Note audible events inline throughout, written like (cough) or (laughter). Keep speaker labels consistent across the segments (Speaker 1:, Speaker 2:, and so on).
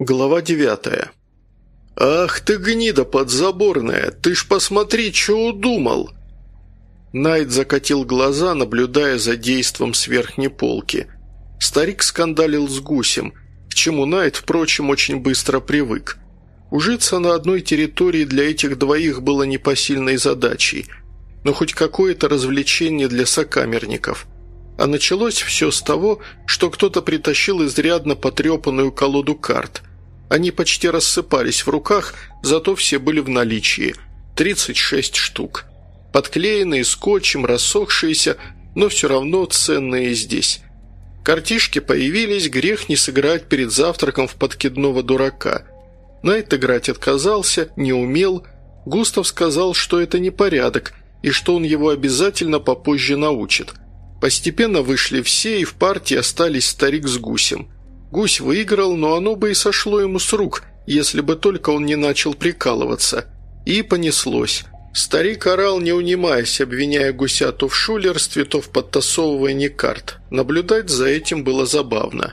Speaker 1: Глава девятая. «Ах ты гнида подзаборная! Ты ж посмотри, что удумал!» Найт закатил глаза, наблюдая за действом с верхней полки. Старик скандалил с гусем, к чему Найт, впрочем, очень быстро привык. Ужиться на одной территории для этих двоих было непосильной задачей, но хоть какое-то развлечение для сокамерников. А началось все с того, что кто-то притащил изрядно потрепанную колоду карт. Они почти рассыпались в руках, зато все были в наличии. 36 штук. Подклеенные скотчем, рассохшиеся, но все равно ценные здесь. Картишки появились, грех не сыграть перед завтраком в подкидного дурака. Найт играть отказался, не умел. Густав сказал, что это не порядок, и что он его обязательно попозже научит – Постепенно вышли все, и в партии остались старик с гусем. Гусь выиграл, но оно бы и сошло ему с рук, если бы только он не начал прикалываться. И понеслось. Старик орал, не унимаясь, обвиняя гуся то в шулерстве, то в подтасовывании карт. Наблюдать за этим было забавно.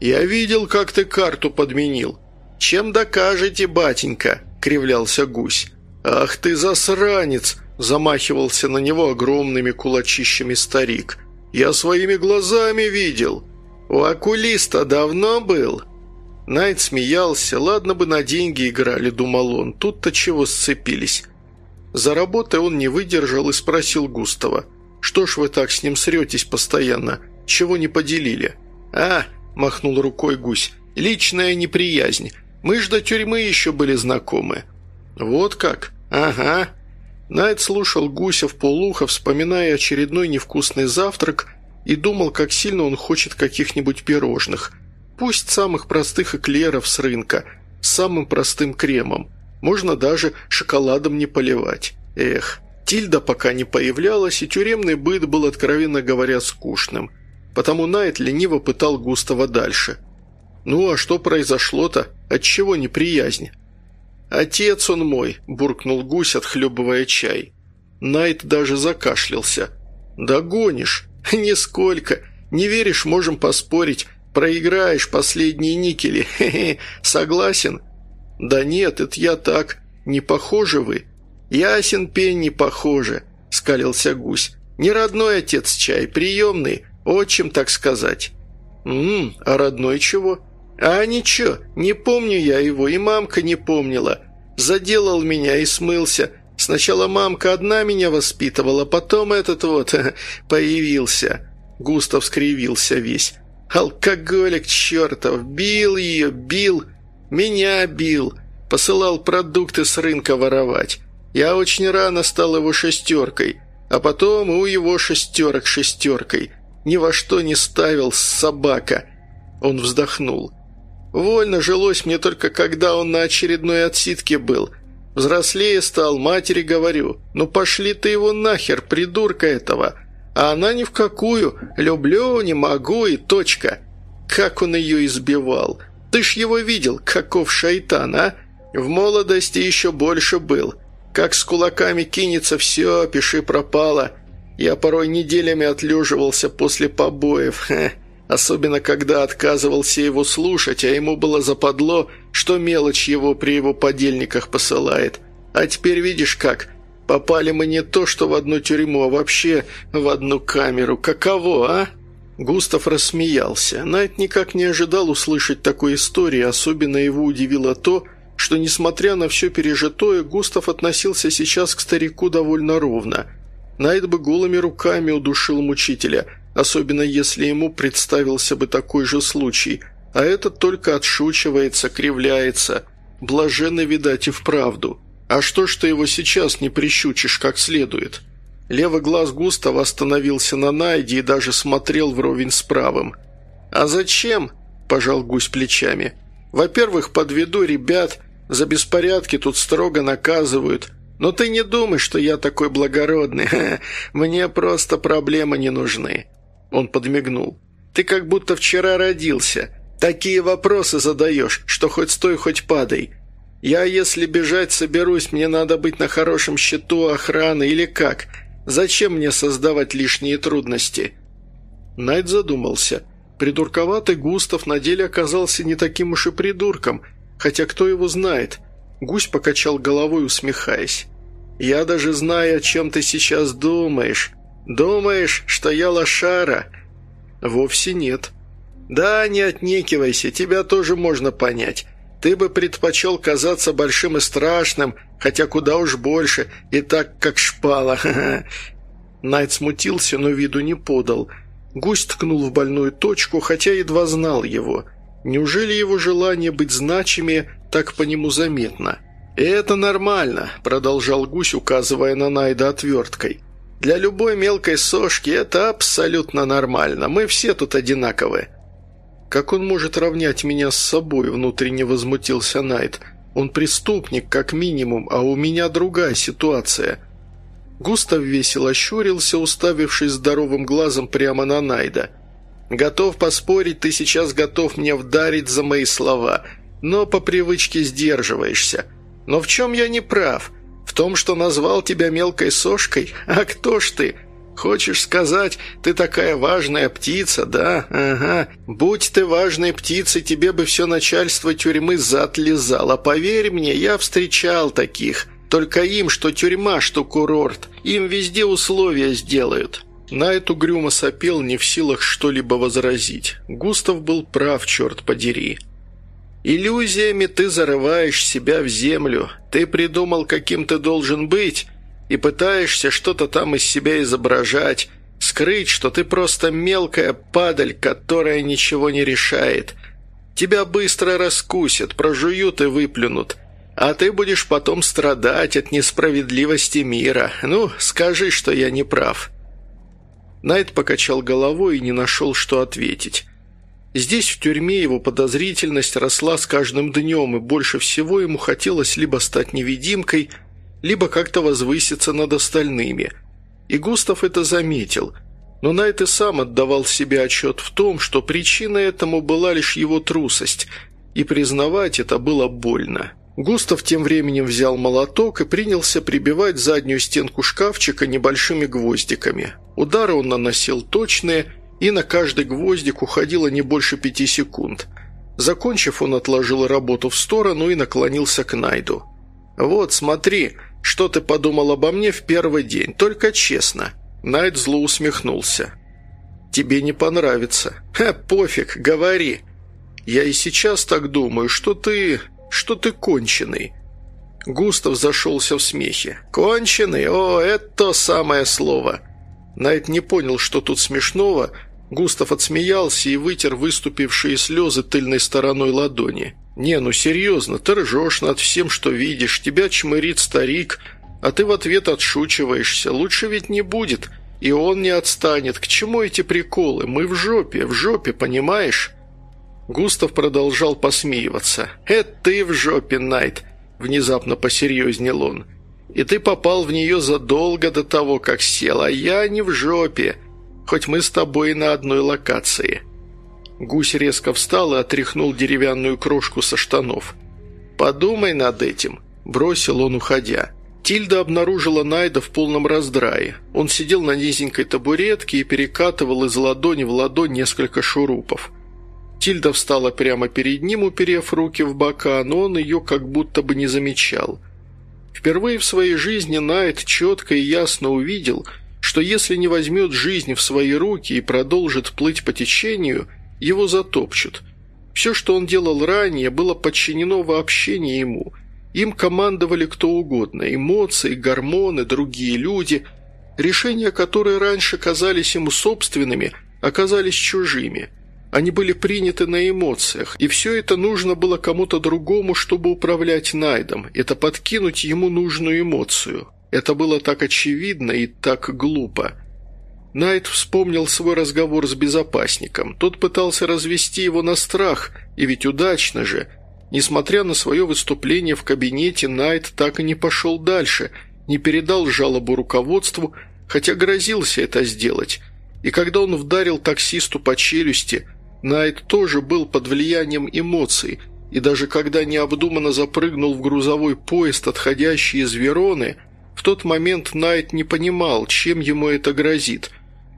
Speaker 1: «Я видел, как ты карту подменил». «Чем докажете, батенька?» – кривлялся гусь. «Ах ты засранец!» – замахивался на него огромными кулачищами старик. Я своими глазами видел. У окулиста давно был». Найт смеялся. «Ладно бы на деньги играли», — думал он. «Тут-то чего сцепились?» За работой он не выдержал и спросил Густава. «Что ж вы так с ним сретесь постоянно? Чего не поделили?» «А!» – махнул рукой гусь. «Личная неприязнь. Мы ж до тюрьмы еще были знакомы». «Вот как? Ага. Найт слушал гуся в полухо, вспоминая очередной невкусный завтрак и думал, как сильно он хочет каких-нибудь пирожных. Пусть самых простых эклеров с рынка, с самым простым кремом. Можно даже шоколадом не поливать. Эх, Тильда пока не появлялась, и тюремный быт был, откровенно говоря, скучным. Потому Найт лениво пытал Густава дальше. «Ну а что произошло-то? Отчего неприязнь?» «Отец он мой», – буркнул гусь, отхлебывая чай. Найт даже закашлялся. «Да гонишь! (laughs) Нисколько! Не веришь, можем поспорить. Проиграешь последние никели. Хе (laughs) -хе. Согласен?» «Да нет, это я так. Не похожи вы?» «Ясен пень не похоже», – скалился гусь. «Не родной отец чай, приемный, отчим, так сказать». «Ммм, а родной чего?» «А ничего, не помню я его, и мамка не помнила. Заделал меня и смылся. Сначала мамка одна меня воспитывала, потом этот вот (laughs) появился». Густав скривился весь. «Алкоголик чертов! Бил ее, бил! Меня бил! Посылал продукты с рынка воровать. Я очень рано стал его шестеркой, а потом у его шестерок шестеркой. Ни во что не ставил, собака!» Он вздохнул. Вольно жилось мне только когда он на очередной отсидке был. Взрослее стал, матери говорю, ну пошли ты его нахер, придурка этого. А она ни в какую, люблю, не могу и точка. Как он ее избивал. Ты ж его видел, каков шайтан, а? В молодости еще больше был. Как с кулаками кинется, все, пиши пропало. Я порой неделями отлеживался после побоев, (laughs) ха. Особенно, когда отказывался его слушать, а ему было западло, что мелочь его при его подельниках посылает. А теперь видишь как, попали мы не то что в одну тюрьму, а вообще в одну камеру. Каково, а?» Густав рассмеялся. Найт никак не ожидал услышать такой истории, особенно его удивило то, что, несмотря на все пережитое, Густав относился сейчас к старику довольно ровно. Найт бы голыми руками удушил мучителя – особенно если ему представился бы такой же случай, а этот только отшучивается, кривляется. Блаженно, видать, и вправду. А что ж ты его сейчас не прищучишь как следует?» Левый глаз Густава остановился на Найде и даже смотрел вровень с правым. «А зачем?» – пожал гусь плечами. «Во-первых, подведу ребят, за беспорядки тут строго наказывают. Но ты не думай, что я такой благородный. (laughs) Мне просто проблемы не нужны. Он подмигнул. «Ты как будто вчера родился. Такие вопросы задаешь, что хоть стой, хоть падай. Я, если бежать соберусь, мне надо быть на хорошем счету охраны или как? Зачем мне создавать лишние трудности?» Найт задумался. Придурковатый Густав на деле оказался не таким уж и придурком, хотя кто его знает. Гусь покачал головой, усмехаясь. «Я даже знаю, о чем ты сейчас думаешь. Думаешь, что я лошара?» «Вовсе нет». «Да, не отнекивайся, тебя тоже можно понять. Ты бы предпочел казаться большим и страшным, хотя куда уж больше, и так, как шпала. (laughs) Найт смутился, но виду не подал. Гусь ткнул в больную точку, хотя едва знал его. Неужели его желание быть значимее так по нему заметно? «Это нормально», – продолжал гусь, указывая на Найда отверткой. «Для любой мелкой сошки это абсолютно нормально. Мы все тут одинаковые». «Как он может равнять меня с собой?» – внутренне возмутился Найд. «Он преступник, как минимум, а у меня другая ситуация». Густав весело щурился, уставившись здоровым глазом прямо на Найда. «Готов поспорить, ты сейчас готов мне вдарить за мои слова, но по привычке сдерживаешься. Но в чем я не прав? В том, что назвал тебя мелкой сошкой? А кто ж ты? Хочешь сказать, ты такая важная птица, да? Ага. Будь ты важной птицей, тебе бы все начальство тюрьмы зад лизало. Поверь мне, я встречал таких. Только им, что тюрьма, что курорт. Им везде условия сделают». На эту грюмо сопел, не в силах что-либо возразить. Густав был прав, черт подери. «Иллюзиями ты зарываешь себя в землю. Ты придумал, каким ты должен быть, и пытаешься что-то там из себя изображать, скрыть, что ты просто мелкая падаль, которая ничего не решает. Тебя быстро раскусят, прожуют и выплюнут». А ты будешь потом страдать от несправедливости мира. Ну, скажи, что я не прав». Найт покачал головой и не нашел, что ответить. Здесь, в тюрьме, его подозрительность росла с каждым днем, и больше всего ему хотелось либо стать невидимкой, либо как-то возвыситься над остальными. И Густав это заметил. Но Найт и сам отдавал себе отчет в том, что причина этому была лишь его трусость, и признавать это было больно. Густав тем временем взял молоток и принялся прибивать заднюю стенку шкафчика небольшими гвоздиками. Удары он наносил точные, и на каждый гвоздик уходило не больше пяти секунд. Закончив, он отложил работу в сторону и наклонился к Найду. «Вот, смотри, что ты подумал обо мне в первый день, только честно». Найд зло усмехнулся. «Тебе не понравится». «Ха, пофиг, говори». «Я и сейчас так думаю, что ты что ты конченый». Густав зашелся в смехе. «Конченый? О, это то самое слово!» Найт не понял, что тут смешного. Густав отсмеялся и вытер выступившие слезы тыльной стороной ладони. «Не, ну серьезно, ты ржешь над всем, что видишь, тебя чмырит старик, а ты в ответ отшучиваешься. Лучше ведь не будет, и он не отстанет. К чему эти приколы? Мы в жопе, в жопе, понимаешь?» Густав продолжал посмеиваться. «Это ты в жопе, Найт!» – внезапно посерьезнел он. «И ты попал в нее задолго до того, как сел, а я не в жопе, хоть мы с тобой на одной локации». Гусь резко встал и отряхнул деревянную крошку со штанов. «Подумай над этим», – бросил он, уходя. Тильда обнаружила Найда в полном раздрае. Он сидел на низенькой табуретке и перекатывал из ладони в ладонь несколько шурупов. Тильда встала прямо перед ним, уперев руки в бока, но он ее как будто бы не замечал. Впервые в своей жизни Найт четко и ясно увидел, что если не возьмет жизнь в свои руки и продолжит плыть по течению, его затопчут. Все, что он делал ранее, было подчинено вообще не ему. Им командовали кто угодно – эмоции, гормоны, другие люди. Решения, которые раньше казались ему собственными, оказались чужими – они были приняты на эмоциях, и все это нужно было кому-то другому, чтобы управлять Найдом, это подкинуть ему нужную эмоцию. Это было так очевидно и так глупо. Найт вспомнил свой разговор с безопасником. Тот пытался развести его на страх, и ведь удачно же. Несмотря на свое выступление в кабинете, Найт так и не пошел дальше, не передал жалобу руководству, хотя грозился это сделать. И когда он вдарил таксисту по челюсти, Найт тоже был под влиянием эмоций, и даже когда необдуманно запрыгнул в грузовой поезд, отходящий из Вероны, в тот момент Найт не понимал, чем ему это грозит.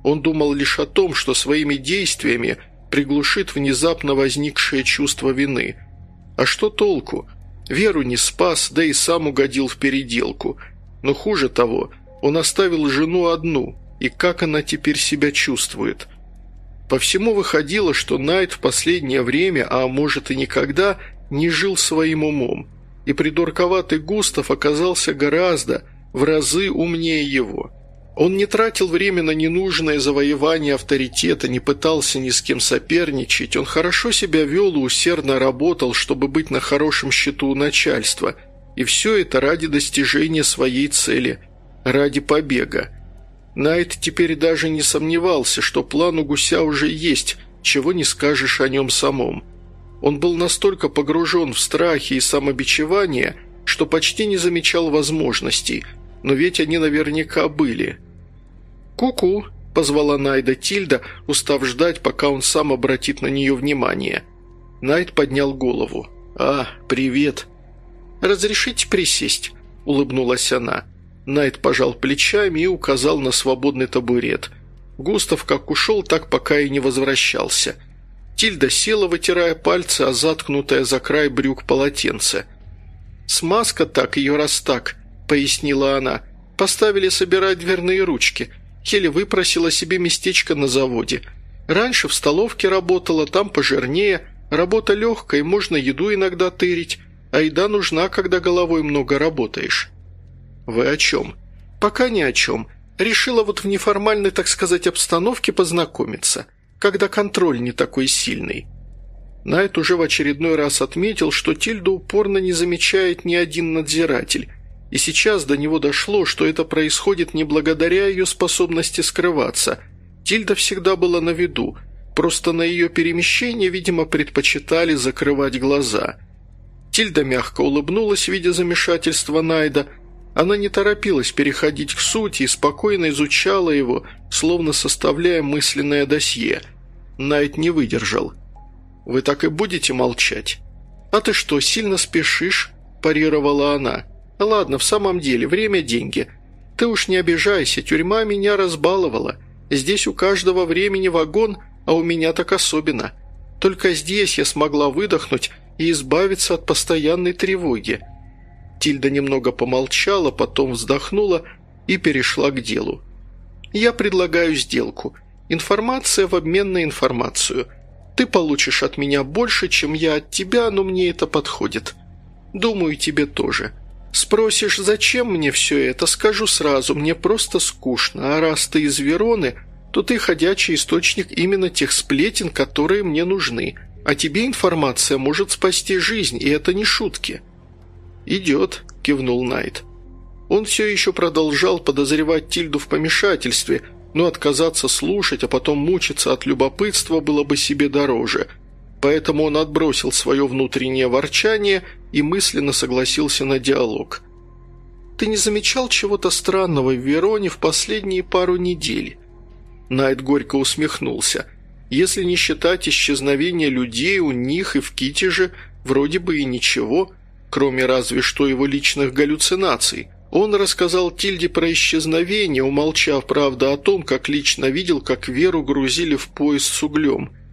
Speaker 1: Он думал лишь о том, что своими действиями приглушит внезапно возникшее чувство вины. А что толку? Веру не спас, да и сам угодил в переделку. Но хуже того, он оставил жену одну, и как она теперь себя чувствует? По всему выходило, что Найт в последнее время, а может и никогда, не жил своим умом, и придурковатый Густав оказался гораздо, в разы умнее его. Он не тратил время на ненужное завоевание авторитета, не пытался ни с кем соперничать, он хорошо себя вел и усердно работал, чтобы быть на хорошем счету у начальства, и все это ради достижения своей цели, ради побега. Найт теперь даже не сомневался, что план у гуся уже есть, чего не скажешь о нем самом. Он был настолько погружен в страхи и самобичевание, что почти не замечал возможностей, но ведь они наверняка были – «Ку-ку», – позвала Найда Тильда, устав ждать, пока он сам обратит на нее внимание. Найд поднял голову. «А, привет». «Разрешите присесть?» – улыбнулась она. Найд пожал плечами и указал на свободный табурет. Густав как ушел, так пока и не возвращался. Тильда села, вытирая пальцы, а заткнутая за край брюк полотенце. «Смазка так, ее раз так», – пояснила она. «Поставили собирать дверные ручки. Еле выпросила себе местечко на заводе. Раньше в столовке работала, там пожирнее. Работа легкая, можно еду иногда тырить. А еда нужна, когда головой много работаешь». «Вы о чем?» «Пока ни о чем. Решила вот в неформальной, так сказать, обстановке познакомиться, когда контроль не такой сильный». Найт уже в очередной раз отметил, что Тильду упорно не замечает ни один надзиратель, и сейчас до него дошло, что это происходит не благодаря ее способности скрываться. Тильда всегда была на виду, просто на ее перемещение, видимо, предпочитали закрывать глаза. Тильда мягко улыбнулась, видя замешательство Найда. Она не торопилась переходить к сути и спокойно изучала его, словно составляя мысленное досье. Найд не выдержал. «Вы так и будете молчать?» «А ты что, сильно спешишь?» – парировала она. «Ладно, в самом деле, время – деньги. Ты уж не обижайся, тюрьма меня разбаловала. Здесь у каждого времени вагон, а у меня так особенно. Только здесь я смогла выдохнуть и избавиться от постоянной тревоги». Тильда немного помолчала, потом вздохнула и перешла к делу. «Я предлагаю сделку. Информация в обмен на информацию. Ты получишь от меня больше, чем я от тебя, но мне это подходит. Думаю, тебе тоже». Спросишь, зачем мне все это, скажу сразу, мне просто скучно, а раз ты из Вероны, то ты ходячий источник именно тех сплетен, которые мне нужны, а тебе информация может спасти жизнь, и это не шутки». «Идет», – кивнул Найт. Он все еще продолжал подозревать Тильду в помешательстве, но отказаться слушать, а потом мучиться от любопытства было бы себе дороже – поэтому он отбросил свое внутреннее ворчание и мысленно согласился на диалог. «Ты не замечал чего-то странного в Вероне в последние пару недель?» Найт горько усмехнулся. «Если не считать исчезновения людей, у них и в Китеже вроде бы и ничего, кроме разве что его личных галлюцинаций». Он рассказал Тильде про исчезновение, умолчав, правда, о том, как лично видел, как Веру грузили в поезд с углем –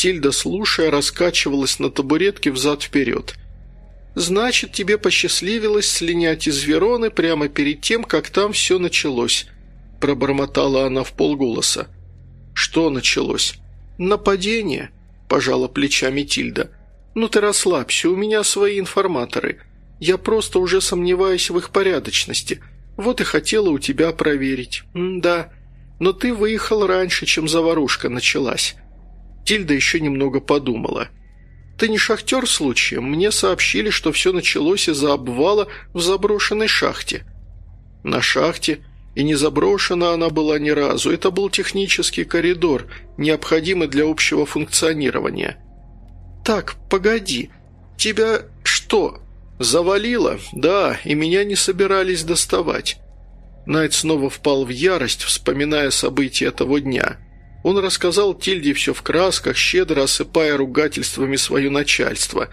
Speaker 1: Тильда, слушая, раскачивалась на табуретке взад-вперед. «Значит, тебе посчастливилось слинять из Вероны прямо перед тем, как там все началось», – пробормотала она в полголоса. «Что началось?» «Нападение», – пожала плечами Тильда. «Ну ты расслабься, у меня свои информаторы. Я просто уже сомневаюсь в их порядочности. Вот и хотела у тебя проверить. М да, но ты выехал раньше, чем заварушка началась. Тильда еще немного подумала. «Ты не шахтер случаем? Мне сообщили, что все началось из-за обвала в заброшенной шахте». «На шахте?» И не заброшена она была ни разу. Это был технический коридор, необходимый для общего функционирования. «Так, погоди. Тебя что, завалило? Да, и меня не собирались доставать». Найт снова впал в ярость, вспоминая события того дня – он рассказал Тильде все в красках, щедро осыпая ругательствами свое начальство.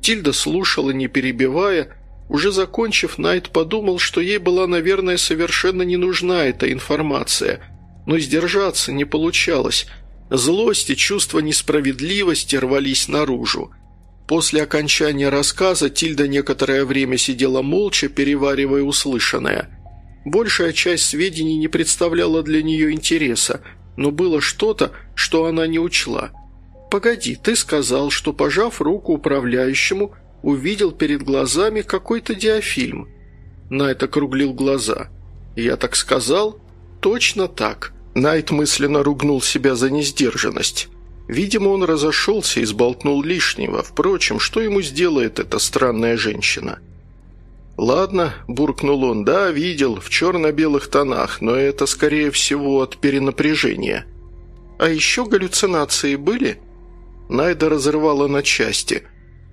Speaker 1: Тильда слушала, не перебивая. Уже закончив, Найт подумал, что ей была, наверное, совершенно не нужна эта информация. Но сдержаться не получалось. Злость и чувство несправедливости рвались наружу. После окончания рассказа Тильда некоторое время сидела молча, переваривая услышанное. Большая часть сведений не представляла для нее интереса, но было что-то, что она не учла. «Погоди, ты сказал, что, пожав руку управляющему, увидел перед глазами какой-то диафильм». Найт округлил глаза. «Я так сказал?» «Точно так». Найт мысленно ругнул себя за несдержанность. Видимо, он разошелся и сболтнул лишнего. Впрочем, что ему сделает эта странная женщина? «Ладно», – буркнул он, – «да, видел, в черно-белых тонах, но это, скорее всего, от перенапряжения». «А еще галлюцинации были?» Найда разрывала на части.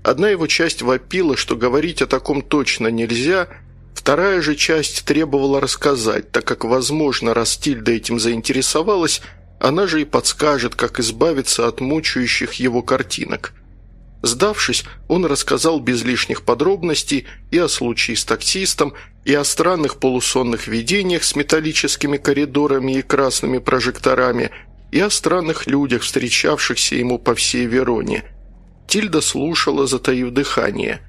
Speaker 1: Одна его часть вопила, что говорить о таком точно нельзя, вторая же часть требовала рассказать, так как, возможно, раз Тильда этим заинтересовалась, она же и подскажет, как избавиться от мучающих его картинок – Сдавшись, он рассказал без лишних подробностей и о случае с таксистом, и о странных полусонных видениях с металлическими коридорами и красными прожекторами, и о странных людях, встречавшихся ему по всей Вероне. Тильда слушала, затаив дыхание.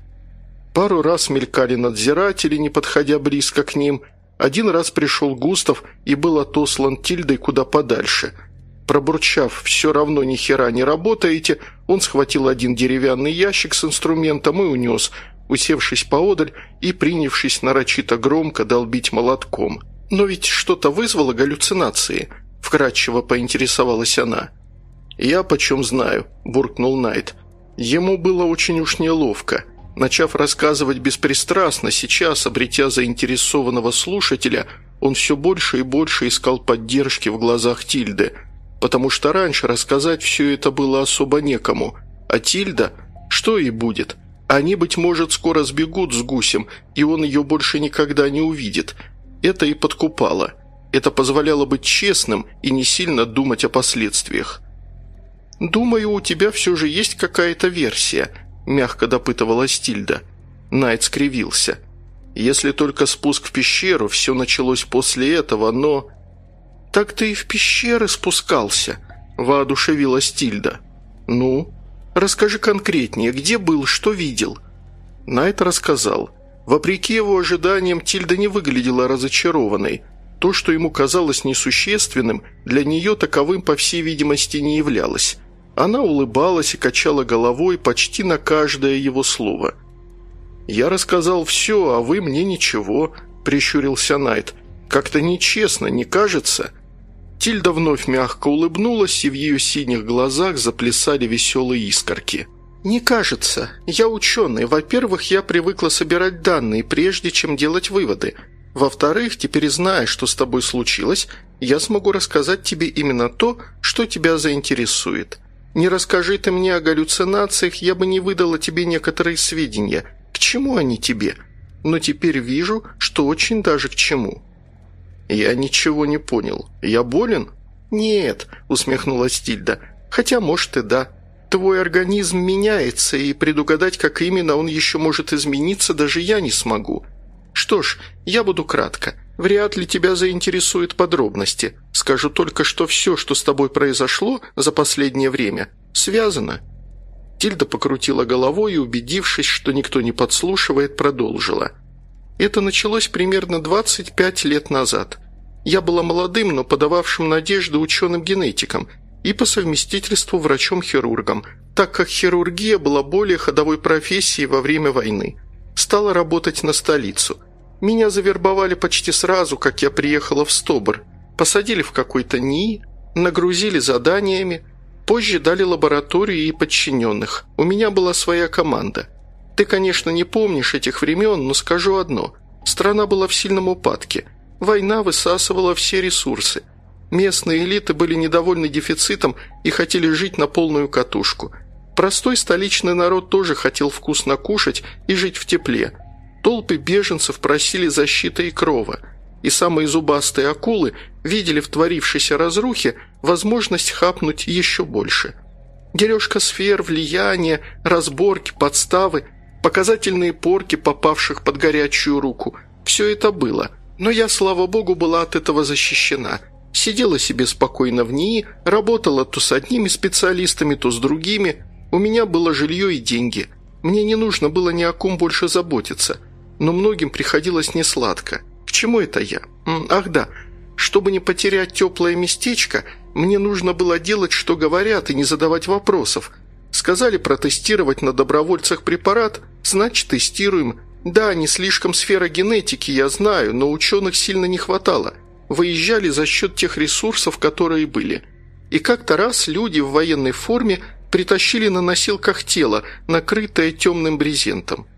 Speaker 1: Пару раз мелькали надзиратели, не подходя близко к ним. Один раз пришел Густав и был отослан Тильдой куда подальше – Пробурчав «все равно ни хера не работаете», он схватил один деревянный ящик с инструментом и унес, усевшись поодаль и принявшись нарочито громко долбить молотком. «Но ведь что-то вызвало галлюцинации», – вкратчиво поинтересовалась она. «Я почем знаю», – буркнул Найт. Ему было очень уж неловко. Начав рассказывать беспристрастно, сейчас, обретя заинтересованного слушателя, он все больше и больше искал поддержки в глазах Тильды – потому что раньше рассказать все это было особо некому. А Тильда? Что ей будет? Они, быть может, скоро сбегут с гусем, и он ее больше никогда не увидит. Это и подкупало. Это позволяло быть честным и не сильно думать о последствиях. «Думаю, у тебя все же есть какая-то версия», – мягко допытывалась Тильда. Найт скривился. «Если только спуск в пещеру, все началось после этого, но...» «Так ты и в пещеры спускался», – воодушевилась Тильда. «Ну, расскажи конкретнее, где был, что видел?» Найт рассказал. Вопреки его ожиданиям, Тильда не выглядела разочарованной. То, что ему казалось несущественным, для нее таковым, по всей видимости, не являлось. Она улыбалась и качала головой почти на каждое его слово. «Я рассказал все, а вы мне ничего», – прищурился Найт. «Как-то нечестно, не кажется?» Тильда вновь мягко улыбнулась, и в ее синих глазах заплясали веселые искорки. «Не кажется. Я ученый. Во-первых, я привыкла собирать данные, прежде чем делать выводы. Во-вторых, теперь зная, что с тобой случилось, я смогу рассказать тебе именно то, что тебя заинтересует. Не расскажи ты мне о галлюцинациях, я бы не выдала тебе некоторые сведения. К чему они тебе? Но теперь вижу, что очень даже к чему». «Я ничего не понял. Я болен?» «Нет», — усмехнулась Тильда. «Хотя, может, и да. Твой организм меняется, и предугадать, как именно он еще может измениться, даже я не смогу. Что ж, я буду кратко. Вряд ли тебя заинтересуют подробности. Скажу только, что все, что с тобой произошло за последнее время, связано». Тильда покрутила головой и, убедившись, что никто не подслушивает, продолжила – это началось примерно 25 лет назад. Я была молодым, но подававшим надежды ученым-генетиком и по совместительству врачом-хирургом, так как хирургия была более ходовой профессией во время войны. Стала работать на столицу. Меня завербовали почти сразу, как я приехала в Стобр. Посадили в какой-то НИИ, нагрузили заданиями, позже дали лабораторию и подчиненных. У меня была своя команда – ты, конечно, не помнишь этих времен, но скажу одно. Страна была в сильном упадке. Война высасывала все ресурсы. Местные элиты были недовольны дефицитом и хотели жить на полную катушку. Простой столичный народ тоже хотел вкусно кушать и жить в тепле. Толпы беженцев просили защиты и крова. И самые зубастые акулы видели в творившейся разрухе возможность хапнуть еще больше. Дележка сфер, влияние, разборки, подставы показательные порки, попавших под горячую руку. Все это было. Но я, слава богу, была от этого защищена. Сидела себе спокойно в НИИ, работала то с одними специалистами, то с другими. У меня было жилье и деньги. Мне не нужно было ни о ком больше заботиться. Но многим приходилось несладко. К чему это я? Ах да, чтобы не потерять теплое местечко, мне нужно было делать, что говорят, и не задавать вопросов. Сказали протестировать на добровольцах препарат, значит, тестируем. Да, не слишком сфера генетики, я знаю, но ученых сильно не хватало. Выезжали за счет тех ресурсов, которые были. И как-то раз люди в военной форме притащили на носилках тело, накрытое темным брезентом.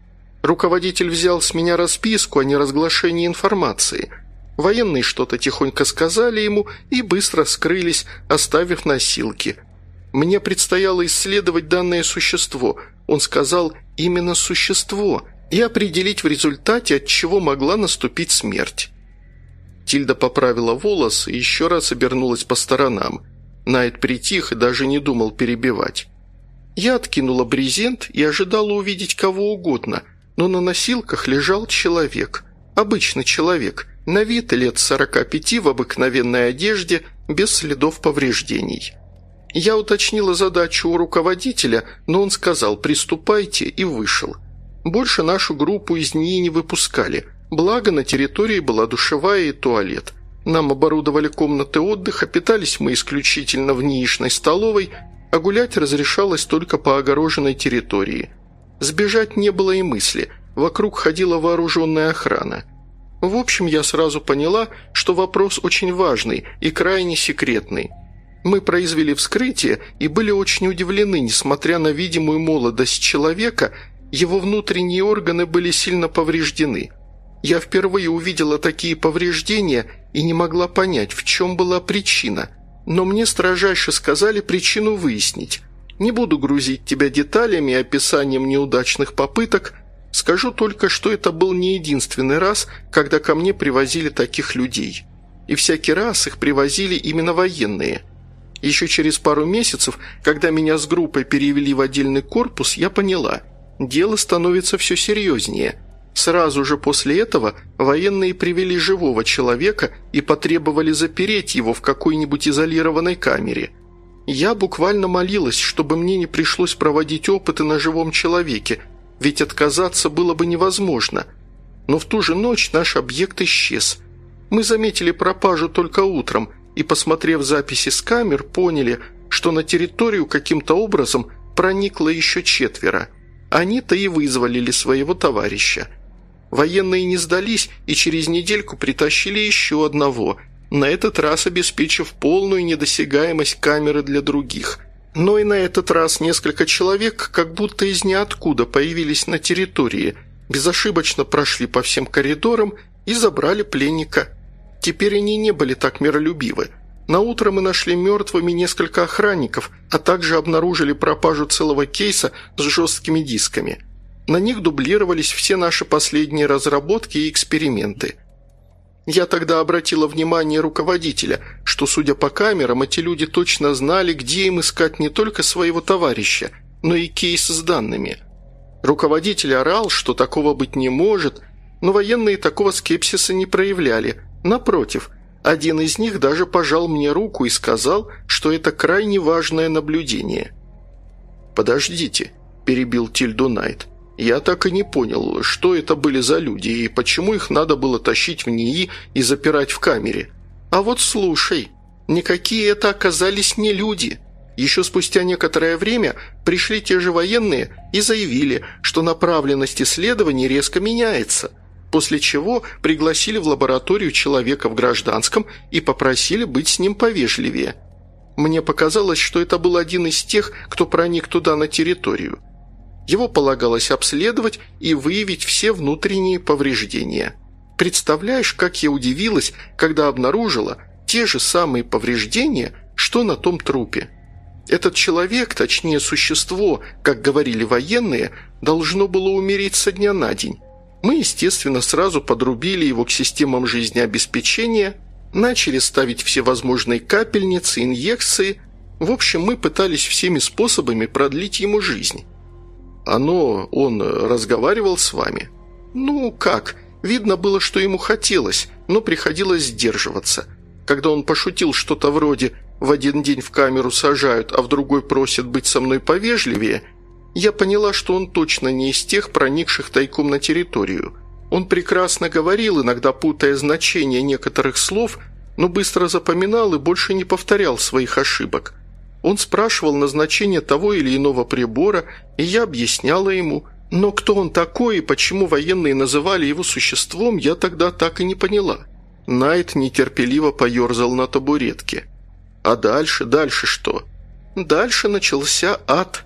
Speaker 1: Руководитель взял с меня расписку о неразглашении информации – Военные что-то тихонько сказали ему и быстро скрылись, оставив носилки. Мне предстояло исследовать данное существо. Он сказал «именно существо» и определить в результате, от чего могла наступить смерть. Тильда поправила волосы и еще раз обернулась по сторонам. Найт притих и даже не думал перебивать. Я откинула брезент и ожидала увидеть кого угодно, но на носилках лежал человек. Обычный человек – на вид лет 45 в обыкновенной одежде, без следов повреждений. Я уточнила задачу у руководителя, но он сказал «приступайте» и вышел. Больше нашу группу из НИИ не выпускали, благо на территории была душевая и туалет. Нам оборудовали комнаты отдыха, питались мы исключительно в НИИшной столовой, а гулять разрешалось только по огороженной территории. Сбежать не было и мысли, вокруг ходила вооруженная охрана – в общем, я сразу поняла, что вопрос очень важный и крайне секретный. Мы произвели вскрытие и были очень удивлены, несмотря на видимую молодость человека, его внутренние органы были сильно повреждены. Я впервые увидела такие повреждения и не могла понять, в чем была причина. Но мне строжайше сказали причину выяснить. Не буду грузить тебя деталями и описанием неудачных попыток – Скажу только, что это был не единственный раз, когда ко мне привозили таких людей. И всякий раз их привозили именно военные. Еще через пару месяцев, когда меня с группой перевели в отдельный корпус, я поняла – дело становится все серьезнее. Сразу же после этого военные привели живого человека и потребовали запереть его в какой-нибудь изолированной камере. Я буквально молилась, чтобы мне не пришлось проводить опыты на живом человеке – ведь отказаться было бы невозможно. Но в ту же ночь наш объект исчез. Мы заметили пропажу только утром и, посмотрев записи с камер, поняли, что на территорию каким-то образом проникло еще четверо. Они-то и вызволили своего товарища. Военные не сдались и через недельку притащили еще одного, на этот раз обеспечив полную недосягаемость камеры для других – но и на этот раз несколько человек как будто из ниоткуда появились на территории, безошибочно прошли по всем коридорам и забрали пленника. Теперь они не были так миролюбивы. На утро мы нашли мертвыми несколько охранников, а также обнаружили пропажу целого кейса с жесткими дисками. На них дублировались все наши последние разработки и эксперименты – я тогда обратила внимание руководителя, что, судя по камерам, эти люди точно знали, где им искать не только своего товарища, но и кейс с данными. Руководитель орал, что такого быть не может, но военные такого скепсиса не проявляли. Напротив, один из них даже пожал мне руку и сказал, что это крайне важное наблюдение. «Подождите», – перебил Тильду Найт. Я так и не понял, что это были за люди и почему их надо было тащить в НИИ и запирать в камере. А вот слушай, никакие это оказались не люди. Еще спустя некоторое время пришли те же военные и заявили, что направленность исследований резко меняется, после чего пригласили в лабораторию человека в гражданском и попросили быть с ним повежливее. Мне показалось, что это был один из тех, кто проник туда на территорию. Его полагалось обследовать и выявить все внутренние повреждения. Представляешь, как я удивилась, когда обнаружила те же самые повреждения, что на том трупе. Этот человек, точнее существо, как говорили военные, должно было умереть со дня на день. Мы, естественно, сразу подрубили его к системам жизнеобеспечения, начали ставить все возможные капельницы, инъекции. В общем, мы пытались всеми способами продлить ему жизнь. Оно... он разговаривал с вами?» «Ну, как? Видно было, что ему хотелось, но приходилось сдерживаться. когда он пошутил что-то вроде «в один день в камеру сажают, а в другой просят быть со мной повежливее», я поняла, что он точно не из тех, проникших тайком на территорию. Он прекрасно говорил, иногда путая значение некоторых слов, но быстро запоминал и больше не повторял своих ошибок. Он спрашивал назначение того или иного прибора, и я объясняла ему – но кто он такой и почему военные называли его существом, я тогда так и не поняла. Найт нетерпеливо поерзал на табуретке. А дальше, дальше что? Дальше начался ад.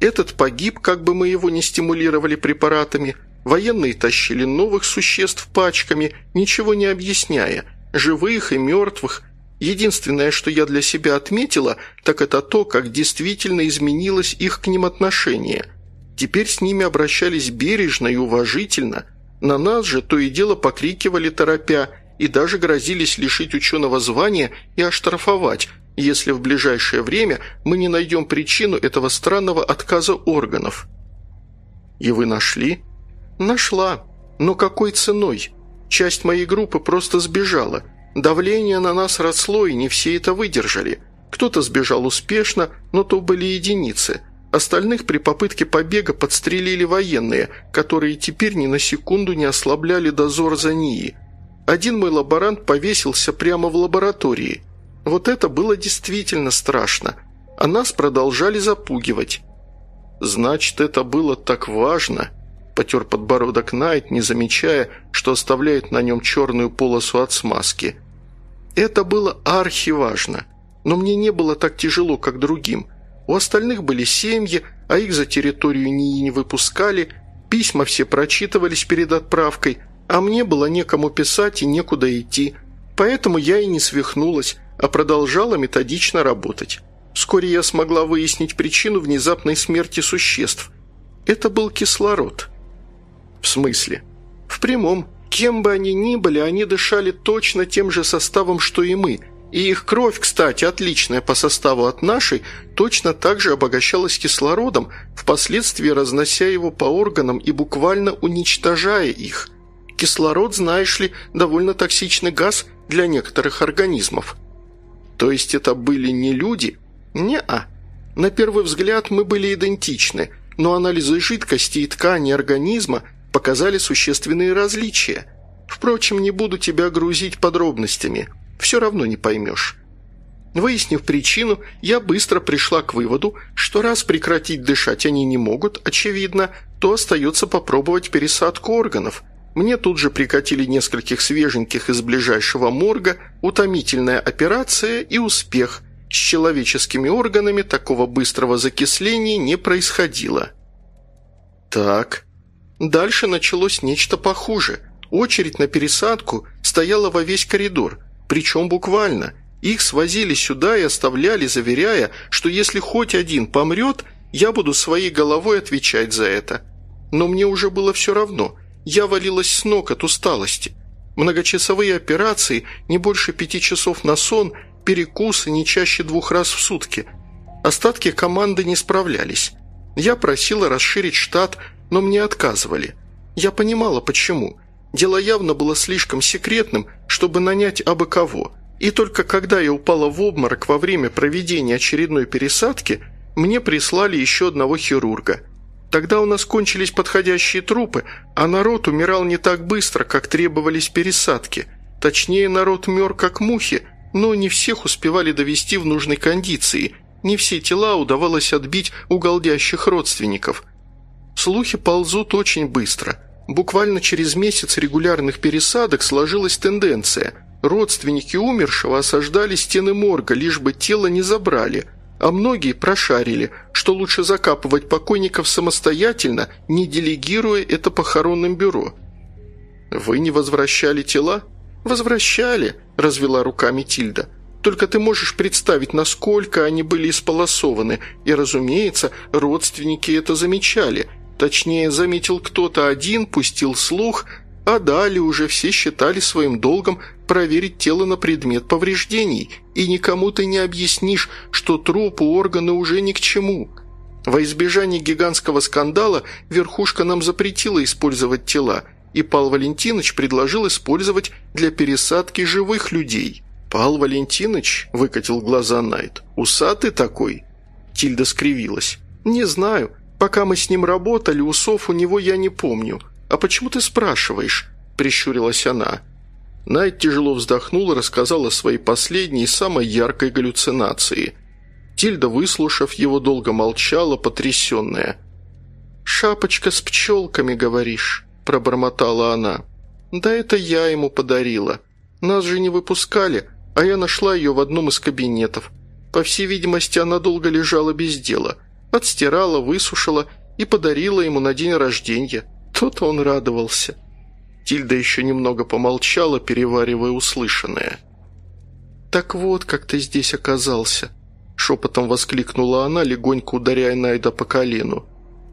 Speaker 1: Этот погиб, как бы мы его не стимулировали препаратами. Военные тащили новых существ пачками, ничего не объясняя, живых и мертвых. Единственное, что я для себя отметила, так это то, как действительно изменилось их к ним отношение – Теперь с ними обращались бережно и уважительно. На нас же то и дело покрикивали торопя и даже грозились лишить ученого звания и оштрафовать, если в ближайшее время мы не найдем причину этого странного отказа органов. «И вы нашли?» «Нашла. Но какой ценой? Часть моей группы просто сбежала. Давление на нас росло, и не все это выдержали. Кто-то сбежал успешно, но то были единицы. Остальных при попытке побега подстрелили военные, которые теперь ни на секунду не ослабляли дозор за НИИ. Один мой лаборант повесился прямо в лаборатории. Вот это было действительно страшно, а нас продолжали запугивать. «Значит, это было так важно», – потер подбородок Найт, не замечая, что оставляет на нем черную полосу от смазки. «Это было архиважно, но мне не было так тяжело, как другим». У остальных были семьи, а их за территорию НИИ не выпускали, письма все прочитывались перед отправкой, а мне было некому писать и некуда идти. Поэтому я и не свихнулась, а продолжала методично работать. Вскоре я смогла выяснить причину внезапной смерти существ. Это был кислород. В смысле? В прямом. Кем бы они ни были, они дышали точно тем же составом, что и мы – и их кровь, кстати, отличная по составу от нашей, точно так же обогащалась кислородом, впоследствии разнося его по органам и буквально уничтожая их. Кислород, знаешь ли, довольно токсичный газ для некоторых организмов. То есть это были не люди? Не-а. На первый взгляд мы были идентичны, но анализы жидкости и ткани организма показали существенные различия. Впрочем, не буду тебя грузить подробностями – все равно не поймешь. Выяснив причину, я быстро пришла к выводу, что раз прекратить дышать они не могут, очевидно, то остается попробовать пересадку органов. Мне тут же прикатили нескольких свеженьких из ближайшего морга, утомительная операция и успех. С человеческими органами такого быстрого закисления не происходило. Так, дальше началось нечто похуже. Очередь на пересадку стояла во весь коридор – причем буквально. Их свозили сюда и оставляли, заверяя, что если хоть один помрет, я буду своей головой отвечать за это. Но мне уже было все равно. Я валилась с ног от усталости. Многочасовые операции, не больше пяти часов на сон, перекусы не чаще двух раз в сутки. Остатки команды не справлялись. Я просила расширить штат, но мне отказывали. Я понимала, почему – Дело явно было слишком секретным, чтобы нанять абы кого. И только когда я упала в обморок во время проведения очередной пересадки, мне прислали еще одного хирурга. Тогда у нас кончились подходящие трупы, а народ умирал не так быстро, как требовались пересадки. Точнее, народ мер как мухи, но не всех успевали довести в нужной кондиции, не все тела удавалось отбить у голдящих родственников. Слухи ползут очень быстро – Буквально через месяц регулярных пересадок сложилась тенденция. Родственники умершего осаждали стены морга, лишь бы тело не забрали, а многие прошарили, что лучше закапывать покойников самостоятельно, не делегируя это похоронным бюро. «Вы не возвращали тела?» «Возвращали», – развела руками Тильда. «Только ты можешь представить, насколько они были исполосованы, и, разумеется, родственники это замечали – Точнее, заметил кто-то один, пустил слух, а далее уже все считали своим долгом проверить тело на предмет повреждений, и никому ты не объяснишь, что труп у органа уже ни к чему. Во избежание гигантского скандала верхушка нам запретила использовать тела, и Пал Валентинович предложил использовать для пересадки живых людей. «Пал Валентинович?» – выкатил глаза Найт. «Усатый такой?» Тильда скривилась. «Не знаю. Пока мы с ним работали, усов у него я не помню. А почему ты спрашиваешь?» – прищурилась она. Найт тяжело вздохнул и рассказал о своей последней самой яркой галлюцинации. Тильда, выслушав его, долго молчала, потрясенная. «Шапочка с пчелками, говоришь?» – пробормотала она. «Да это я ему подарила. Нас же не выпускали, а я нашла ее в одном из кабинетов. По всей видимости, она долго лежала без дела. Отстирала, высушила и подарила ему на день рождения. Тот он радовался». Тильда еще немного помолчала, переваривая услышанное. «Так вот, как ты здесь оказался», – шепотом воскликнула она, легонько ударяя Найда по колену.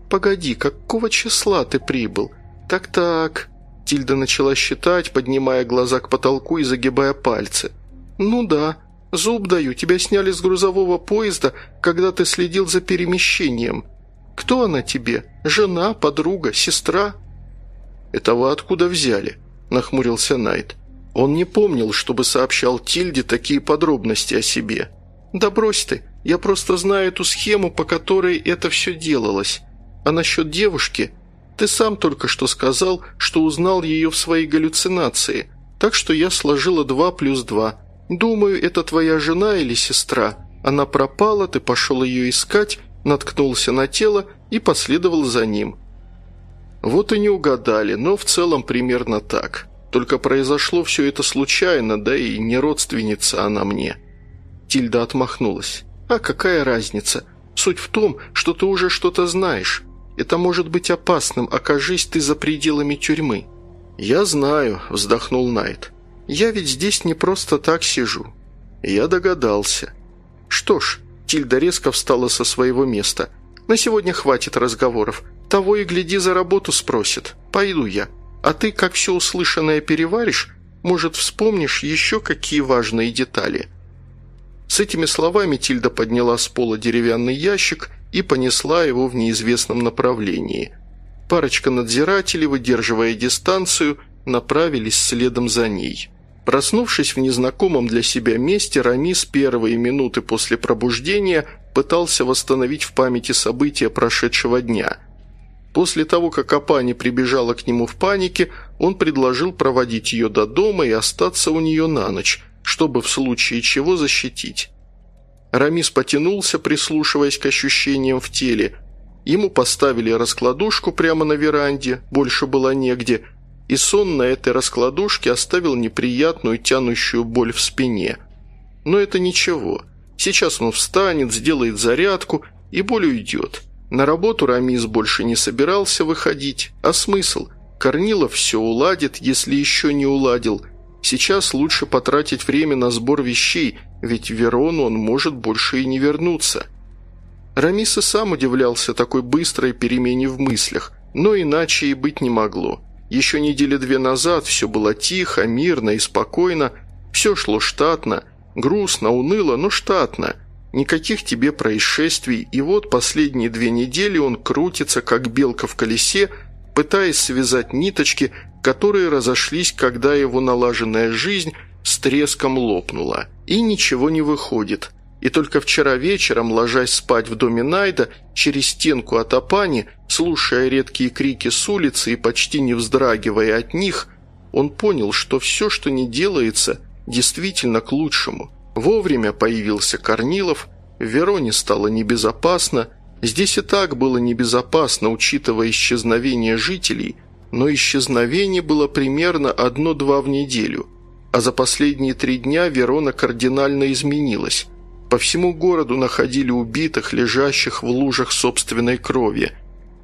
Speaker 1: «Погоди, какого числа ты прибыл? Так-так...» Тильда начала считать, поднимая глаза к потолку и загибая пальцы. «Ну да, зуб даю, тебя сняли с грузового поезда, когда ты следил за перемещением. Кто она тебе? Жена, подруга, сестра?» «Это вы откуда взяли?» – нахмурился Найт. Он не помнил, чтобы сообщал Тильде такие подробности о себе. «Да брось ты, я просто знаю эту схему, по которой это все делалось. А насчет девушки, ты сам только что сказал, что узнал ее в своей галлюцинации, так что я сложила два плюс два. Думаю, это твоя жена или сестра. Она пропала, ты пошел ее искать, наткнулся на тело и последовал за ним. Вот и не угадали, но в целом примерно так. Только произошло все это случайно, да и не родственница она мне». Тильда отмахнулась. «А какая разница? Суть в том, что ты уже что-то знаешь. Это может быть опасным, окажись ты за пределами тюрьмы». «Я знаю», – вздохнул Найт. «Я ведь здесь не просто так сижу». Я догадался. «Что ж», – Тильда резко встала со своего места. «На сегодня хватит разговоров. Того и гляди за работу спросит. Пойду я. А ты, как все услышанное переваришь, может, вспомнишь еще какие важные детали». С этими словами Тильда подняла с пола деревянный ящик и понесла его в неизвестном направлении. Парочка надзирателей, выдерживая дистанцию, направились следом за ней. Проснувшись в незнакомом для себя месте, Рами с первые минуты после пробуждения пытался восстановить в памяти события прошедшего дня – После того, как Апани прибежала к нему в панике, он предложил проводить ее до дома и остаться у нее на ночь, чтобы в случае чего защитить. Рамис потянулся, прислушиваясь к ощущениям в теле. Ему поставили раскладушку прямо на веранде, больше было негде, и сон на этой раскладушке оставил неприятную тянущую боль в спине. Но это ничего. Сейчас он встанет, сделает зарядку, и боль уйдет. На работу Рамис больше не собирался выходить. А смысл? Корнилов все уладит, если еще не уладил. Сейчас лучше потратить время на сбор вещей, ведь в Верону он может больше и не вернуться. Рамис и сам удивлялся такой быстрой перемене в мыслях, но иначе и быть не могло. Еще недели две назад все было тихо, мирно и спокойно, все шло штатно, грустно, уныло, но штатно – Никаких тебе происшествий, и вот последние две недели он крутится, как белка в колесе, пытаясь связать ниточки, которые разошлись, когда его налаженная жизнь с треском лопнула. И ничего не выходит. И только вчера вечером, ложась спать в доме Найда, через стенку от Апани, слушая редкие крики с улицы и почти не вздрагивая от них, он понял, что все, что не делается, действительно к лучшему – Вовремя появился Корнилов, в Вероне стало небезопасно, здесь и так было небезопасно, учитывая исчезновение жителей, но исчезновение было примерно одно-два в неделю, а за последние три дня Верона кардинально изменилась. По всему городу находили убитых, лежащих в лужах собственной крови.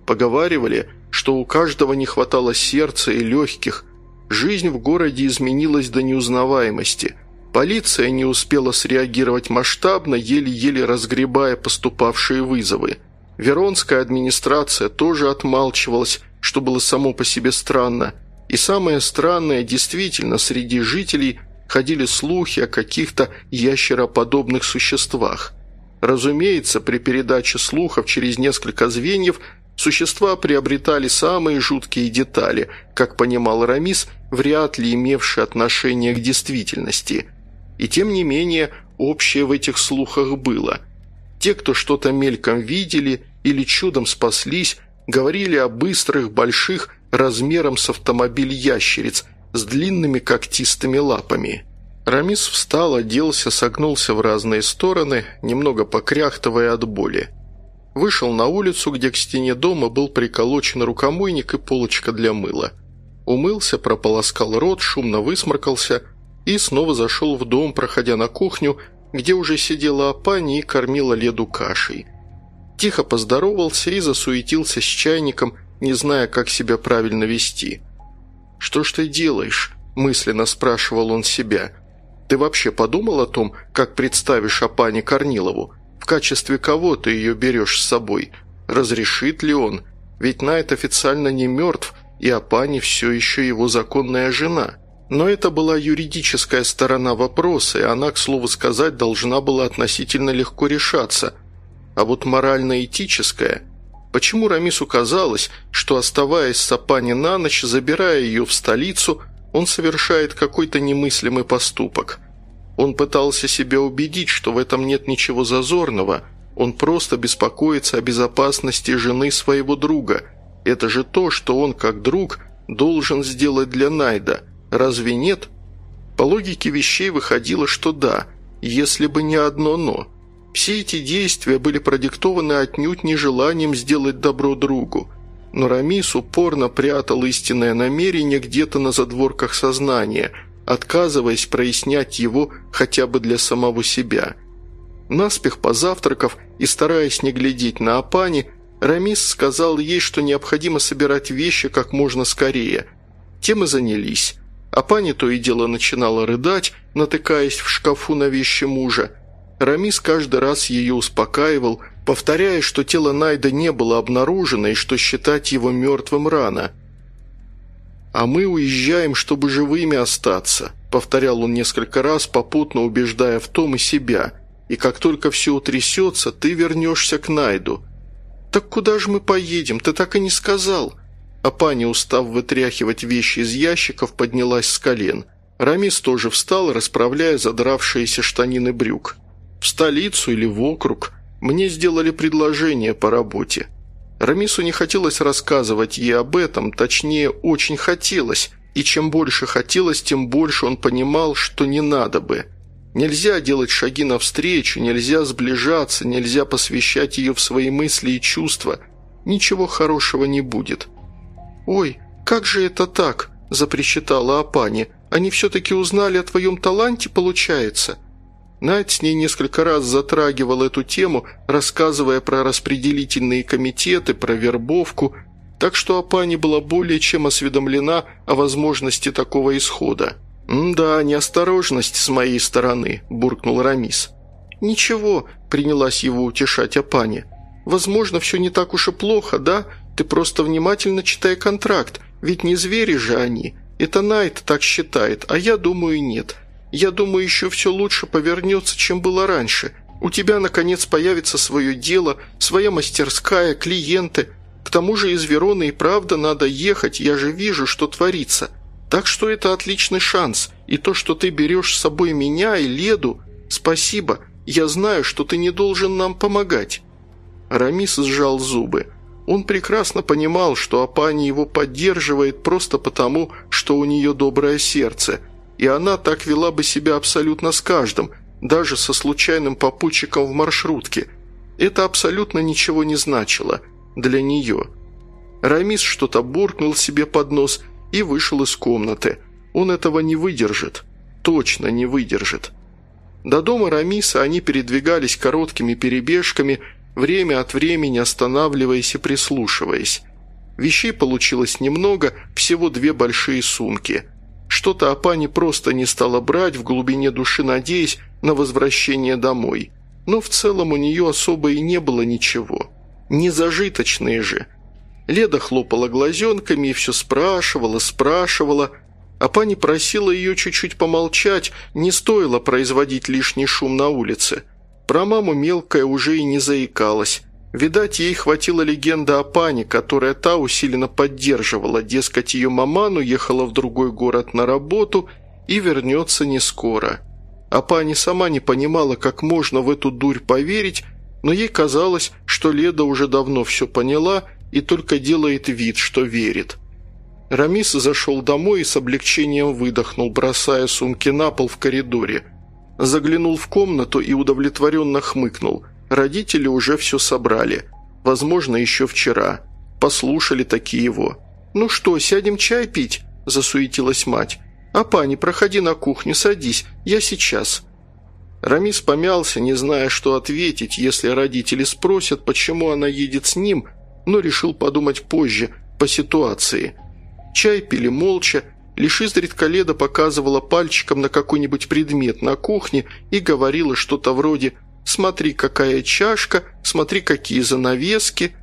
Speaker 1: Поговаривали, что у каждого не хватало сердца и легких. Жизнь в городе изменилась до неузнаваемости – Полиция не успела среагировать масштабно, еле-еле разгребая поступавшие вызовы. Веронская администрация тоже отмалчивалась, что было само по себе странно. И самое странное, действительно, среди жителей ходили слухи о каких-то ящероподобных существах. Разумеется, при передаче слухов через несколько звеньев существа приобретали самые жуткие детали, как понимал Рамис, вряд ли имевшие отношение к действительности – И тем не менее, общее в этих слухах было. Те, кто что-то мельком видели или чудом спаслись, говорили о быстрых, больших, размером с автомобиль ящериц, с длинными когтистыми лапами. Рамис встал, оделся, согнулся в разные стороны, немного покряхтывая от боли. Вышел на улицу, где к стене дома был приколочен рукомойник и полочка для мыла. Умылся, прополоскал рот, шумно высморкался и снова зашел в дом, проходя на кухню, где уже сидела Апани и кормила Леду кашей. Тихо поздоровался и засуетился с чайником, не зная, как себя правильно вести. «Что ж ты делаешь?» – мысленно спрашивал он себя. «Ты вообще подумал о том, как представишь Апане Корнилову? В качестве кого ты ее берешь с собой? Разрешит ли он? Ведь Найт официально не мертв, и Апани все еще его законная жена. Но это была юридическая сторона вопроса, и она, к слову сказать, должна была относительно легко решаться. А вот морально-этическая... Почему Рамису казалось, что, оставаясь с Апани на ночь, забирая ее в столицу, он совершает какой-то немыслимый поступок – он пытался себя убедить, что в этом нет ничего зазорного, он просто беспокоится о безопасности жены своего друга. Это же то, что он, как друг, должен сделать для Найда. Разве нет? По логике вещей выходило, что да, если бы не одно «но». Все эти действия были продиктованы отнюдь нежеланием сделать добро другу. Но Рамис упорно прятал истинное намерение где-то на задворках сознания – отказываясь прояснять его хотя бы для самого себя. Наспех позавтракав и стараясь не глядеть на Апани, Рамис сказал ей, что необходимо собирать вещи как можно скорее. Тем и занялись. Апани то и дело начинала рыдать, натыкаясь в шкафу на вещи мужа. Рамис каждый раз ее успокаивал, повторяя, что тело Найда не было обнаружено и что считать его мертвым рано – «А мы уезжаем, чтобы живыми остаться», — повторял он несколько раз, попутно убеждая в том и себя. «И как только все утрясется, ты вернешься к Найду». «Так куда же мы поедем? Ты так и не сказал». А пани, устав вытряхивать вещи из ящиков, поднялась с колен. Рамис тоже встал, расправляя задравшиеся штанины брюк. «В столицу или в округ? Мне сделали предложение по работе. Рамису не хотелось рассказывать ей об этом, точнее, очень хотелось, и чем больше хотелось, тем больше он понимал, что не надо бы. Нельзя делать шаги навстречу, нельзя сближаться, нельзя посвящать ее в свои мысли и чувства. Ничего хорошего не будет. «Ой, как же это так?» – запричитала Апани. «Они все-таки узнали о твоем таланте, получается?» Найт с ней несколько раз затрагивал эту тему, рассказывая про распределительные комитеты, про вербовку, так что Апани была более чем осведомлена о возможности такого исхода. «Да, неосторожность с моей стороны», – буркнул Рамис. «Ничего», – принялась его утешать Апани. «Возможно, все не так уж и плохо, да? Ты просто внимательно читай контракт, ведь не звери же они. Это Найт так считает, а я думаю, нет. Я думаю, еще все лучше повернется, чем было раньше. У тебя, наконец, появится свое дело, своя мастерская, клиенты. К тому же из Вероны и правда надо ехать, я же вижу, что творится. Так что это отличный шанс. И то, что ты берешь с собой меня и Леду, спасибо. Я знаю, что ты не должен нам помогать». Рамис сжал зубы. Он прекрасно понимал, что Апани его поддерживает просто потому, что у нее доброе сердце – и она так вела бы себя абсолютно с каждым, даже со случайным попутчиком в маршрутке. Это абсолютно ничего не значило для нее. Рамис что-то буркнул себе под нос и вышел из комнаты. Он этого не выдержит. Точно не выдержит. До дома Рамиса они передвигались короткими перебежками, время от времени останавливаясь и прислушиваясь. Вещей получилось немного, всего две большие сумки – что-то Апани просто не стала брать, в глубине души надеясь на возвращение домой. Но в целом у нее особо и не было ничего. Не зажиточные же. Леда хлопала глазенками и все спрашивала, спрашивала. Апани просила ее чуть-чуть помолчать, не стоило производить лишний шум на улице. Про маму мелкая уже и не заикалась. Видать, ей хватило легенды о пане, которая та усиленно поддерживала, дескать, ее маман уехала в другой город на работу и вернется не скоро. А пани сама не понимала, как можно в эту дурь поверить, но ей казалось, что Леда уже давно все поняла и только делает вид, что верит. Рамис зашел домой и с облегчением выдохнул, бросая сумки на пол в коридоре. Заглянул в комнату и удовлетворенно хмыкнул. Родители уже все собрали. Возможно, еще вчера. Послушали такие его. «Ну что, сядем чай пить?» – засуетилась мать. «А, пани, проходи на кухню, садись, я сейчас». Рамис помялся, не зная, что ответить, если родители спросят, почему она едет с ним, но решил подумать позже, по ситуации. Чай пили молча, лишь изредка Леда показывала пальчиком на какой-нибудь предмет на кухне и говорила что-то вроде «Смотри, какая чашка, смотри, какие занавески».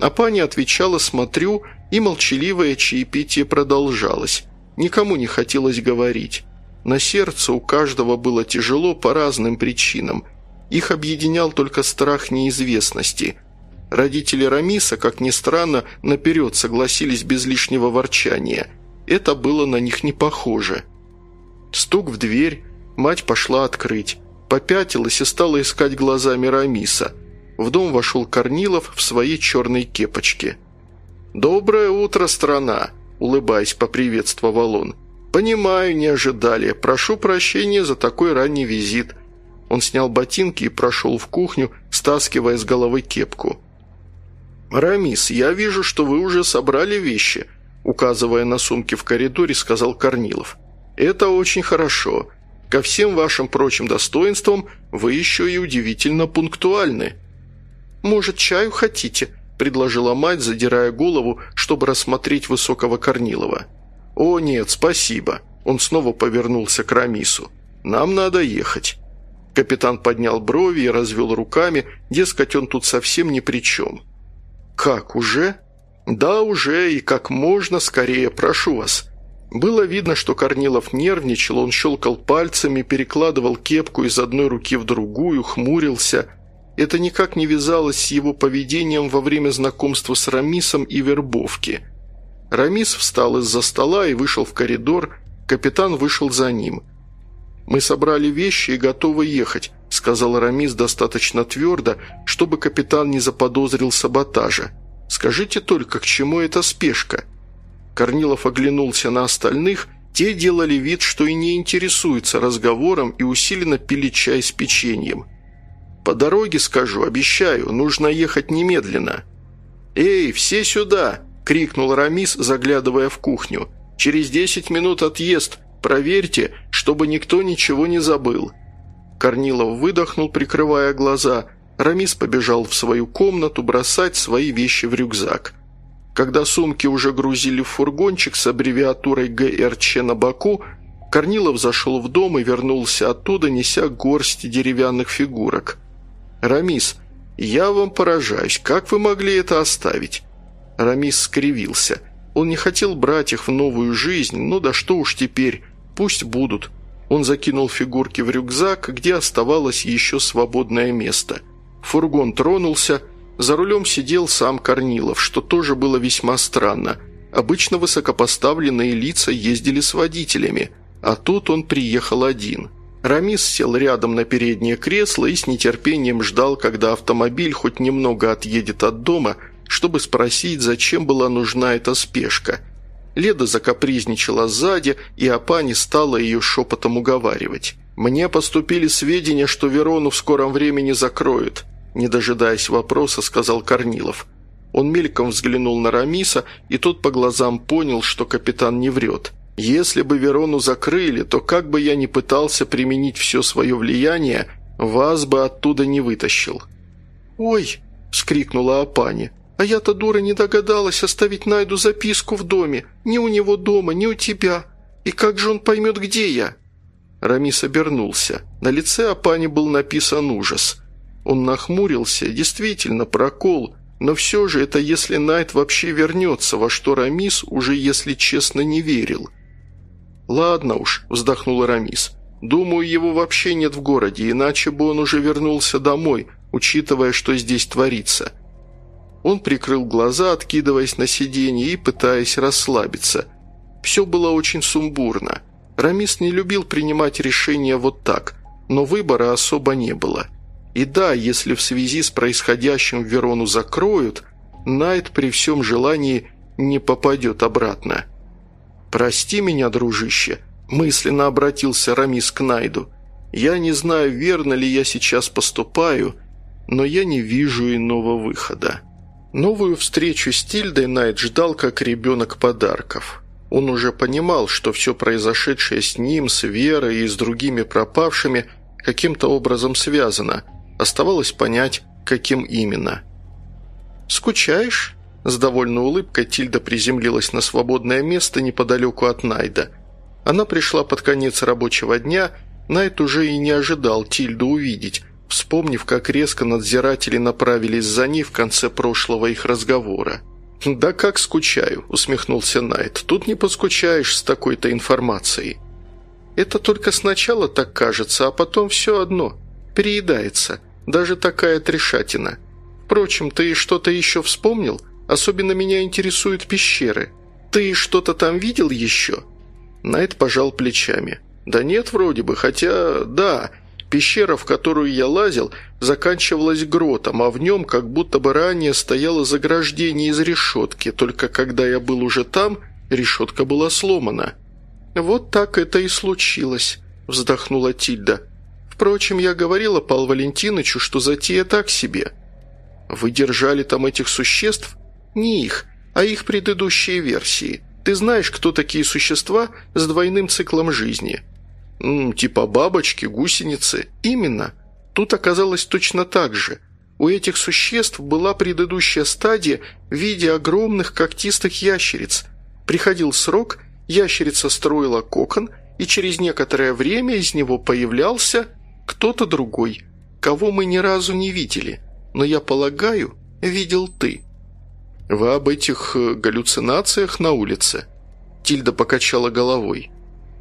Speaker 1: А паня отвечала «Смотрю», и молчаливое чаепитие продолжалось. Никому не хотелось говорить. На сердце у каждого было тяжело по разным причинам. Их объединял только страх неизвестности. Родители Рамиса, как ни странно, наперед согласились без лишнего ворчания. Это было на них не похоже. Стук в дверь, мать пошла открыть. Попятилась и стала искать глазами Рамиса. В дом вошел Корнилов в своей черной кепочке. «Доброе утро, страна!» – улыбаясь, поприветствовал он. «Понимаю, не ожидали. Прошу прощения за такой ранний визит». Он снял ботинки и прошел в кухню, стаскивая с головы кепку. «Рамис, я вижу, что вы уже собрали вещи», указывая на сумки в коридоре, сказал Корнилов. «Это очень хорошо. Ко всем вашим прочим достоинствам вы еще и удивительно пунктуальны». «Может, чаю хотите?» – предложила мать, задирая голову, чтобы рассмотреть высокого Корнилова. «О, нет, спасибо». Он снова повернулся к Рамису. «Нам надо ехать». Капитан поднял брови и развел руками, дескать, он тут совсем ни при чем. «Как, уже?» «Да, уже, и как можно скорее, прошу вас». Было видно, что Корнилов нервничал, он щелкал пальцами, перекладывал кепку из одной руки в другую, хмурился. Это никак не вязалось с его поведением во время знакомства с Рамисом и вербовки – Рамис встал из-за стола и вышел в коридор, капитан вышел за ним. «Мы собрали вещи и готовы ехать», – сказал Рамис достаточно твердо, чтобы капитан не заподозрил саботажа. «Скажите только, к чему эта спешка?» Корнилов оглянулся на остальных, те делали вид, что и не интересуются разговором и усиленно пили чай с печеньем. «По дороге скажу, обещаю, нужно ехать немедленно». «Эй, все сюда!» – крикнул Рамис, заглядывая в кухню. «Через десять минут отъезд. Проверьте, чтобы никто ничего не забыл». Корнилов выдохнул, прикрывая глаза. Рамис побежал в свою комнату бросать свои вещи в рюкзак. Когда сумки уже грузили в фургончик с аббревиатурой ГРЧ на боку, Корнилов зашел в дом и вернулся оттуда, неся горсть деревянных фигурок. «Рамис, я вам поражаюсь, как вы могли это оставить?» Рамис скривился. Он не хотел брать их в новую жизнь, но да что уж теперь, пусть будут. Он закинул фигурки в рюкзак, где оставалось еще свободное место. Фургон тронулся, за рулем сидел сам Корнилов, что тоже было весьма странно. Обычно высокопоставленные лица ездили с водителями, а тут он приехал один. Рамис сел рядом на переднее кресло и с нетерпением ждал, когда автомобиль хоть немного отъедет от дома – чтобы спросить, зачем была нужна эта спешка. Леда закапризничала сзади, и Апани стала ее шепотом уговаривать. «Мне поступили сведения, что Верону в скором времени закроют», не дожидаясь вопроса, сказал Корнилов. Он мельком взглянул на Рамиса, и тот по глазам понял, что капитан не врет. «Если бы Верону закрыли, то как бы я ни пытался применить все свое влияние, вас бы оттуда не вытащил». «Ой!» – вскрикнула Апани. А я-то, дура, не догадалась оставить Найду записку в доме. Ни у него дома, ни у тебя. И как же он поймет, где я?» Рамис обернулся. На лице Апани был написан ужас. Он нахмурился. Действительно, прокол. Но все же это если Найт вообще вернется, во что Рамис уже, если честно, не верил. «Ладно уж», – вздохнул Рамис. «Думаю, его вообще нет в городе, иначе бы он уже вернулся домой, учитывая, что здесь творится». Он прикрыл глаза, откидываясь на сиденье и пытаясь расслабиться. Все было очень сумбурно. Рамис не любил принимать решения вот так. но выбора особо не было. И да, если в связи с происходящим Верону закроют, Найт при всем желании не попадет обратно. «Прости меня, дружище», – мысленно обратился Рамис к Найду. «Я не знаю, верно ли я сейчас поступаю, но я не вижу иного выхода». Новую встречу с Тильдой Найт ждал как ребенок подарков. Он уже понимал, что все произошедшее с ним, с Верой и с другими пропавшими каким-то образом связано. Оставалось понять, каким именно. «Скучаешь?» С довольной улыбкой Тильда приземлилась на свободное место неподалеку от Найда. Она пришла под конец рабочего дня, Найд уже и не ожидал Тильду увидеть, вспомнив, как резко надзиратели направились за ней в конце прошлого их разговора. «Да как скучаю», – усмехнулся Найт. «Тут не поскучаешь с такой-то информацией». «Это только сначала так кажется, а потом все одно. Переедается. Даже такая трешатина. Впрочем, ты что-то еще вспомнил? Особенно меня интересуют пещеры. Ты что-то там видел еще?» Найт пожал плечами. «Да нет, вроде бы, хотя... да, Пещера, в которую я лазил, заканчивалась гротом, а в нем как будто бы ранее стояло заграждение из решетки, только когда я был уже там, решетка была сломана. «Вот так это и случилось», – вздохнула Тильда. «Впрочем, я говорила Пал Валентинычу, что затея так себе». «Вы держали там этих существ?» «Не их, а их предыдущие версии. Ты знаешь, кто такие существа с двойным циклом жизни?» М, типа бабочки, гусеницы. Именно. Тут оказалось точно так же. У этих существ была предыдущая стадия в виде огромных когтистых ящериц. Приходил срок, ящерица строила кокон, и через некоторое время из него появлялся кто-то другой, кого мы ни разу не видели. Но я полагаю, видел ты. Вы об этих э, галлюцинациях на улице? Тильда покачала головой.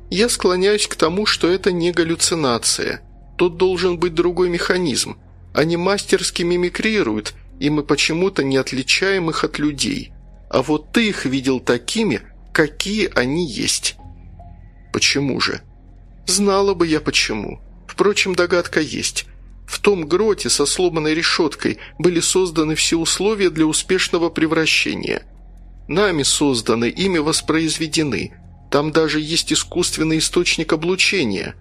Speaker 1: Я склоняюсь к тому, что это не галлюцинация. Тут должен быть другой механизм. Они мастерски мимикрируют, и мы почему-то не отличаем их от людей. А вот ты их видел такими, какие они есть. Почему же? Знала бы я почему. Впрочем, догадка есть. В том гроте со сломанной решеткой были созданы все условия для успешного превращения. Нами созданы, ими воспроизведены – там даже есть искусственный источник облучения».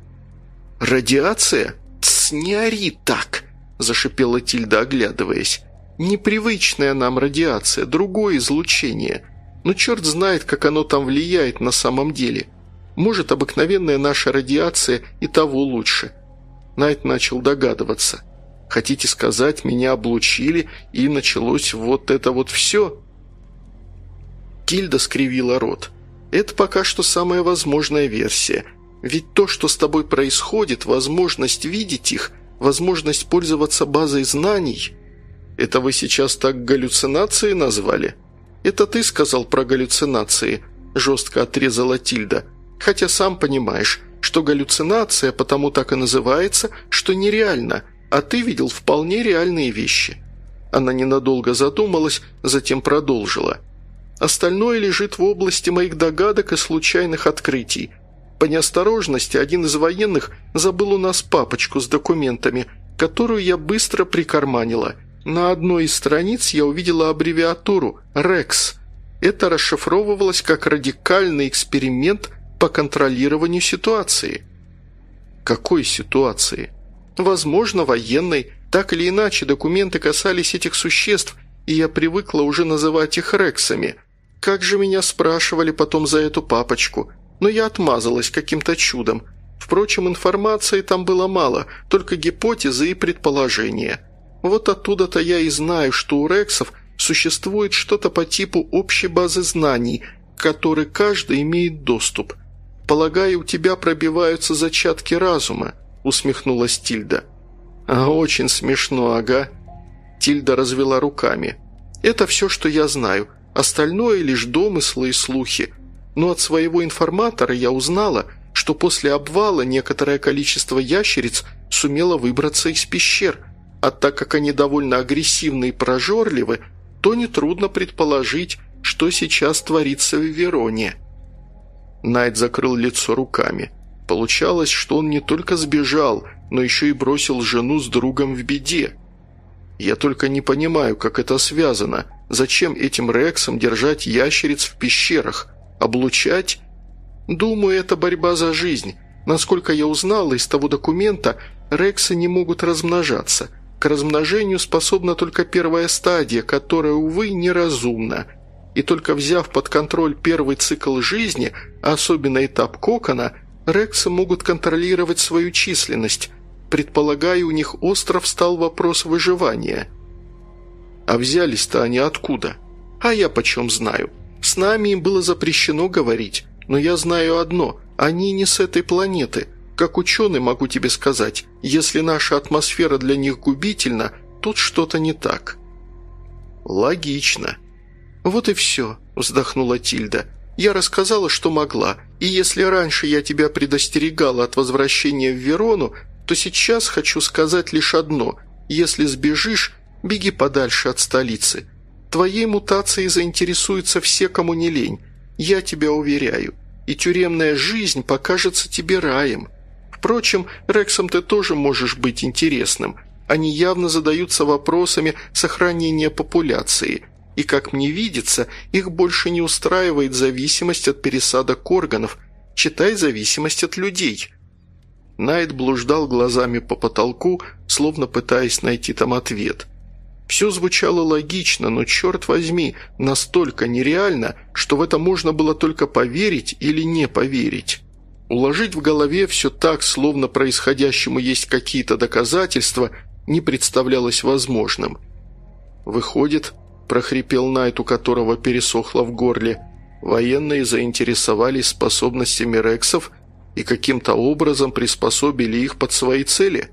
Speaker 1: «Радиация? Тс, не ори так!» – зашипела Тильда, оглядываясь. «Непривычная нам радиация, другое излучение. Но черт знает, как оно там влияет на самом деле. Может, обыкновенная наша радиация и того лучше». Найт начал догадываться. «Хотите сказать, меня облучили, и началось вот это вот все?» Тильда скривила рот. Это пока что самая возможная версия. Ведь то, что с тобой происходит, возможность видеть их, возможность пользоваться базой знаний... Это вы сейчас так галлюцинации назвали? Это ты сказал про галлюцинации, жестко отрезала Тильда. Хотя сам понимаешь, что галлюцинация потому так и называется, что нереально, а ты видел вполне реальные вещи. Она ненадолго задумалась, затем продолжила – Остальное лежит в области моих догадок и случайных открытий. По неосторожности один из военных забыл у нас папочку с документами, которую я быстро прикарманила. На одной из страниц я увидела аббревиатуру «РЕКС». Это расшифровывалось как радикальный эксперимент по контролированию ситуации. Какой ситуации? Возможно, военной. Так или иначе, документы касались этих существ, и я привыкла уже называть их рексами – как же меня спрашивали потом за эту папочку, но я отмазалась каким-то чудом. Впрочем, информации там было мало, только гипотезы и предположения. Вот оттуда-то я и знаю, что у рексов существует что-то по типу общей базы знаний, к которой каждый имеет доступ. Полагаю, у тебя пробиваются зачатки разума», – усмехнулась Тильда. «А очень смешно, ага». Тильда развела руками. «Это все, что я знаю. Остальное лишь домыслы и слухи. Но от своего информатора я узнала, что после обвала некоторое количество ящериц сумело выбраться из пещер, а так как они довольно агрессивны и прожорливы, то нетрудно предположить, что сейчас творится в Вероне. Найт закрыл лицо руками. Получалось, что он не только сбежал, но еще и бросил жену с другом в беде. Я только не понимаю, как это связано. Зачем этим Рексам держать ящериц в пещерах? Облучать? Думаю, это борьба за жизнь. Насколько я узнала из того документа, Рексы не могут размножаться. К размножению способна только первая стадия, которая, увы, неразумна. И только взяв под контроль первый цикл жизни, а особенно этап кокона, Рексы могут контролировать свою численность, Предполагаю, у них остров стал вопрос выживания. А взялись-то они откуда? А я почем знаю? С нами им было запрещено говорить, но я знаю одно – они не с этой планеты. Как ученый могу тебе сказать, если наша атмосфера для них губительна, тут что-то не так». «Логично». «Вот и все», – вздохнула Тильда. «Я рассказала, что могла, и если раньше я тебя предостерегала от возвращения в Верону, то сейчас хочу сказать лишь одно. Если сбежишь, беги подальше от столицы. Твоей мутацией заинтересуются все, кому не лень. Я тебя уверяю. И тюремная жизнь покажется тебе раем. Впрочем, Рексом ты тоже можешь быть интересным. Они явно задаются вопросами сохранения популяции. И, как мне видится, их больше не устраивает зависимость от пересадок органов. Читай зависимость от людей». Найт блуждал глазами по потолку, словно пытаясь найти там ответ. Все звучало логично, но, черт возьми, настолько нереально, что в это можно было только поверить или не поверить. Уложить в голове все так, словно происходящему есть какие-то доказательства, не представлялось возможным. «Выходит», – прохрипел Найт, у которого пересохло в горле, – «военные заинтересовались способностями рексов и каким-то образом приспособили их под свои цели?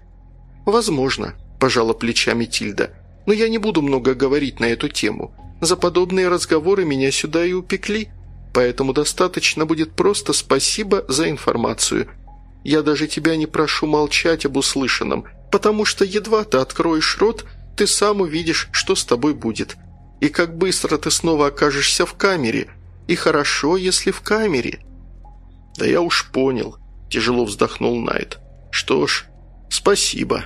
Speaker 1: Возможно, пожала плечами Тильда, но я не буду много говорить на эту тему. За подобные разговоры меня сюда и упекли, поэтому достаточно будет просто спасибо за информацию. Я даже тебя не прошу молчать об услышанном, потому что едва ты откроешь рот, ты сам увидишь, что с тобой будет. И как быстро ты снова окажешься в камере. И хорошо, если в камере. «Да я уж понял», – тяжело вздохнул Найт. «Что ж, спасибо».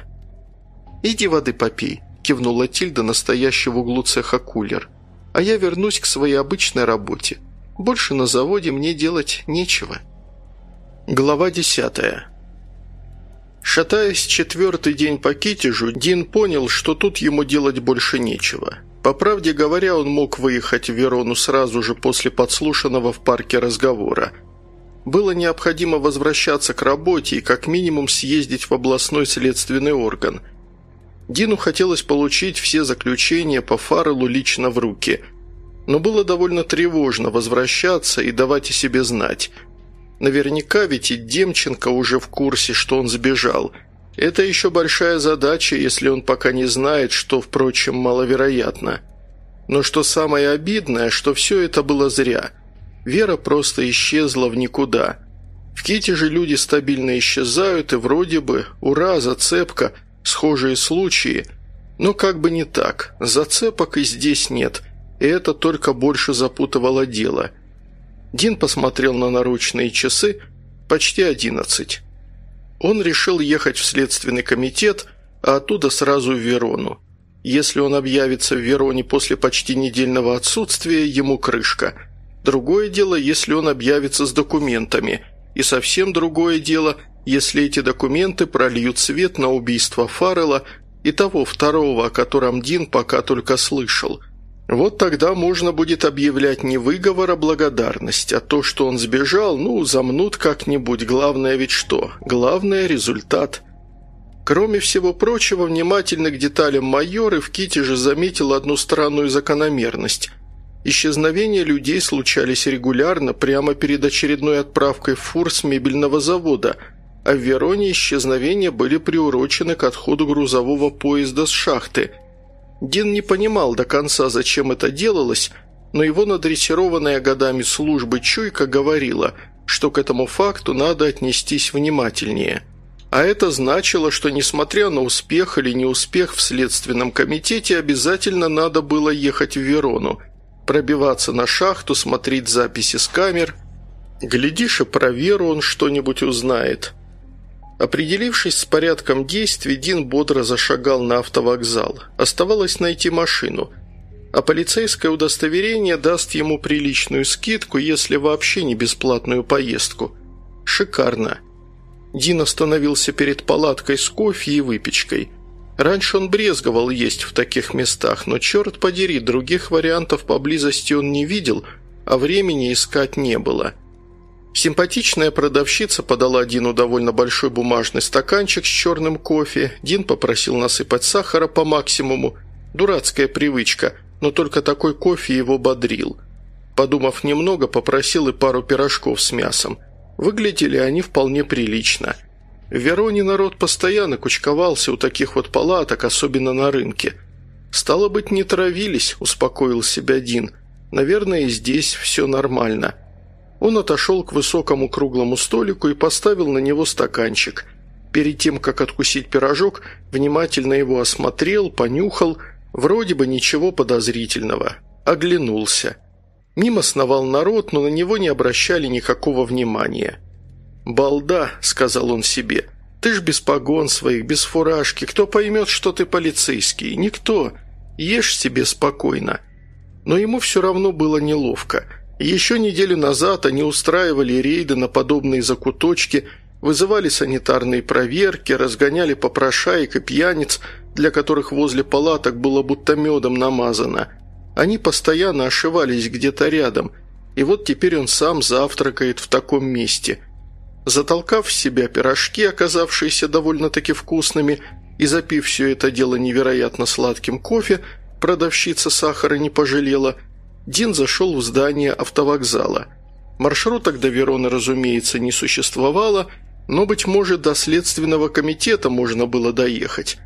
Speaker 1: «Иди воды попей», – кивнула Тильда, настоящий в углу цеха кулер. «А я вернусь к своей обычной работе. Больше на заводе мне делать нечего». Глава десятая. Шатаясь четвертый день по Китежу, Дин понял, что тут ему делать больше нечего. По правде говоря, он мог выехать в Верону сразу же после подслушанного в парке разговора – было необходимо возвращаться к работе и как минимум съездить в областной следственный орган. Дину хотелось получить все заключения по Фарреллу лично в руки, но было довольно тревожно возвращаться и давать о себе знать. Наверняка ведь и Демченко уже в курсе, что он сбежал. Это еще большая задача, если он пока не знает, что, впрочем, маловероятно. Но что самое обидное, что все это было зря – Вера просто исчезла в никуда. В Ките же люди стабильно исчезают, и вроде бы, ура, зацепка, схожие случаи. Но как бы не так, зацепок и здесь нет, и это только больше запутывало дело. Дин посмотрел на наручные часы, почти одиннадцать. Он решил ехать в следственный комитет, а оттуда сразу в Верону. Если он объявится в Вероне после почти недельного отсутствия, ему крышка – Другое дело, если он объявится с документами. И совсем другое дело, если эти документы прольют свет на убийство Фаррелла и того второго, о котором Дин пока только слышал. Вот тогда можно будет объявлять не выговор, а благодарность, а то, что он сбежал, ну, замнут как-нибудь, главное ведь что? Главное – результат. Кроме всего прочего, внимательно к деталям майор в Ките же заметил одну странную закономерность – Исчезновения людей случались регулярно прямо перед очередной отправкой в фур с мебельного завода, а в Вероне исчезновения были приурочены к отходу грузового поезда с шахты. Дин не понимал до конца, зачем это делалось, но его надрессированная годами службы чуйка говорила, что к этому факту надо отнестись внимательнее. А это значило, что несмотря на успех или неуспех в Следственном комитете, обязательно надо было ехать в Верону – пробиваться на шахту, смотреть записи с камер. Глядишь, и про Веру он что-нибудь узнает. Определившись с порядком действий, Дин бодро зашагал на автовокзал. Оставалось найти машину. А полицейское удостоверение даст ему приличную скидку, если вообще не бесплатную поездку. Шикарно. Дин остановился перед палаткой с кофе и выпечкой. Раньше он брезговал есть в таких местах, но, черт подери, других вариантов поблизости он не видел, а времени искать не было – Симпатичная продавщица подала Дину довольно большой бумажный стаканчик с черным кофе. Дин попросил насыпать сахара по максимуму. Дурацкая привычка, но только такой кофе его бодрил. Подумав немного, попросил и пару пирожков с мясом. Выглядели они вполне прилично. В Вероне народ постоянно кучковался у таких вот палаток, особенно на рынке. «Стало быть, не травились», – успокоил себя Дин. «Наверное, и здесь все нормально». Он отошел к высокому круглому столику и поставил на него стаканчик. Перед тем, как откусить пирожок, внимательно его осмотрел, понюхал, вроде бы ничего подозрительного. Оглянулся. Мимо сновал народ, но на него не обращали никакого внимания. «Балда», — сказал он себе, — «ты ж без погон своих, без фуражки, кто поймет, что ты полицейский? Никто. Ешь себе спокойно». Но ему все равно было неловко — еще неделю назад они устраивали рейды на подобные закуточки, вызывали санитарные проверки, разгоняли попрошаек и пьяниц, для которых возле палаток было будто медом намазано. Они постоянно ошивались где-то рядом, и вот теперь он сам завтракает в таком месте. Затолкав в себя пирожки, оказавшиеся довольно-таки вкусными, и запив все это дело невероятно сладким кофе, продавщица сахара не пожалела – Дин зашел в здание автовокзала. Маршруток до Вероны, разумеется, не существовало, но, быть может, до Следственного комитета можно было доехать.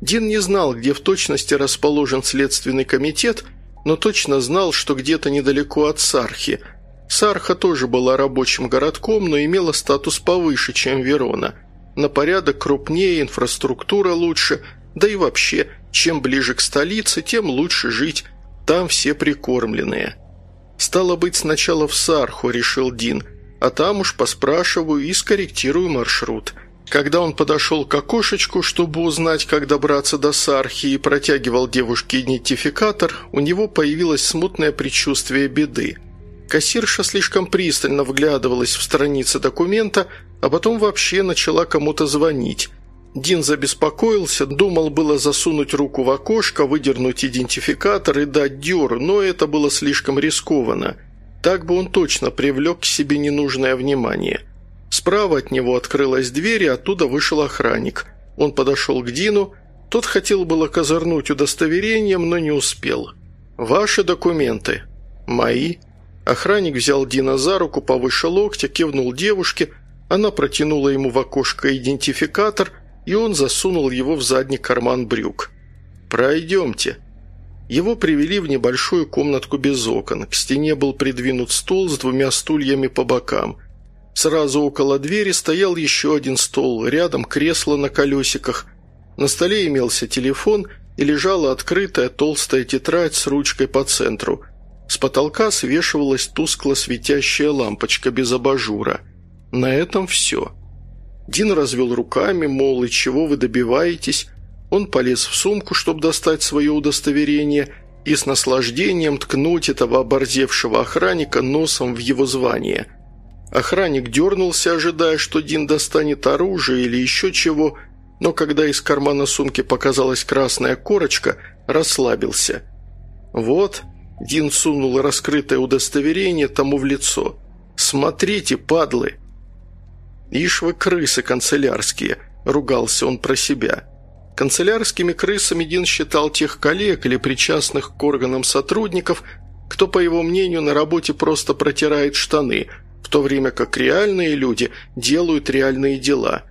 Speaker 1: Дин не знал, где в точности расположен Следственный комитет, но точно знал, что где-то недалеко от Сархи. Сарха тоже была рабочим городком, но имела статус повыше, чем Верона. На порядок крупнее, инфраструктура лучше, да и вообще, чем ближе к столице, тем лучше жить там все прикормленные. Стало быть, сначала в Сарху, решил Дин, а там уж поспрашиваю и скорректирую маршрут. Когда он подошел к окошечку, чтобы узнать, как добраться до Сархи, и протягивал девушке идентификатор, у него появилось смутное предчувствие беды. Кассирша слишком пристально вглядывалась в страницы документа, а потом вообще начала кому-то звонить. Дин забеспокоился, думал было засунуть руку в окошко, выдернуть идентификатор и дать дёр, но это было слишком рискованно. Так бы он точно привлек к себе ненужное внимание. Справа от него открылась дверь, и оттуда вышел охранник. Он подошел к Дину, тот хотел было козырнуть удостоверением, но не успел. «Ваши документы». «Мои». Охранник взял Дина за руку повыше локтя, кивнул девушке, она протянула ему в окошко идентификатор – и он засунул его в задний карман брюк. «Пройдемте». Его привели в небольшую комнатку без окон. К стене был придвинут стол с двумя стульями по бокам. Сразу около двери стоял еще один стол, рядом кресло на колесиках. На столе имелся телефон и лежала открытая толстая тетрадь с ручкой по центру. С потолка свешивалась тускло светящая лампочка без абажура. На этом все. Дин развел руками, мол, и чего вы добиваетесь? Он полез в сумку, чтобы достать свое удостоверение, и с наслаждением ткнуть этого оборзевшего охранника носом в его звание. Охранник дернулся, ожидая, что Дин достанет оружие или еще чего, но когда из кармана сумки показалась красная корочка, расслабился. «Вот», – Дин сунул раскрытое удостоверение тому в лицо. «Смотрите, падлы!» «Ишь вы крысы канцелярские», – ругался он про себя. Канцелярскими крысами Дин считал тех коллег или причастных к органам сотрудников, кто, по его мнению, на работе просто протирает штаны, в то время как реальные люди делают реальные дела.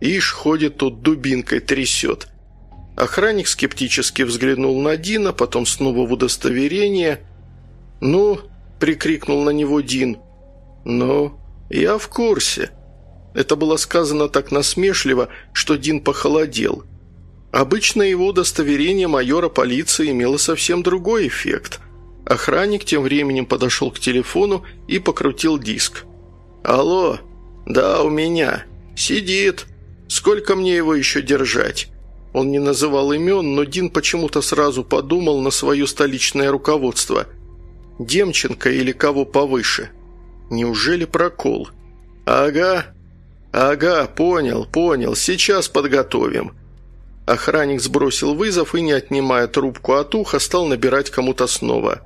Speaker 1: Ишь ходит тут дубинкой трясет. Охранник скептически взглянул на Дина, потом снова в удостоверение. «Ну?» – прикрикнул на него Дин. «Ну, я в курсе», это было сказано так насмешливо, что Дин похолодел. Обычно его удостоверение майора полиции имело совсем другой эффект. Охранник тем временем подошел к телефону и покрутил диск. «Алло? Да, у меня. Сидит. Сколько мне его еще держать?» Он не называл имен, но Дин почему-то сразу подумал на свое столичное руководство. Демченко или кого повыше. Неужели прокол? «Ага, ага, понял, понял, сейчас подготовим». Охранник сбросил вызов и, не отнимая трубку от уха, стал набирать кому-то снова.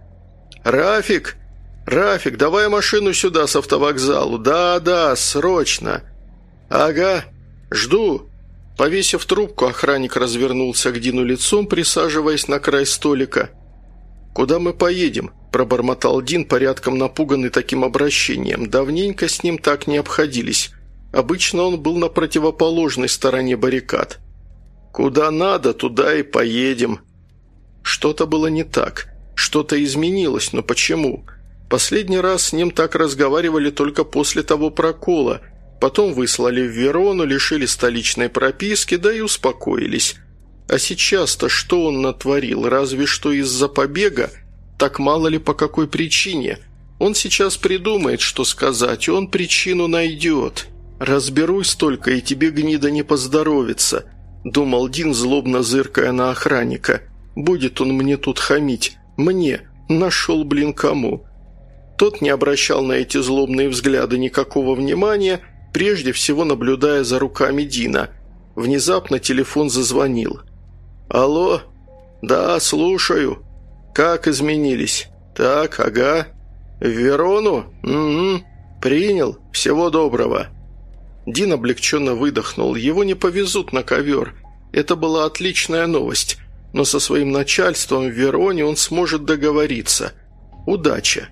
Speaker 1: «Рафик! Рафик, давай машину сюда с автовокзалу! Да-да, срочно!» «Ага, жду!» Повесив трубку, охранник развернулся к Дину лицом, присаживаясь на край столика. «Куда мы поедем?» – пробормотал Дин, порядком напуганный таким обращением. Давненько с ним так не обходились. Обычно он был на противоположной стороне баррикад. «Куда надо, туда и поедем». Что-то было не так. Что-то изменилось, но почему? Последний раз с ним так разговаривали только после того прокола. Потом выслали в Верону, лишили столичной прописки, да и успокоились. А сейчас-то что он натворил? Разве что из-за побега? Так мало ли по какой причине? Он сейчас придумает, что сказать, он причину найдет. Разберусь только, и тебе, гнида, не поздоровится», – думал Дин, злобно зыркая на охранника. «Будет он мне тут хамить. Мне. Нашел, блин, кому?» Тот не обращал на эти злобные взгляды никакого внимания, прежде всего наблюдая за руками Дина. Внезапно телефон зазвонил. «Алло? Да, слушаю. Как изменились? Так, ага. В Верону? Угу. Принял. Всего доброго». Дин облегченно выдохнул. Его не повезут на ковер. Это была отличная новость. Но со своим начальством в Вероне он сможет договориться. Удача.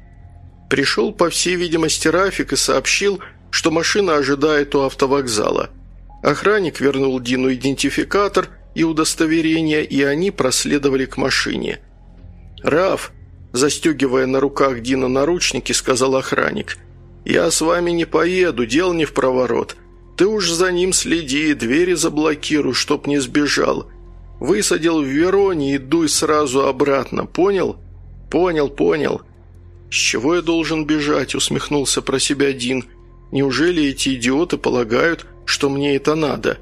Speaker 1: Пришел, по всей видимости, Рафик и сообщил, что машина ожидает у автовокзала. Охранник вернул Дину идентификатор и удостоверение, и они проследовали к машине. «Раф», застегивая на руках Дина наручники, сказал охранник, «Я с вами не поеду, дел не в проворот. Ты уж за ним следи, двери заблокируй, чтоб не сбежал. Высадил в Вероне и дуй сразу обратно, понял? Понял, понял. С чего я должен бежать, усмехнулся про себя Дин. Неужели эти идиоты полагают, что мне это надо?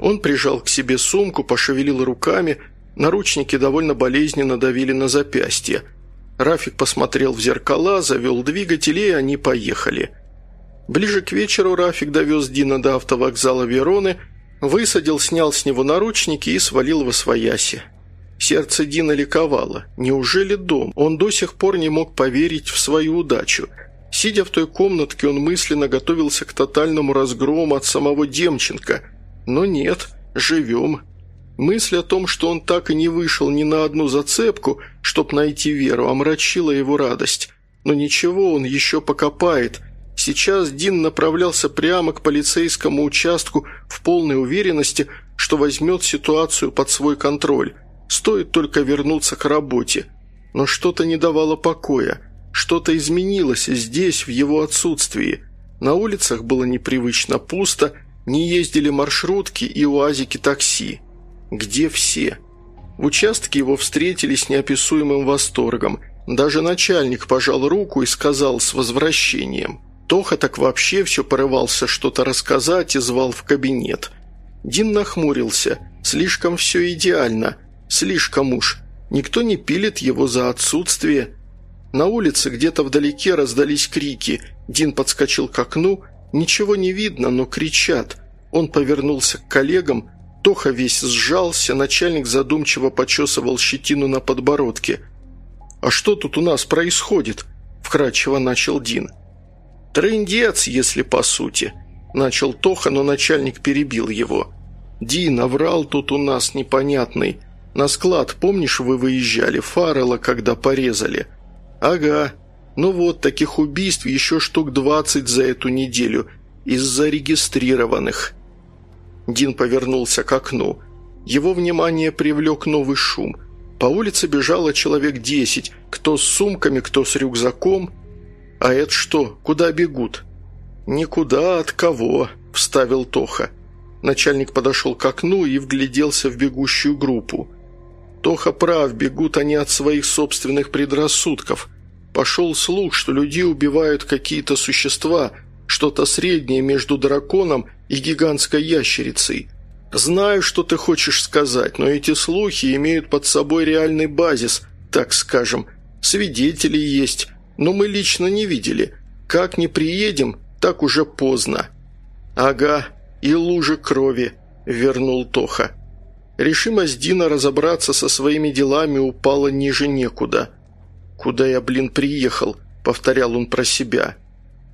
Speaker 1: Он прижал к себе сумку, пошевелил руками, наручники довольно болезненно давили на запястье. Рафик посмотрел в зеркала, завел двигатель, и они поехали. Ближе к вечеру Рафик довез Дина до автовокзала Вероны, высадил, снял с него наручники и свалил во свояси. Сердце Дина ликовало. Неужели дом? Он до сих пор не мог поверить в свою удачу. Сидя в той комнатке, он мысленно готовился к тотальному разгрому от самого Демченко. Но нет, живем. Мысль о том, что он так и не вышел ни на одну зацепку, чтоб найти веру, омрачила его радость. Но ничего, он еще покопает – Сейчас Дин направлялся прямо к полицейскому участку в полной уверенности, что возьмет ситуацию под свой контроль. Стоит только вернуться к работе. Но что-то не давало покоя. Что-то изменилось здесь, в его отсутствии. На улицах было непривычно пусто, не ездили маршрутки и уазики такси. Где все? В участке его встретили с неописуемым восторгом. Даже начальник пожал руку и сказал с возвращением – Тоха так вообще все порывался что-то рассказать и звал в кабинет. Дин нахмурился. Слишком все идеально. Слишком уж. Никто не пилит его за отсутствие. На улице где-то вдалеке раздались крики. Дин подскочил к окну. Ничего не видно, но кричат. Он повернулся к коллегам. Тоха весь сжался, начальник задумчиво почесывал щетину на подбородке. «А что тут у нас происходит?» – вкратчиво начал Дин. «Трындец, если по сути», – начал Тоха, но начальник перебил его. «Дин, оврал тут у нас непонятный. На склад, помнишь, вы выезжали, Фаррелла, когда порезали?» «Ага. Ну вот, таких убийств еще штук двадцать за эту неделю, из зарегистрированных». Дин повернулся к окну. Его внимание привлек новый шум. По улице бежало человек десять, кто с сумками, кто с рюкзаком – «А это что? Куда бегут?» «Никуда, от кого?» – вставил Тоха. Начальник подошел к окну и вгляделся в бегущую группу. Тоха прав, бегут они от своих собственных предрассудков. Пошел слух, что людей убивают какие-то существа, что-то среднее между драконом и гигантской ящерицей. Знаю, что ты хочешь сказать, но эти слухи имеют под собой реальный базис, так скажем. Свидетели есть, но мы лично не видели. Как не приедем, так уже поздно». «Ага, и лужи крови», – вернул Тоха. Решимость Дина разобраться со своими делами упала ниже некуда. «Куда я, блин, приехал?» – повторял он про себя.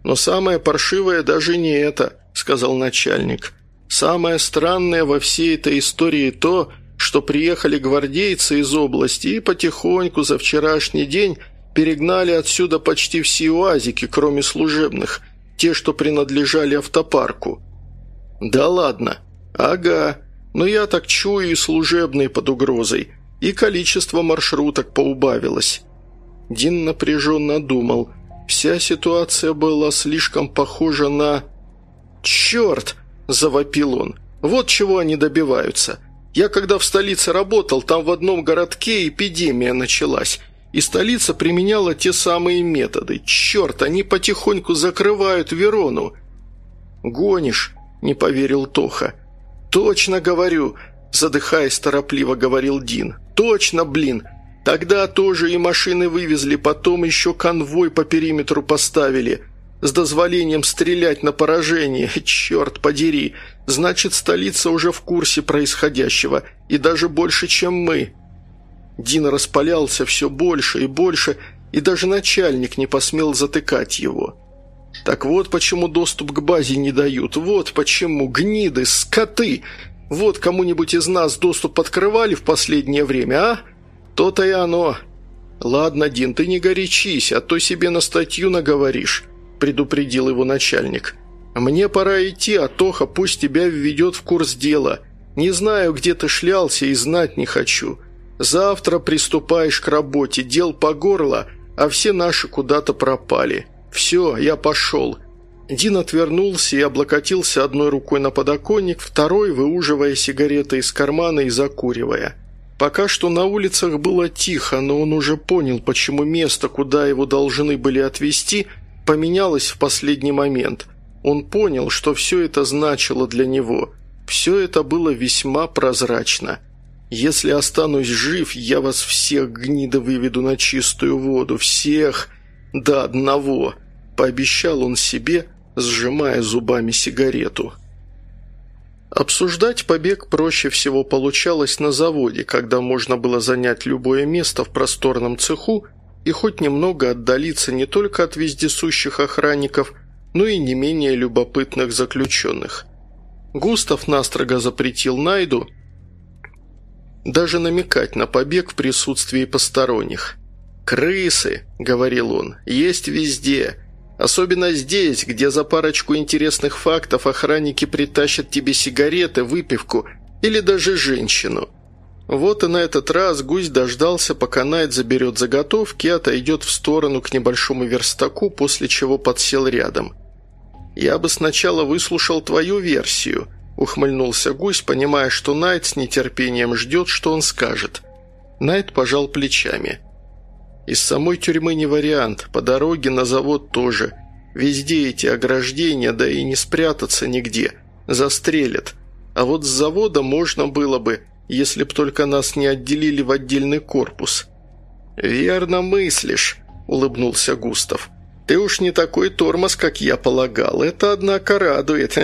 Speaker 1: «Но самое паршивое даже не это», – сказал начальник. «Самое странное во всей этой истории то, что приехали гвардейцы из области и потихоньку за вчерашний день перегнали отсюда почти все уазики, кроме служебных, те, что принадлежали автопарку». «Да ладно». «Ага. Но я так чую и служебные под угрозой, и количество маршруток поубавилось». Дин напряженно думал. Вся ситуация была слишком похожа на... «Черт!» – завопил он. «Вот чего они добиваются. Я когда в столице работал, там в одном городке эпидемия началась, и столица применяла те самые методы. Черт, они потихоньку закрывают Верону». «Гонишь?» – не поверил Тоха. «Точно говорю!» – задыхаясь торопливо говорил Дин. «Точно, блин! Тогда тоже и машины вывезли, потом еще конвой по периметру поставили. С дозволением стрелять на поражение, черт подери. Значит, столица уже в курсе происходящего, и даже больше, чем мы». Дин распалялся все больше и больше, и даже начальник не посмел затыкать его. Так вот почему доступ к базе не дают, вот почему, гниды, скоты. Вот кому-нибудь из нас доступ открывали в последнее время, а? То-то и оно. Ладно, Дин, ты не горячись, а то себе на статью наговоришь, предупредил его начальник. Мне пора идти, а Тоха пусть тебя введет в курс дела. Не знаю, где ты шлялся и знать не хочу. Завтра приступаешь к работе, дел по горло, а все наши куда-то пропали». «Все, я пошел». Дин отвернулся и облокотился одной рукой на подоконник, второй выуживая сигареты из кармана и закуривая. Пока что на улицах было тихо, но он уже понял, почему место, куда его должны были отвезти, поменялось в последний момент. Он понял, что все это значило для него. Все это было весьма прозрачно. «Если останусь жив, я вас всех, гнида, выведу на чистую воду. Всех до одного!» пообещал он себе, сжимая зубами сигарету. Обсуждать побег проще всего получалось на заводе, когда можно было занять любое место в просторном цеху и хоть немного отдалиться не только от вездесущих охранников, но и не менее любопытных заключенных. Густав настрого запретил Найду даже намекать на побег в присутствии посторонних. «Крысы», — говорил он, — «есть везде. Особенно здесь, где за парочку интересных фактов охранники притащат тебе сигареты, выпивку или даже женщину. Вот и на этот раз гусь дождался, пока Найт заберет заготовки и отойдет в сторону к небольшому верстаку, после чего подсел рядом. «Я бы сначала выслушал твою версию», – ухмыльнулся гусь, понимая, что Найт с нетерпением ждет, что он скажет. Найт пожал плечами – из самой тюрьмы не вариант, по дороге на завод тоже. Везде эти ограждения, да и не спрятаться нигде. Застрелят. А вот с завода можно было бы, если б только нас не отделили в отдельный корпус». «Верно мыслишь», – улыбнулся Густав. «Ты уж не такой тормоз, как я полагал. Это, однако, радует.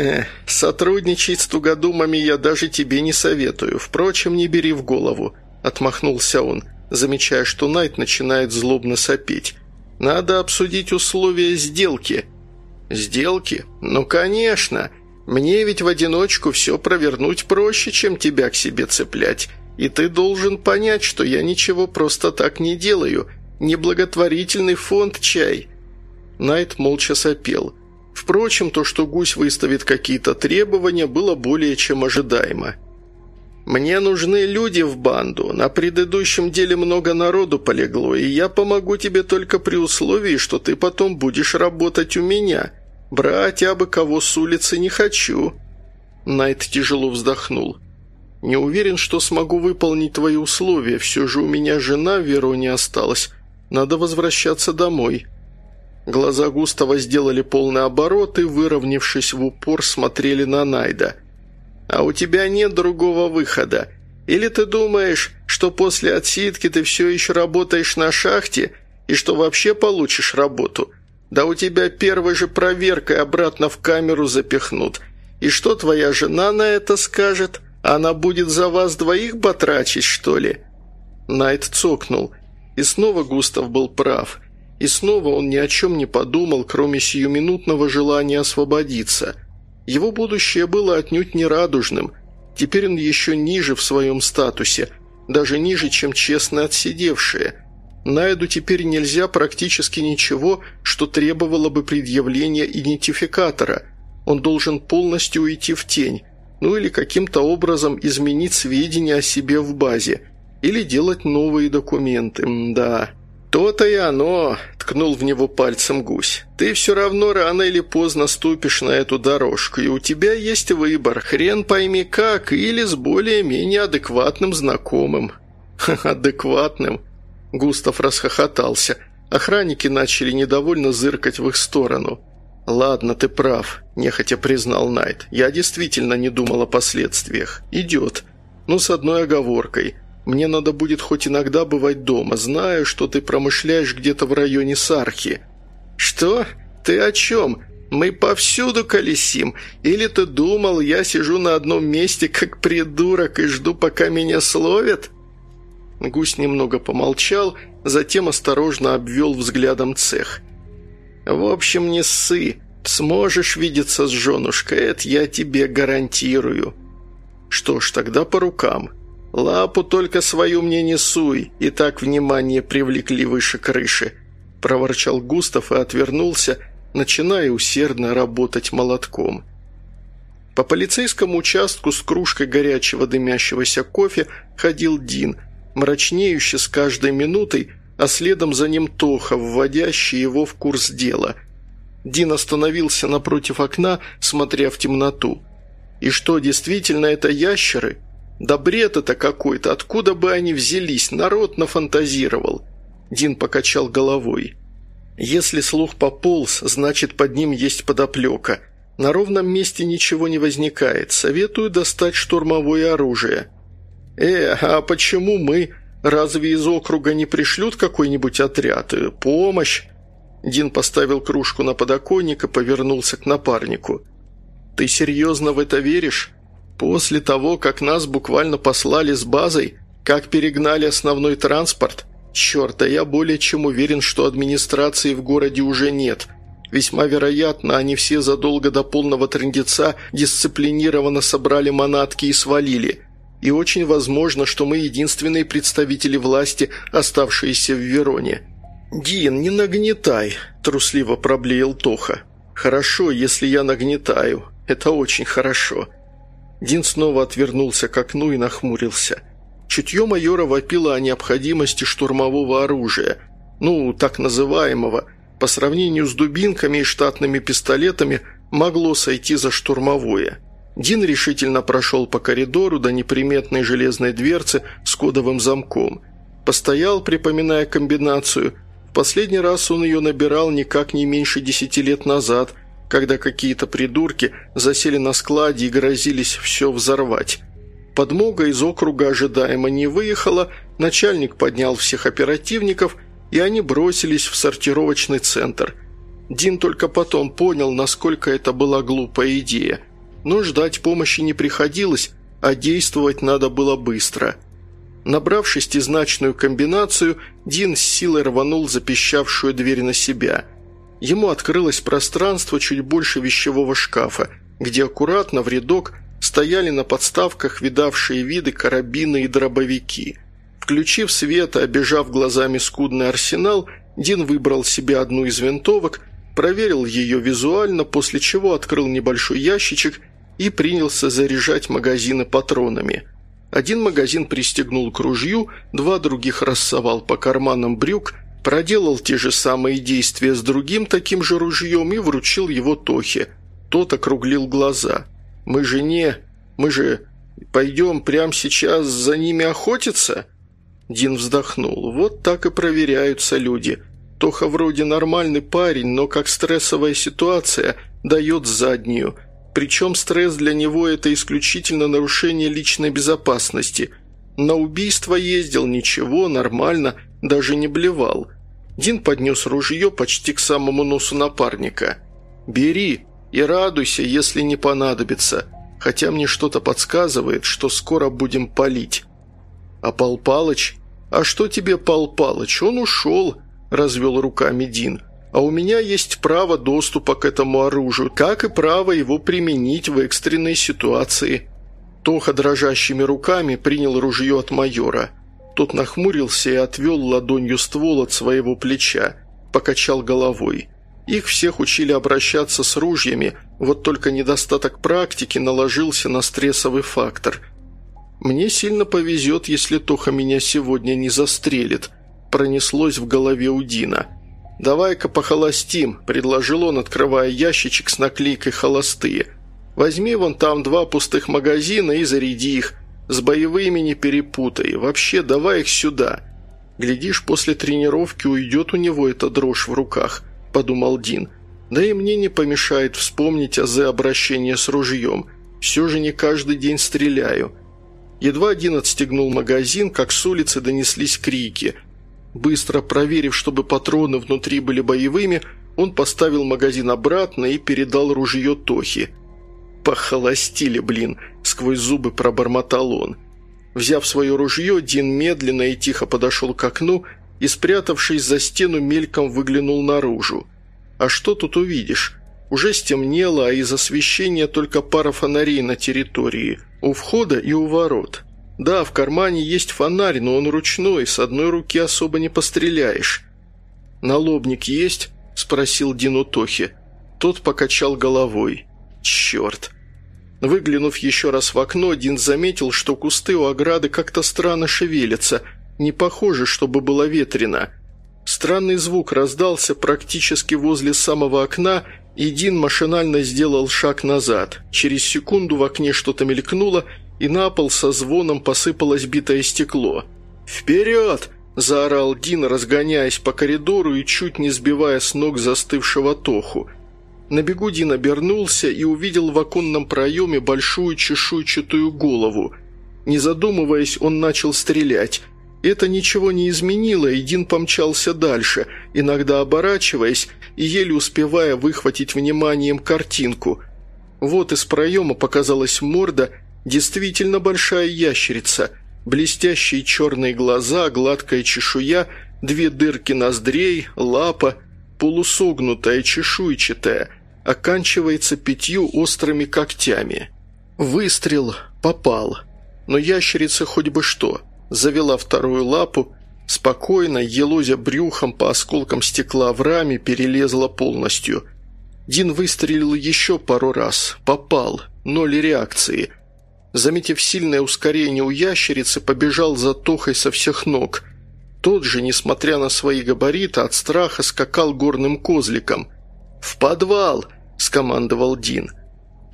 Speaker 1: Сотрудничать с тугодумами я даже тебе не советую. Впрочем, не бери в голову», – отмахнулся он замечая, что Найт начинает злобно сопеть. «Надо обсудить условия сделки». «Сделки? Ну, конечно. Мне ведь в одиночку все провернуть проще, чем тебя к себе цеплять. И ты должен понять, что я ничего просто так не делаю. Неблаготворительный фонд чай». Найт молча сопел. Впрочем, то, что гусь выставит какие-то требования, было более чем ожидаемо. «Мне нужны люди в банду. На предыдущем деле много народу полегло, и я помогу тебе только при условии, что ты потом будешь работать у меня. Брать я бы кого с улицы не хочу». Найт тяжело вздохнул. «Не уверен, что смогу выполнить твои условия. Все же у меня жена в Вероне осталась. Надо возвращаться домой». Глаза Густава сделали полный оборот и, выровнявшись в упор, смотрели на Найда. «А у тебя нет другого выхода. Или ты думаешь, что после отсидки ты все еще работаешь на шахте и что вообще получишь работу? Да у тебя первой же проверкой обратно в камеру запихнут. И что твоя жена на это скажет? Она будет за вас двоих батрачить, что ли?» Найт цокнул. И снова Густав был прав. И снова он ни о чем не подумал, кроме сиюминутного желания освободиться. Его будущее было отнюдь не радужным. Теперь он еще ниже в своем статусе, даже ниже, чем честно отсидевшие. Найду теперь нельзя практически ничего, что требовало бы предъявления идентификатора. Он должен полностью уйти в тень, ну или каким-то образом изменить сведения о себе в базе, или делать новые документы, да. «То-то и оно», – ткнул в него пальцем гусь. «Ты все равно рано или поздно ступишь на эту дорожку, и у тебя есть выбор, хрен пойми как, или с более-менее адекватным знакомым». (laughs) «Адекватным?» Густав расхохотался. Охранники начали недовольно зыркать в их сторону. «Ладно, ты прав», – нехотя признал Найт. «Я действительно не думал о последствиях. Идет. Но с одной оговоркой. Мне надо будет хоть иногда бывать дома. Знаю, что ты промышляешь где-то в районе Сархи». «Что? Ты о чем? Мы повсюду колесим. Или ты думал, я сижу на одном месте, как придурок, и жду, пока меня словят?» Гусь немного помолчал, затем осторожно обвел взглядом цех. «В общем, не ссы. Сможешь видеться с женушкой, это я тебе гарантирую». «Что ж, тогда по рукам». «Лапу только свою мне не суй, и так внимание привлекли выше крыши», – проворчал Густав и отвернулся, начиная усердно работать молотком. По полицейскому участку с кружкой горячего дымящегося кофе ходил Дин, мрачнеющий с каждой минутой, а следом за ним Тоха, вводящий его в курс дела. Дин остановился напротив окна, смотря в темноту. «И что, действительно это ящеры?» «Да бред это какой-то, откуда бы они взялись, народ нафантазировал». Дин покачал головой. «Если слух пополз, значит под ним есть подоплека. На ровном месте ничего не возникает. Советую достать штурмовое оружие». «Э, а почему мы? Разве из округа не пришлют какой-нибудь отряд? Э, помощь?» Дин поставил кружку на подоконник и повернулся к напарнику. «Ты серьезно в это веришь?» После того, как нас буквально послали с базой, как перегнали основной транспорт, черт, а я более чем уверен, что администрации в городе уже нет. Весьма вероятно, они все задолго до полного трындеца дисциплинированно собрали манатки и свалили. И очень возможно, что мы единственные представители власти, оставшиеся в Вероне. «Дин, не нагнетай», – трусливо проблеял Тоха. «Хорошо, если я нагнетаю. Это очень хорошо». Дин снова отвернулся к окну и нахмурился. Чутье майора вопило о необходимости штурмового оружия, ну, так называемого, по сравнению с дубинками и штатными пистолетами могло сойти за штурмовое. Дин решительно прошел по коридору до неприметной железной дверцы с кодовым замком. Постоял, припоминая комбинацию. В последний раз он ее набирал никак не меньше десяти лет назад – когда какие-то придурки засели на складе и грозились все взорвать. Подмога из округа ожидаемо не выехала, начальник поднял всех оперативников, и они бросились в сортировочный центр. Дин только потом понял, насколько это была глупая идея. Но ждать помощи не приходилось, а действовать надо было быстро. Набрав шестизначную комбинацию, Дин с силой рванул запищавшую дверь на себя – Ему открылось пространство чуть больше вещевого шкафа, где аккуратно в рядок стояли на подставках видавшие виды карабины и дробовики. Включив свет и обежав глазами скудный арсенал, Дин выбрал себе одну из винтовок, проверил ее визуально, после чего открыл небольшой ящичек и принялся заряжать магазины патронами. Один магазин пристегнул к ружью, два других рассовал по карманам брюк, Проделал те же самые действия с другим таким же ружьем и вручил его Тохе. Тот округлил глаза. «Мы же не... Мы же... Пойдем прямо сейчас за ними охотиться?» Дин вздохнул. «Вот так и проверяются люди. Тоха вроде нормальный парень, но как стрессовая ситуация дает заднюю. Причем стресс для него – это исключительно нарушение личной безопасности. На убийство ездил, ничего, нормально, даже не блевал. Дин поднес ружье почти к самому носу напарника. «Бери и радуйся, если не понадобится, хотя мне что-то подсказывает, что скоро будем палить». «А Пал Палыч? А что тебе Пал Палыч? Он ушел», – развел руками Дин. «А у меня есть право доступа к этому оружию, как и право его применить в экстренной ситуации». Тоха дрожащими руками принял ружье от майора – тот нахмурился и отвел ладонью ствол от своего плеча, покачал головой. Их всех учили обращаться с ружьями, вот только недостаток практики наложился на стрессовый фактор. «Мне сильно повезет, если Тоха меня сегодня не застрелит», пронеслось в голове у Дина. «Давай-ка похолостим», – предложил он, открывая ящичек с наклейкой «Холостые». «Возьми вон там два пустых магазина и заряди их. С боевыми не перепутай. Вообще, давай их сюда. Глядишь, после тренировки уйдет у него эта дрожь в руках», – подумал Дин. «Да и мне не помешает вспомнить о обращение с ружьем. Все же не каждый день стреляю». Едва Дин отстегнул магазин, как с улицы донеслись крики. Быстро проверив, чтобы патроны внутри были боевыми, он поставил магазин обратно и передал ружье Тохе – «Похолостили, блин!» – сквозь зубы пробормотал он. Взяв свое ружье, Дин медленно и тихо подошел к окну и, спрятавшись за стену, мельком выглянул наружу. «А что тут увидишь?» Уже стемнело, а из освещения только пара фонарей на территории, у входа и у ворот. Да, в кармане есть фонарь, но он ручной, с одной руки особо не постреляешь. «Налобник есть?» – спросил Дин у Тохи. Тот покачал головой. «Черт!» Выглянув еще раз в окно, Дин заметил, что кусты у ограды как-то странно шевелятся, не похоже, чтобы было ветрено. Странный звук раздался практически возле самого окна, и Дин машинально сделал шаг назад. Через секунду в окне что-то мелькнуло, и на пол со звоном посыпалось битое стекло. «Вперед!» – заорал Дин, разгоняясь по коридору и чуть не сбивая с ног застывшего Тоху – на бегу Дин обернулся и увидел в оконном проеме большую чешуйчатую голову. Не задумываясь, он начал стрелять. Это ничего не изменило, и Дин помчался дальше, иногда оборачиваясь и еле успевая выхватить вниманием картинку. Вот из проема показалась морда, действительно большая ящерица, блестящие черные глаза, гладкая чешуя, две дырки ноздрей, лапа, полусогнутая, чешуйчатая – оканчивается пятью острыми когтями. Выстрел попал, но ящерица хоть бы что, завела вторую лапу, спокойно, елозя брюхом по осколкам стекла в раме, перелезла полностью. Дин выстрелил еще пару раз, попал, ноль реакции. Заметив сильное ускорение у ящерицы, побежал за Тохой со всех ног. Тот же, несмотря на свои габариты, от страха скакал горным козликом – «В подвал!» – скомандовал Дин.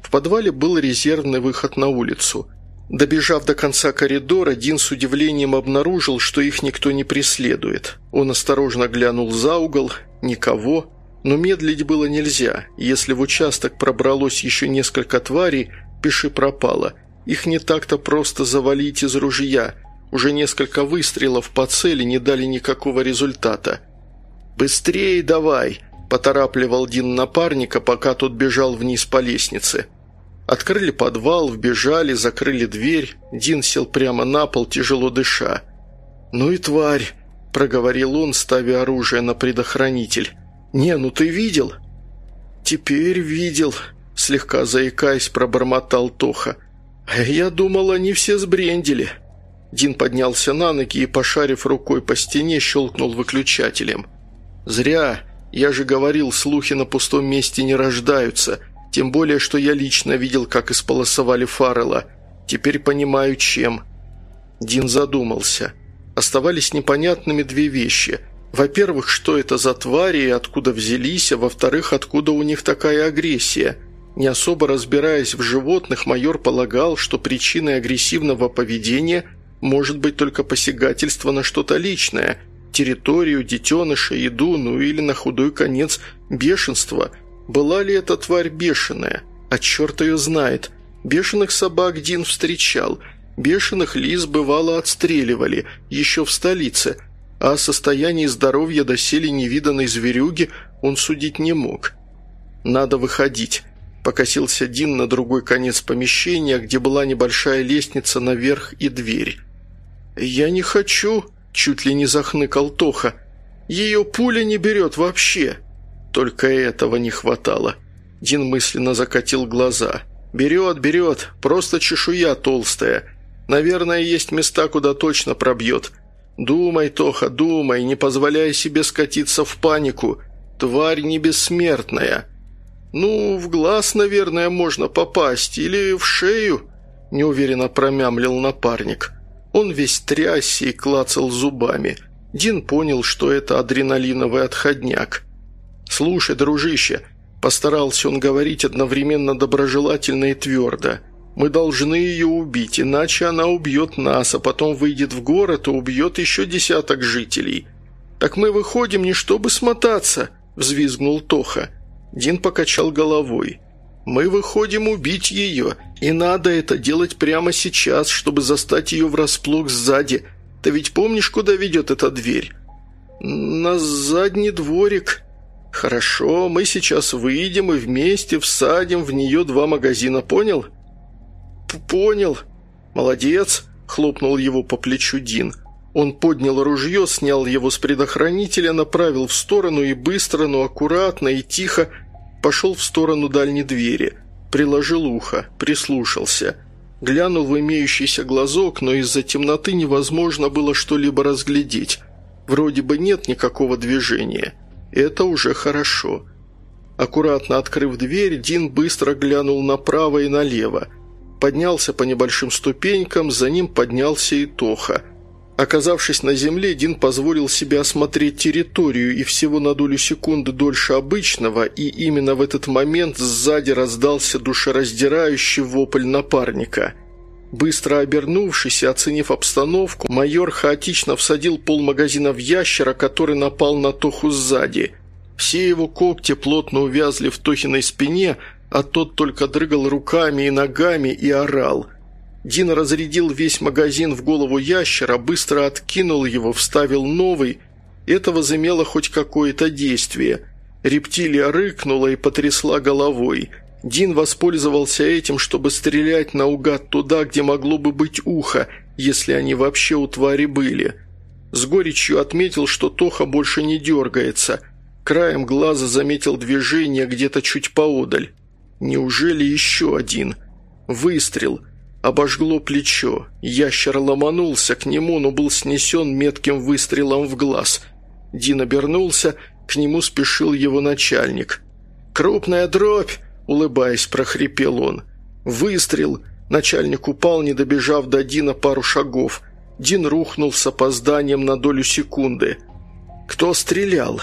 Speaker 1: В подвале был резервный выход на улицу. Добежав до конца коридора, Дин с удивлением обнаружил, что их никто не преследует. Он осторожно глянул за угол. Никого. Но медлить было нельзя. Если в участок пробралось еще несколько тварей, пиши пропало. Их не так-то просто завалить из ружья. Уже несколько выстрелов по цели не дали никакого результата. «Быстрее давай!» Поторапливал Дин напарника, пока тот бежал вниз по лестнице. Открыли подвал, вбежали, закрыли дверь. Дин сел прямо на пол, тяжело дыша. «Ну и тварь!» – проговорил он, ставя оружие на предохранитель. «Не, ну ты видел?» «Теперь видел», – слегка заикаясь, пробормотал Тоха. «Я думал, они все сбрендили». Дин поднялся на ноги и, пошарив рукой по стене, щелкнул выключателем. «Зря. Я же говорил, слухи на пустом месте не рождаются, тем более, что я лично видел, как исполосовали Фаррелла. Теперь понимаю, чем». Дин задумался. Оставались непонятными две вещи. Во-первых, что это за твари и откуда взялись, а во-вторых, откуда у них такая агрессия. Не особо разбираясь в животных, майор полагал, что причиной агрессивного поведения может быть только посягательство на что-то личное – Территорию, детеныша, еду, ну или на худой конец бешенство. Была ли эта тварь бешеная? А черт ее знает. Бешеных собак Дин встречал. Бешеных лис бывало отстреливали, еще в столице. А о состоянии здоровья доселе невиданной зверюги он судить не мог. «Надо выходить», – покосился Дин на другой конец помещения, где была небольшая лестница наверх и дверь. «Я не хочу», – чуть ли не захныкал Тоха. «Ее пуля не берет вообще». Только этого не хватало. Дин мысленно закатил глаза. «Берет, берет, просто чешуя толстая. Наверное, есть места, куда точно пробьет. Думай, Тоха, думай, не позволяй себе скатиться в панику. Тварь не бессмертная». «Ну, в глаз, наверное, можно попасть, или в шею», – неуверенно промямлил напарник. Он весь трясся и клацал зубами. Дин понял, что это адреналиновый отходняк. «Слушай, дружище», – постарался он говорить одновременно доброжелательно и твердо, – «мы должны ее убить, иначе она убьет нас, а потом выйдет в город и убьет еще десяток жителей». «Так мы выходим не чтобы смотаться», – взвизгнул Тоха. Дин покачал головой. «Мы выходим убить ее, и надо это делать прямо сейчас, чтобы застать ее врасплох сзади. Ты ведь помнишь, куда ведет эта дверь?» «На задний дворик». «Хорошо, мы сейчас выйдем и вместе всадим в нее два магазина, понял?» «Понял. Молодец», — хлопнул его по плечу Дин. Он поднял ружье, снял его с предохранителя, направил в сторону и быстро, но аккуратно и тихо пошел в сторону дальней двери. Приложил ухо, прислушался. Глянул в имеющийся глазок, но из-за темноты невозможно было что-либо разглядеть. Вроде бы нет никакого движения. Это уже хорошо. Аккуратно открыв дверь, Дин быстро глянул направо и налево. Поднялся по небольшим ступенькам, за ним поднялся и Тоха – Оказавшись на земле, Дин позволил себе осмотреть территорию и всего на долю секунды дольше обычного, и именно в этот момент сзади раздался душераздирающий вопль напарника. Быстро обернувшись и оценив обстановку, майор хаотично всадил полмагазина в ящера, который напал на Тоху сзади. Все его когти плотно увязли в Тохиной спине, а тот только дрыгал руками и ногами и орал – Дин разрядил весь магазин в голову ящера, быстро откинул его, вставил новый. Это возымело хоть какое-то действие. Рептилия рыкнула и потрясла головой. Дин воспользовался этим, чтобы стрелять наугад туда, где могло бы быть ухо, если они вообще у твари были. С горечью отметил, что Тоха больше не дергается. Краем глаза заметил движение где-то чуть поодаль. Неужели еще один? Выстрел – Обожгло плечо. Ящер ломанулся к нему, но был снесен метким выстрелом в глаз. Дин обернулся, к нему спешил его начальник. «Крупная дробь!» – улыбаясь, прохрипел он. «Выстрел!» Начальник упал, не добежав до Дина пару шагов. Дин рухнул с опозданием на долю секунды. «Кто стрелял?»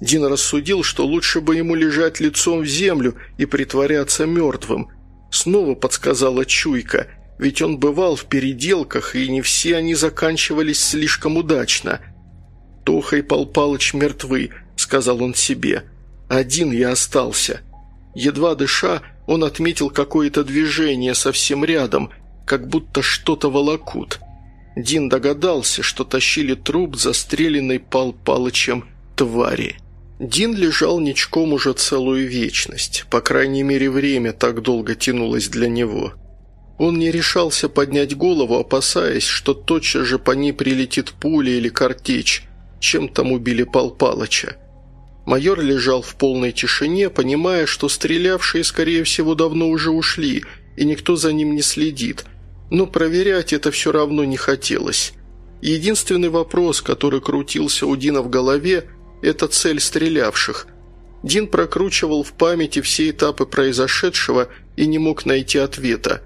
Speaker 1: Дин рассудил, что лучше бы ему лежать лицом в землю и притворяться мертвым – Снова подсказала чуйка, ведь он бывал в переделках, и не все они заканчивались слишком удачно. «Тоха и Пал мертвы», — сказал он себе. «Один я остался». Едва дыша, он отметил какое-то движение совсем рядом, как будто что-то волокут. Дин догадался, что тащили труп, застреленный Пал Палычем твари. Дин лежал ничком уже целую вечность. По крайней мере, время так долго тянулось для него. Он не решался поднять голову, опасаясь, что тотчас же по ней прилетит пуля или картечь, чем там убили Пал Палыча. Майор лежал в полной тишине, понимая, что стрелявшие, скорее всего, давно уже ушли, и никто за ним не следит. Но проверять это все равно не хотелось. Единственный вопрос, который крутился у Дина в голове – это цель стрелявших. Дин прокручивал в памяти все этапы произошедшего и не мог найти ответа.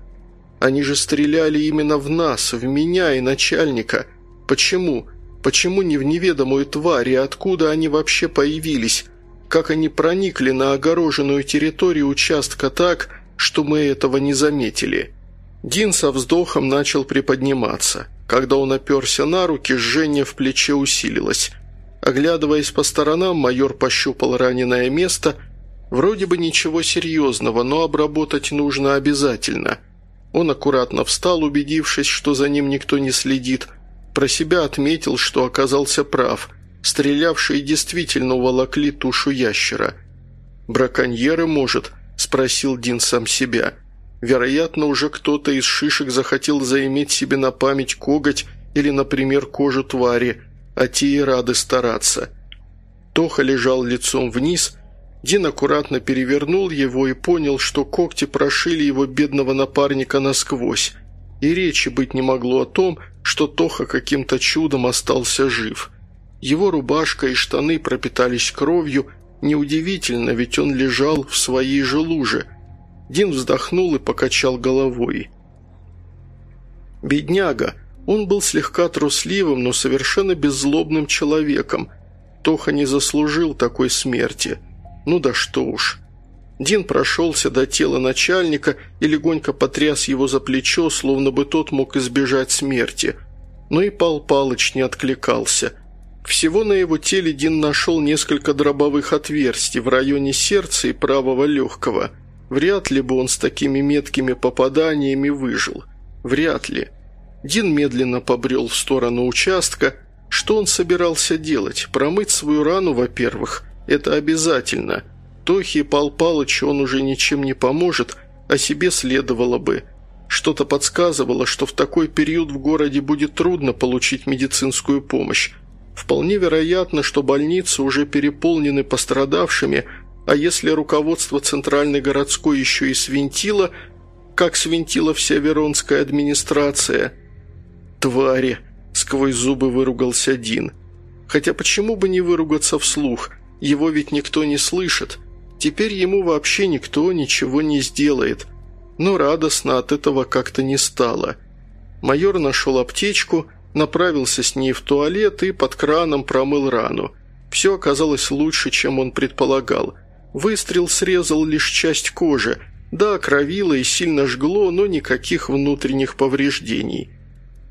Speaker 1: Они же стреляли именно в нас, в меня и начальника. Почему? Почему не в неведомую тварь и откуда они вообще появились? Как они проникли на огороженную территорию участка так, что мы этого не заметили?» Дин со вздохом начал приподниматься. Когда он оперся на руки, жжение в плече усилилось. Оглядываясь по сторонам, майор пощупал раненое место. Вроде бы ничего серьезного, но обработать нужно обязательно. Он аккуратно встал, убедившись, что за ним никто не следит. Про себя отметил, что оказался прав. Стрелявшие действительно уволокли тушу ящера. «Браконьеры, может?» – спросил Дин сам себя. Вероятно, уже кто-то из шишек захотел заиметь себе на память коготь или, например, кожу твари – а те и рады стараться. Тоха лежал лицом вниз, Дин аккуратно перевернул его и понял, что когти прошили его бедного напарника насквозь, и речи быть не могло о том, что Тоха каким-то чудом остался жив. Его рубашка и штаны пропитались кровью, неудивительно, ведь он лежал в своей же луже. Дин вздохнул и покачал головой. «Бедняга!» Он был слегка трусливым, но совершенно беззлобным человеком. Тоха не заслужил такой смерти. Ну да что уж. Дин прошелся до тела начальника и легонько потряс его за плечо, словно бы тот мог избежать смерти. Но и Пал Палыч не откликался. Всего на его теле Дин нашел несколько дробовых отверстий в районе сердца и правого легкого. Вряд ли бы он с такими меткими попаданиями выжил. Вряд ли. Дин медленно побрел в сторону участка. Что он собирался делать? Промыть свою рану, во-первых. Это обязательно. Тохе и Пал Палычу он уже ничем не поможет, а себе следовало бы. Что-то подсказывало, что в такой период в городе будет трудно получить медицинскую помощь. Вполне вероятно, что больницы уже переполнены пострадавшими, а если руководство Центральной городской еще и свинтило, как свинтила вся Веронская администрация – «Твари!» – сквозь зубы выругался Дин. «Хотя почему бы не выругаться вслух? Его ведь никто не слышит. Теперь ему вообще никто ничего не сделает. Но радостно от этого как-то не стало. Майор нашел аптечку, направился с ней в туалет и под краном промыл рану. Все оказалось лучше, чем он предполагал. Выстрел срезал лишь часть кожи. Да, кровило и сильно жгло, но никаких внутренних повреждений.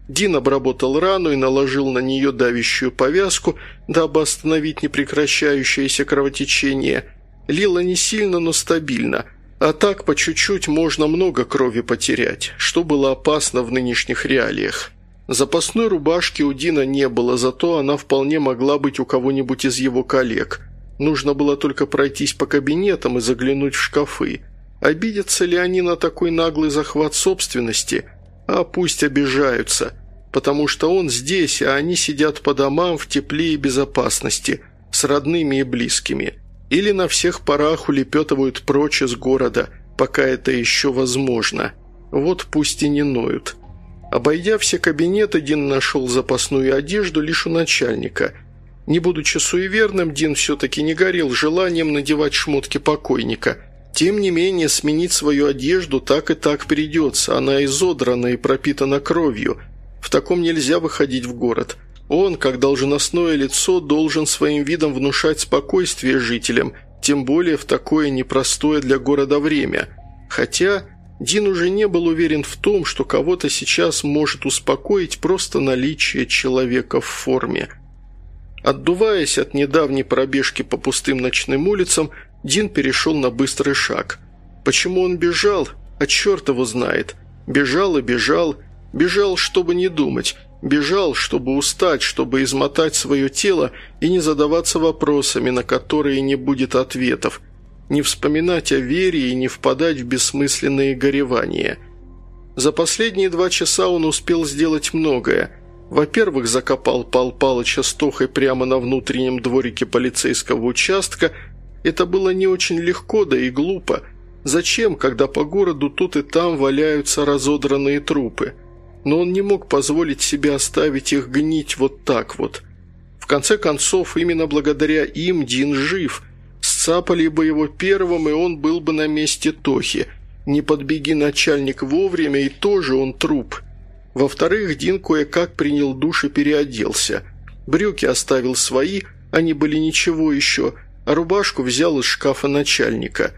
Speaker 1: Дин обработал рану и наложил на нее давящую повязку, дабы остановить непрекращающееся кровотечение. Лило не сильно, но стабильно, а так по чуть-чуть можно много крови потерять, что было опасно в нынешних реалиях. Запасной рубашки у Дина не было, зато она вполне могла быть у кого-нибудь из его коллег. Нужно было только пройтись по кабинетам и заглянуть в шкафы. Обидятся ли они на такой наглый захват собственности? А пусть обижаются потому что он здесь, а они сидят по домам в тепле и безопасности, с родными и близкими. Или на всех парах улепетывают прочь из города, пока это еще возможно. Вот пусть и не ноют. Обойдя все кабинеты, Дин нашел запасную одежду лишь у начальника. Не будучи суеверным, Дин все-таки не горел желанием надевать шмотки покойника. Тем не менее, сменить свою одежду так и так придется, она изодрана и пропитана кровью – в таком нельзя выходить в город. Он, как должностное лицо, должен своим видом внушать спокойствие жителям, тем более в такое непростое для города время. Хотя Дин уже не был уверен в том, что кого-то сейчас может успокоить просто наличие человека в форме. Отдуваясь от недавней пробежки по пустым ночным улицам, Дин перешел на быстрый шаг. Почему он бежал? А черт его знает. Бежал и бежал – Бежал, чтобы не думать, бежал, чтобы устать, чтобы измотать свое тело и не задаваться вопросами, на которые не будет ответов, не вспоминать о вере и не впадать в бессмысленные горевания. За последние два часа он успел сделать многое. Во-первых, закопал Пал Палыча с прямо на внутреннем дворике полицейского участка. Это было не очень легко, да и глупо. Зачем, когда по городу тут и там валяются разодранные трупы – но он не мог позволить себе оставить их гнить вот так вот. В конце концов, именно благодаря им Дин жив. Сцапали бы его первым, и он был бы на месте Тохи. Не подбеги начальник вовремя, и тоже он труп. Во-вторых, Дин кое-как принял душ и переоделся. Брюки оставил свои, они были ничего еще, а рубашку взял из шкафа начальника.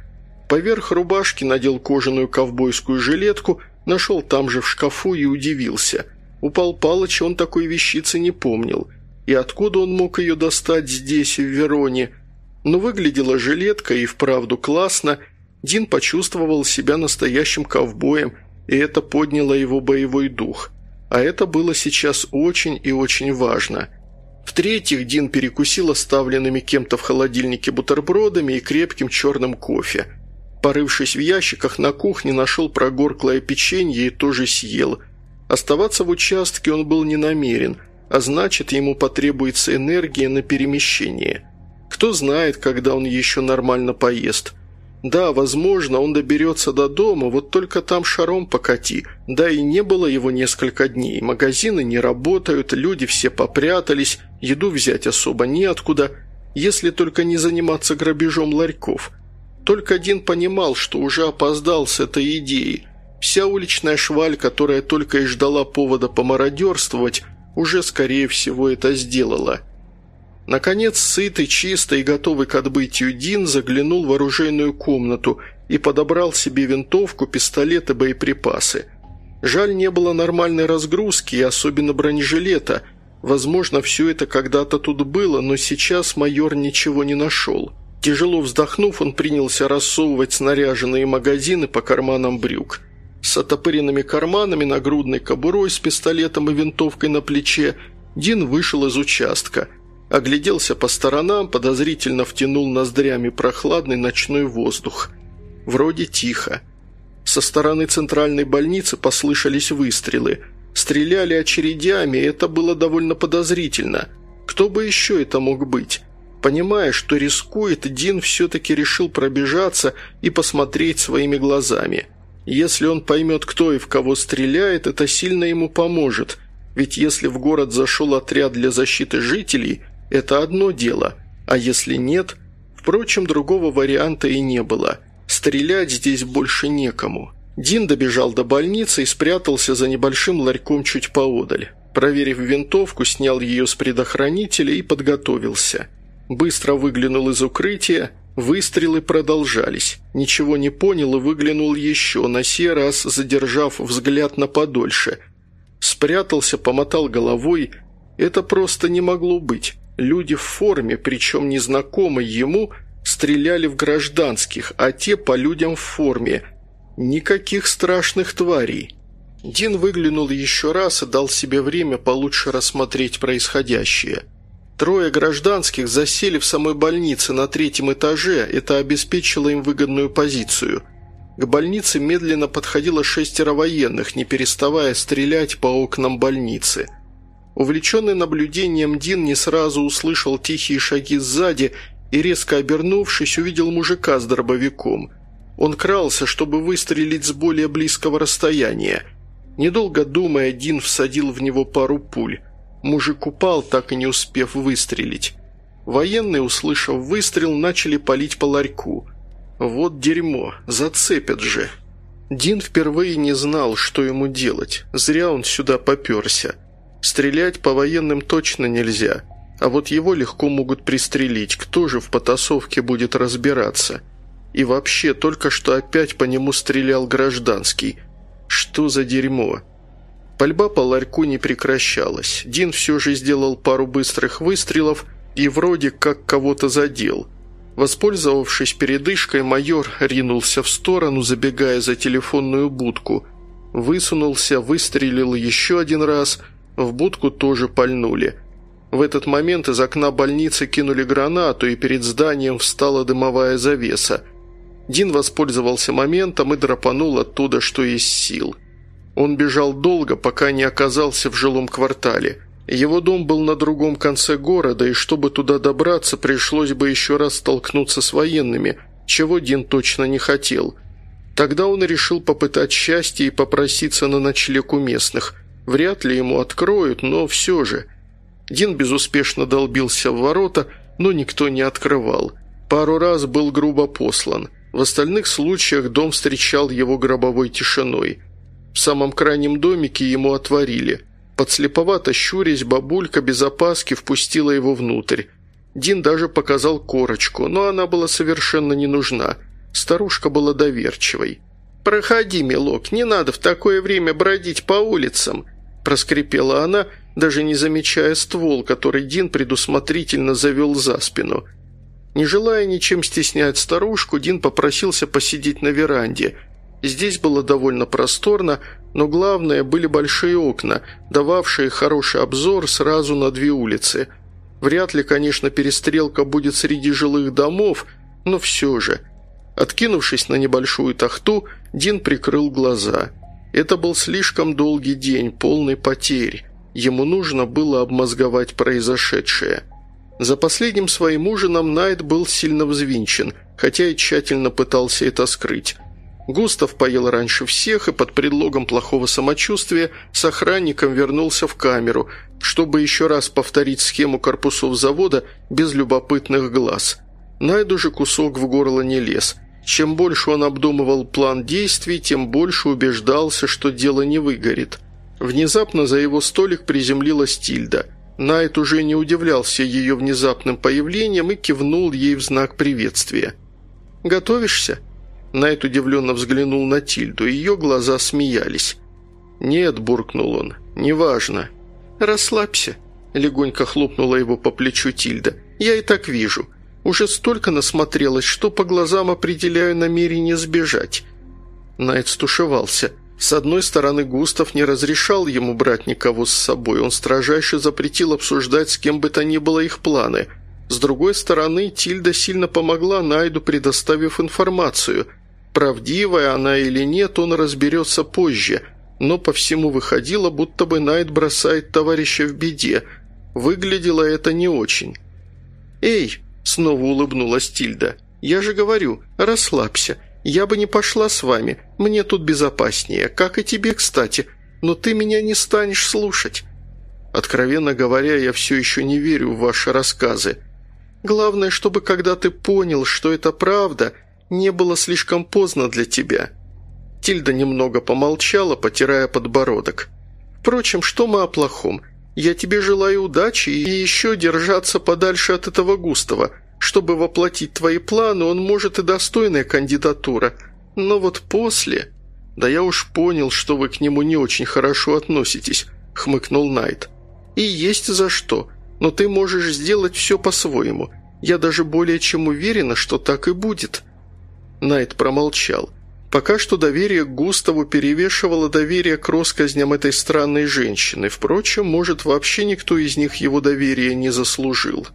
Speaker 1: Поверх рубашки надел кожаную ковбойскую жилетку – Нашел там же в шкафу и удивился. У Пал он такой вещицы не помнил. И откуда он мог ее достать здесь, в Вероне? Но выглядела жилетка и вправду классно. Дин почувствовал себя настоящим ковбоем, и это подняло его боевой дух. А это было сейчас очень и очень важно. В-третьих, Дин перекусил оставленными кем-то в холодильнике бутербродами и крепким черным кофе. Порывшись в ящиках, на кухне нашел прогорклое печенье и тоже съел. Оставаться в участке он был не намерен, а значит, ему потребуется энергия на перемещение. Кто знает, когда он еще нормально поест – да, возможно, он доберется до дома, вот только там шаром покати. Да и не было его несколько дней. Магазины не работают, люди все попрятались, еду взять особо неоткуда, если только не заниматься грабежом ларьков. Только один понимал, что уже опоздал с этой идеей. Вся уличная шваль, которая только и ждала повода помародерствовать, уже, скорее всего, это сделала – Наконец, сытый, чистый и готовый к отбытию Дин заглянул в оружейную комнату и подобрал себе винтовку, пистолет и боеприпасы. Жаль, не было нормальной разгрузки и особенно бронежилета. Возможно, все это когда-то тут было, но сейчас майор ничего не нашел. Тяжело вздохнув, он принялся рассовывать снаряженные магазины по карманам брюк. С отопыренными карманами, нагрудной кобурой с пистолетом и винтовкой на плече, Дин вышел из участка – Огляделся по сторонам, подозрительно втянул ноздрями прохладный ночной воздух. Вроде тихо. Со стороны центральной больницы послышались выстрелы. Стреляли очередями, это было довольно подозрительно. Кто бы еще это мог быть? Понимая, что рискует, Дин все-таки решил пробежаться и посмотреть своими глазами. Если он поймет, кто и в кого стреляет, это сильно ему поможет. Ведь если в город зашел отряд для защиты жителей – это одно дело, а если нет... Впрочем, другого варианта и не было. Стрелять здесь больше некому. Дин добежал до больницы и спрятался за небольшим ларьком чуть поодаль. Проверив винтовку, снял ее с предохранителя и подготовился. Быстро выглянул из укрытия, выстрелы продолжались. Ничего не понял и выглянул еще, на сей раз задержав взгляд на подольше. Спрятался, помотал головой. Это просто не могло быть. Люди в форме, причем незнакомые ему, стреляли в гражданских, а те по людям в форме. Никаких страшных тварей. Дин выглянул еще раз и дал себе время получше рассмотреть происходящее. Трое гражданских засели в самой больнице на третьем этаже, это обеспечило им выгодную позицию. К больнице медленно подходило шестеро военных, не переставая стрелять по окнам больницы – Увлеченный наблюдением Дин не сразу услышал тихие шаги сзади и, резко обернувшись, увидел мужика с дробовиком. Он крался, чтобы выстрелить с более близкого расстояния. Недолго думая, Дин всадил в него пару пуль. Мужик упал, так и не успев выстрелить. Военные, услышав выстрел, начали палить по ларьку. «Вот дерьмо, зацепят же!» Дин впервые не знал, что ему делать. Зря он сюда поперся. Стрелять по военным точно нельзя, а вот его легко могут пристрелить, кто же в потасовке будет разбираться? И вообще, только что опять по нему стрелял гражданский. Что за дерьмо? Пальба по ларьку не прекращалась. Дин все же сделал пару быстрых выстрелов и вроде как кого-то задел. Воспользовавшись передышкой, майор ринулся в сторону, забегая за телефонную будку. Высунулся, выстрелил еще один раз – в будку тоже пальнули. В этот момент из окна больницы кинули гранату, и перед зданием встала дымовая завеса. Дин воспользовался моментом и драпанул оттуда, что есть сил. Он бежал долго, пока не оказался в жилом квартале. Его дом был на другом конце города, и чтобы туда добраться, пришлось бы еще раз столкнуться с военными, чего Дин точно не хотел. Тогда он решил попытать счастье и попроситься на ночлег у местных. Вряд ли ему откроют, но все же. Дин безуспешно долбился в ворота, но никто не открывал. Пару раз был грубо послан. В остальных случаях дом встречал его гробовой тишиной. В самом крайнем домике ему отворили. Подслеповато щурясь, бабулька без опаски впустила его внутрь. Дин даже показал корочку, но она была совершенно не нужна. Старушка была доверчивой. «Проходи, милок, не надо в такое время бродить по улицам», – проскрипела она, даже не замечая ствол, который Дин предусмотрительно завел за спину. Не желая ничем стеснять старушку, Дин попросился посидеть на веранде. Здесь было довольно просторно, но главное были большие окна, дававшие хороший обзор сразу на две улицы. Вряд ли, конечно, перестрелка будет среди жилых домов, но все же. Откинувшись на небольшую тахту, Дин прикрыл глаза. Это был слишком долгий день, полный потерь. Ему нужно было обмозговать произошедшее. За последним своим ужином Найт был сильно взвинчен, хотя и тщательно пытался это скрыть. Густав поел раньше всех и под предлогом плохого самочувствия с охранником вернулся в камеру, чтобы еще раз повторить схему корпусов завода без любопытных глаз. Найду же кусок в горло не лез. Чем больше он обдумывал план действий, тем больше убеждался, что дело не выгорит. Внезапно за его столик приземлилась Тильда. Найт уже не удивлялся ее внезапным появлением и кивнул ей в знак приветствия. «Готовишься?» Найт удивленно взглянул на Тильду, ее глаза смеялись. «Нет», – буркнул он, – «неважно». «Расслабься», – легонько хлопнула его по плечу Тильда. «Я и так вижу. Уже столько насмотрелась, что по глазам определяю намерение сбежать». Найт стушевался. С одной стороны, Густав не разрешал ему брать никого с собой, он строжайше запретил обсуждать с кем бы то ни было их планы. С другой стороны, Тильда сильно помогла Найду, предоставив информацию. Правдивая она или нет, он разберется позже, но по всему выходило, будто бы Найд бросает товарища в беде. Выглядело это не очень. «Эй!» – снова улыбнулась Тильда. «Я же говорю, расслабься. Я бы не пошла с вами, мне тут безопаснее, как и тебе, кстати, но ты меня не станешь слушать». «Откровенно говоря, я все еще не верю в ваши рассказы. Главное, чтобы когда ты понял, что это правда, не было слишком поздно для тебя». Тильда немного помолчала, потирая подбородок. «Впрочем, что мы о плохом? Я тебе желаю удачи и еще держаться подальше от этого Густава. Чтобы воплотить твои планы, он может и достойная кандидатура. Но вот после...» «Да я уж понял, что вы к нему не очень хорошо относитесь», — хмыкнул Найт. «И есть за что. Но ты можешь сделать все по-своему. Я даже более чем уверена, что так и будет». Найт промолчал. Пока что доверие к Густаву перевешивало доверие к россказням этой странной женщины. Впрочем, может, вообще никто из них его доверия не заслужил.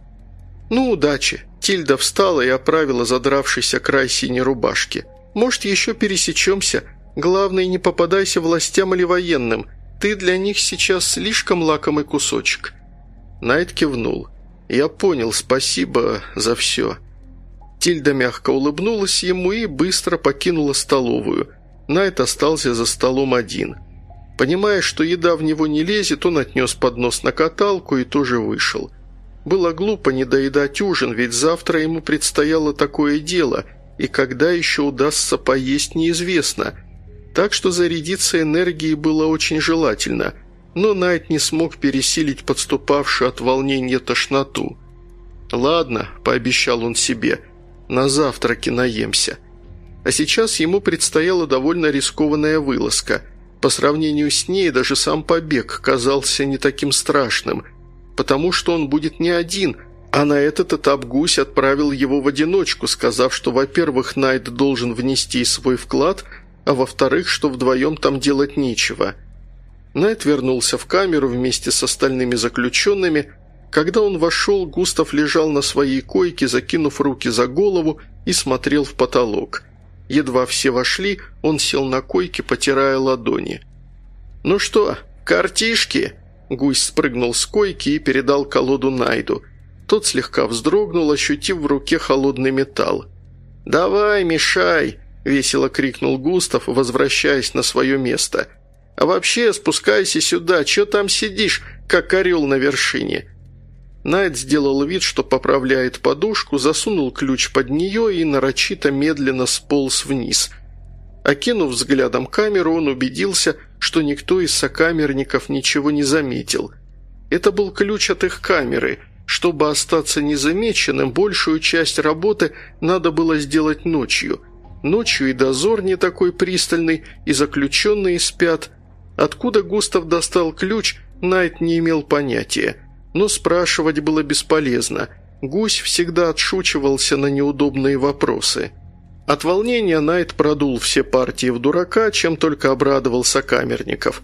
Speaker 1: «Ну, удачи!» Тильда встала и оправила задравшийся край синей рубашки. «Может, еще пересечемся? Главное, не попадайся властям или военным. Ты для них сейчас слишком лакомый кусочек». Найт кивнул. «Я понял, спасибо за все». Тильда мягко улыбнулась ему и быстро покинула столовую. Найт остался за столом один. Понимая, что еда в него не лезет, он отнес поднос на каталку и тоже вышел. Было глупо не доедать ужин, ведь завтра ему предстояло такое дело, и когда еще удастся поесть, неизвестно. Так что зарядиться энергией было очень желательно, но Найт не смог пересилить подступавшую от волнения тошноту. «Ладно», – пообещал он себе, – «на завтраке наемся». А сейчас ему предстояла довольно рискованная вылазка. По сравнению с ней даже сам побег казался не таким страшным – потому что он будет не один, а на этот этап гусь отправил его в одиночку, сказав, что, во-первых, Найт должен внести свой вклад, а во-вторых, что вдвоем там делать нечего. Найт вернулся в камеру вместе с остальными заключенными. Когда он вошел, Густав лежал на своей койке, закинув руки за голову и смотрел в потолок. Едва все вошли, он сел на койке, потирая ладони. «Ну что, картишки?» Гусь спрыгнул с койки и передал колоду Найду. Тот слегка вздрогнул, ощутив в руке холодный металл. «Давай, мешай!» – весело крикнул Густав, возвращаясь на свое место. «А вообще спускайся сюда, чё там сидишь, как орел на вершине?» Найт сделал вид, что поправляет подушку, засунул ключ под нее и нарочито медленно сполз вниз. Окинув взглядом камеру, он убедился, что никто из сокамерников ничего не заметил. Это был ключ от их камеры. Чтобы остаться незамеченным, большую часть работы надо было сделать ночью. Ночью и дозор не такой пристальный, и заключенные спят. Откуда Густав достал ключ, Найт не имел понятия. Но спрашивать было бесполезно. Гусь всегда отшучивался на неудобные вопросы. От волнения Найт продул все партии в дурака, чем только обрадовался Камерников.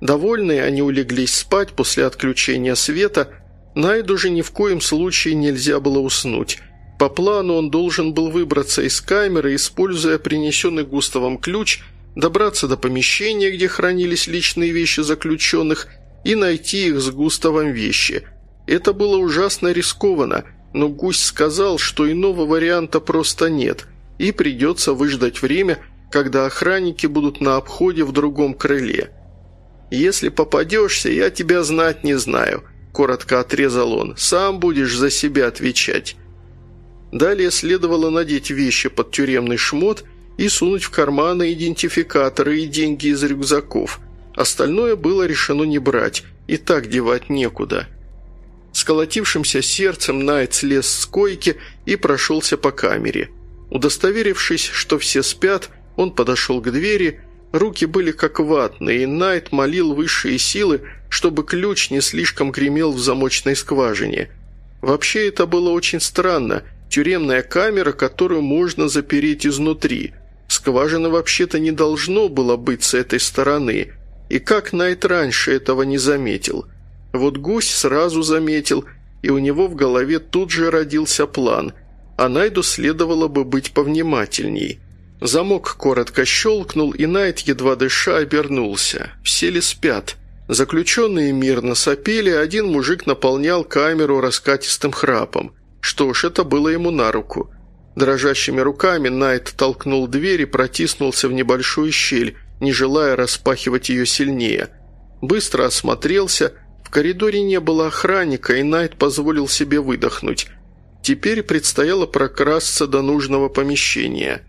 Speaker 1: Довольные они улеглись спать после отключения света, Найду же ни в коем случае нельзя было уснуть. По плану он должен был выбраться из камеры, используя принесенный Густавом ключ, добраться до помещения, где хранились личные вещи заключенных, и найти их с Густавом вещи. Это было ужасно рискованно, но Гусь сказал, что иного варианта просто нет, и придется выждать время, когда охранники будут на обходе в другом крыле. «Если попадешься, я тебя знать не знаю», – коротко отрезал он. «Сам будешь за себя отвечать». Далее следовало надеть вещи под тюремный шмот и сунуть в карманы идентификаторы и деньги из рюкзаков. Остальное было решено не брать, и так девать некуда. С колотившимся сердцем Найт слез с койки и прошелся по камере. Удостоверившись, что все спят, он подошел к двери, руки были как ватные, и Найт молил высшие силы, чтобы ключ не слишком гремел в замочной скважине. Вообще это было очень странно – Тюремная камера, которую можно запереть изнутри. Скважины вообще-то не должно было быть с этой стороны. И как Найт раньше этого не заметил? Вот гусь сразу заметил, и у него в голове тут же родился план, а Найду следовало бы быть повнимательней. Замок коротко щелкнул, и Найт, едва дыша, обернулся. Все ли спят? Заключенные мирно сопели, один мужик наполнял камеру раскатистым храпом. Что ж, это было ему на руку. Дрожащими руками Найт толкнул дверь и протиснулся в небольшую щель, не желая распахивать ее сильнее. Быстро осмотрелся, коридоре не было охранника, и Найт позволил себе выдохнуть. Теперь предстояло прокрасться до нужного помещения.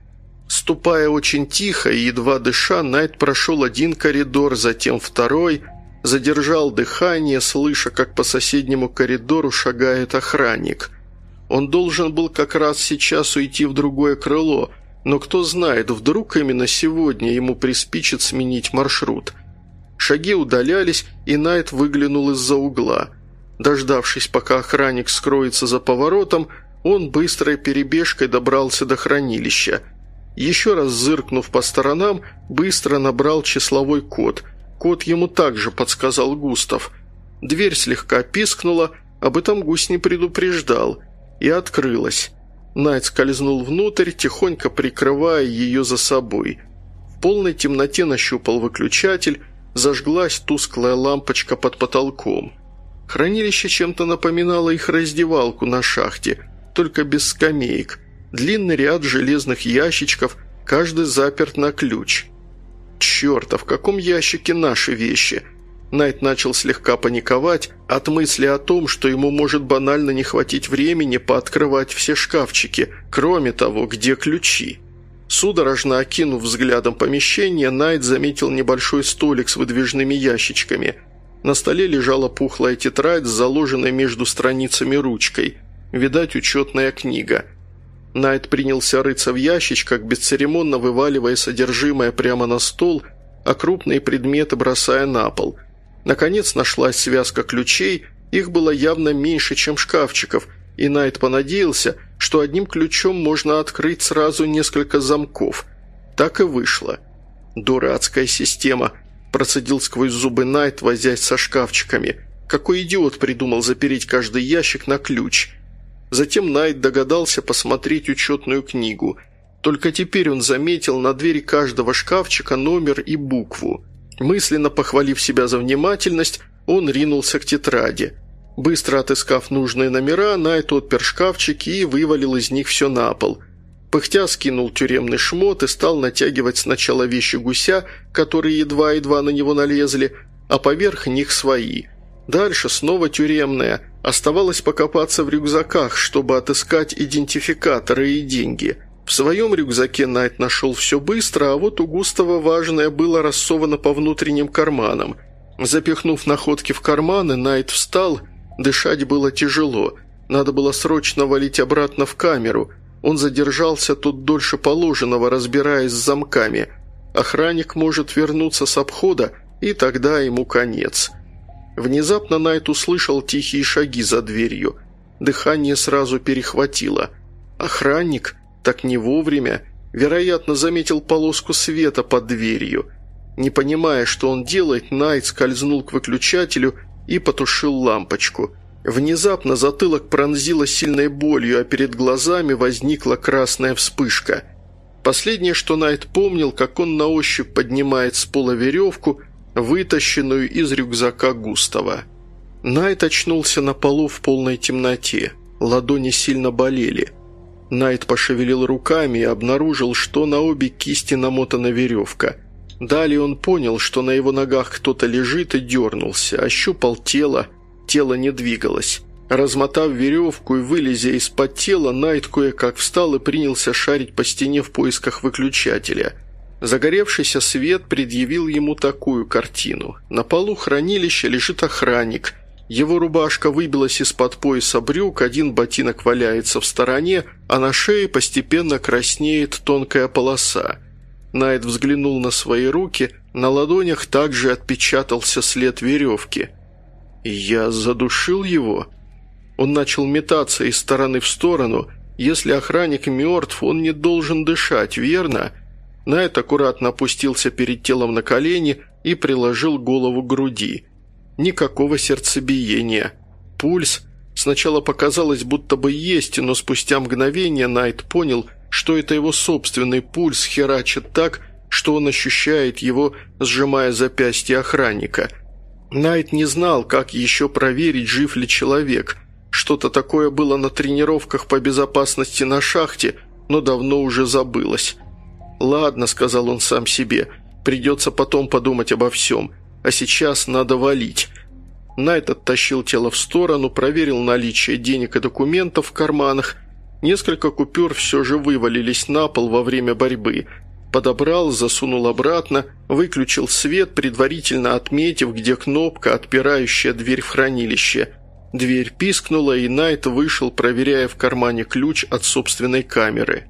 Speaker 1: Ступая очень тихо и едва дыша, Найт прошел один коридор, затем второй, задержал дыхание, слыша, как по соседнему коридору шагает охранник – он должен был как раз сейчас уйти в другое крыло, но кто знает, вдруг именно сегодня ему приспичит сменить маршрут. Шаги удалялись, и Найт выглянул из-за угла. Дождавшись, пока охранник скроется за поворотом, он быстрой перебежкой добрался до хранилища. Еще раз зыркнув по сторонам, быстро набрал числовой код. Код ему также подсказал Густав. Дверь слегка пискнула, об этом гусь не предупреждал – и открылась. Найт скользнул внутрь, тихонько прикрывая ее за собой. В полной темноте нащупал выключатель, зажглась тусклая лампочка под потолком. Хранилище чем-то напоминало их раздевалку на шахте, только без скамеек. Длинный ряд железных ящичков, каждый заперт на ключ. «Черт, а в каком ящике наши вещи?» Найт начал слегка паниковать от мысли о том, что ему может банально не хватить времени пооткрывать все шкафчики. Кроме того, где ключи? Судорожно окинув взглядом помещение, Найт заметил небольшой столик с выдвижными ящичками. На столе лежала пухлая тетрадь с заложенной между страницами ручкой. Видать, учетная книга. Найт принялся рыться в ящичках, бесцеремонно вываливая содержимое прямо на стол, а крупные предметы бросая на пол – Наконец нашлась связка ключей, их было явно меньше, чем шкафчиков, и Найт понадеялся, что одним ключом можно открыть сразу несколько замков. Так и вышло. «Дурацкая система», – процедил сквозь зубы Найт, возясь со шкафчиками. «Какой идиот придумал запереть каждый ящик на ключ?» Затем Найт догадался посмотреть учетную книгу. Только теперь он заметил на двери каждого шкафчика номер и букву – Мысленно похвалив себя за внимательность, он ринулся к тетради. Быстро отыскав нужные номера, Найт отпер шкафчики и вывалил из них все на пол. Пыхтя скинул тюремный шмот и стал натягивать сначала вещи гуся, которые едва-едва на него налезли, а поверх них свои. Дальше снова тюремная. Оставалось покопаться в рюкзаках, чтобы отыскать идентификаторы и деньги – в своем рюкзаке Найт нашел все быстро, а вот у Густава важное было рассовано по внутренним карманам. Запихнув находки в карманы, Найт встал, дышать было тяжело. Надо было срочно валить обратно в камеру. Он задержался тут дольше положенного, разбираясь с замками. Охранник может вернуться с обхода и тогда ему конец. Внезапно Найт услышал тихие шаги за дверью. Дыхание сразу перехватило. Охранник? Так не вовремя. Вероятно, заметил полоску света под дверью. Не понимая, что он делает, Найт скользнул к выключателю и потушил лампочку. Внезапно затылок пронзило сильной болью, а перед глазами возникла красная вспышка. Последнее, что Найт помнил, как он на ощупь поднимает с пола веревку, вытащенную из рюкзака Густава. Найт очнулся на полу в полной темноте. Ладони сильно болели. Найт пошевелил руками и обнаружил, что на обе кисти намотана веревка. Далее он понял, что на его ногах кто-то лежит и дернулся, ощупал тело, тело не двигалось. Размотав веревку и вылезя из-под тела, Найт кое-как встал и принялся шарить по стене в поисках выключателя. Загоревшийся свет предъявил ему такую картину. На полу хранилища лежит охранник. Его рубашка выбилась из-под пояса брюк, один ботинок валяется в стороне, а на шее постепенно краснеет тонкая полоса. Найт взглянул на свои руки, на ладонях также отпечатался след веревки. «Я задушил его?» Он начал метаться из стороны в сторону. Если охранник мертв, он не должен дышать, верно? Найт аккуратно опустился перед телом на колени и приложил голову к груди. Никакого сердцебиения. Пульс. Сначала показалось, будто бы есть, но спустя мгновение Найт понял, что это его собственный пульс херачит так, что он ощущает его, сжимая запястье охранника. Найт не знал, как еще проверить, жив ли человек – что-то такое было на тренировках по безопасности на шахте, но давно уже забылось. «Ладно», — сказал он сам себе, — «придется потом подумать обо всем, а сейчас надо валить». Найт оттащил тело в сторону, проверил наличие денег и документов в карманах. Несколько купюр все же вывалились на пол во время борьбы. Подобрал, засунул обратно, выключил свет, предварительно отметив, где кнопка, отпирающая дверь в хранилище – Дверь пискнула, и Найт вышел, проверяя в кармане ключ от собственной камеры.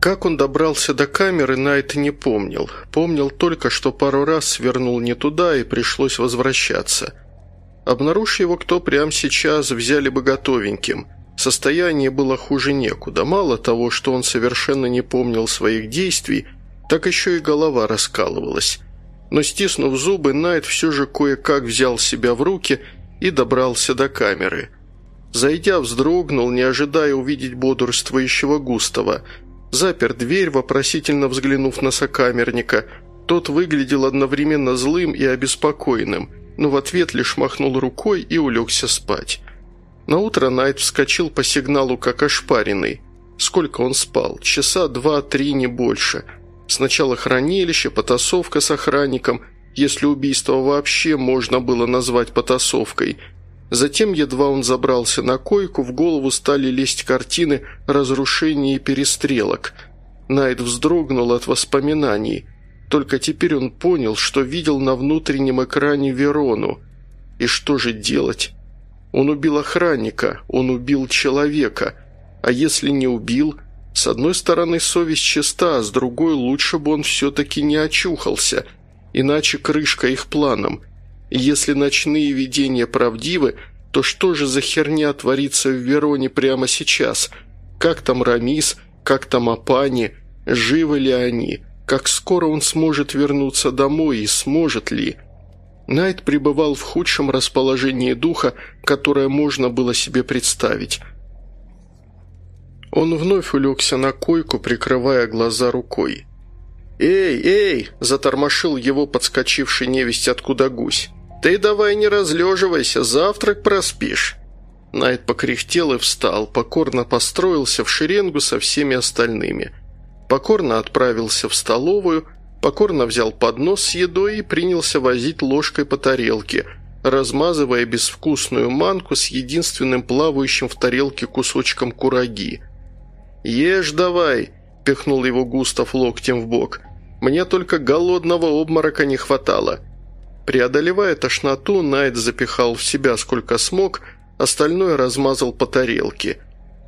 Speaker 1: Как он добрался до камеры, Найт не помнил. Помнил только, что пару раз свернул не туда и пришлось возвращаться. Обнаружь его кто прямо сейчас, взяли бы готовеньким. Состояние было хуже некуда. Мало того, что он совершенно не помнил своих действий, так еще и голова раскалывалась. Но стиснув зубы, Найт все же кое-как взял себя в руки – и добрался до камеры. Зайдя, вздрогнул, не ожидая увидеть бодрствующего Густава. Запер дверь, вопросительно взглянув на сокамерника. Тот выглядел одновременно злым и обеспокоенным, но в ответ лишь махнул рукой и улегся спать. На утро Найт вскочил по сигналу как ошпаренный. Сколько он спал? Часа два-три, не больше. Сначала хранилище, потасовка с охранником – если убийство вообще можно было назвать потасовкой. Затем, едва он забрался на койку, в голову стали лезть картины разрушений и перестрелок. Найт вздрогнул от воспоминаний. Только теперь он понял, что видел на внутреннем экране Верону. И что же делать? Он убил охранника, он убил человека. А если не убил, с одной стороны совесть чиста, а с другой лучше бы он все-таки не очухался – иначе крышка их планам. Если ночные видения правдивы, то что же за херня творится в Вероне прямо сейчас? Как там Рамис, как там Апани, живы ли они? Как скоро он сможет вернуться домой и сможет ли? Найт пребывал в худшем расположении духа, которое можно было себе представить. Он вновь улегся на койку, прикрывая глаза рукой. «Эй, эй!» – затормошил его подскочивший невесть откуда гусь. «Ты давай не разлеживайся, завтрак проспишь». Найт покряхтел и встал, покорно построился в шеренгу со всеми остальными. Покорно отправился в столовую, покорно взял поднос с едой и принялся возить ложкой по тарелке, размазывая безвкусную манку с единственным плавающим в тарелке кусочком кураги. «Ешь давай!» – пихнул его Густав локтем в бок. Мне только голодного обморока не хватало. Преодолевая тошноту, Найт запихал в себя сколько смог, остальное размазал по тарелке.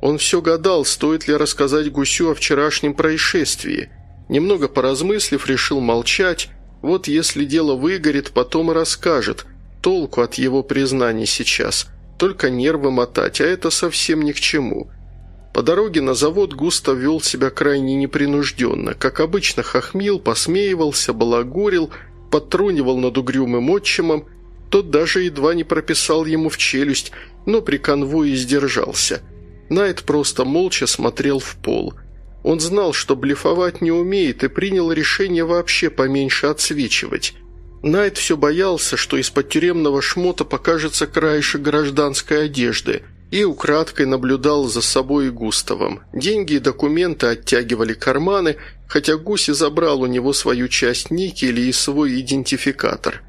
Speaker 1: Он все гадал, стоит ли рассказать гусю о вчерашнем происшествии. Немного поразмыслив, решил молчать. Вот если дело выгорит, потом и расскажет. Толку от его признаний сейчас. Только нервы мотать, а это совсем ни к чему. По дороге на завод Густав вел себя крайне непринужденно. Как обычно, хохмил, посмеивался, балагурил, подтрунивал над угрюмым отчимом. Тот даже едва не прописал ему в челюсть, но при конвое сдержался. Найт просто молча смотрел в пол. Он знал, что блефовать не умеет, и принял решение вообще поменьше отсвечивать. Найт все боялся, что из-под тюремного шмота покажется краешек гражданской одежды – и украдкой наблюдал за собой и Густавом. Деньги и документы оттягивали карманы, хотя Гуси забрал у него свою часть никеля и свой идентификатор.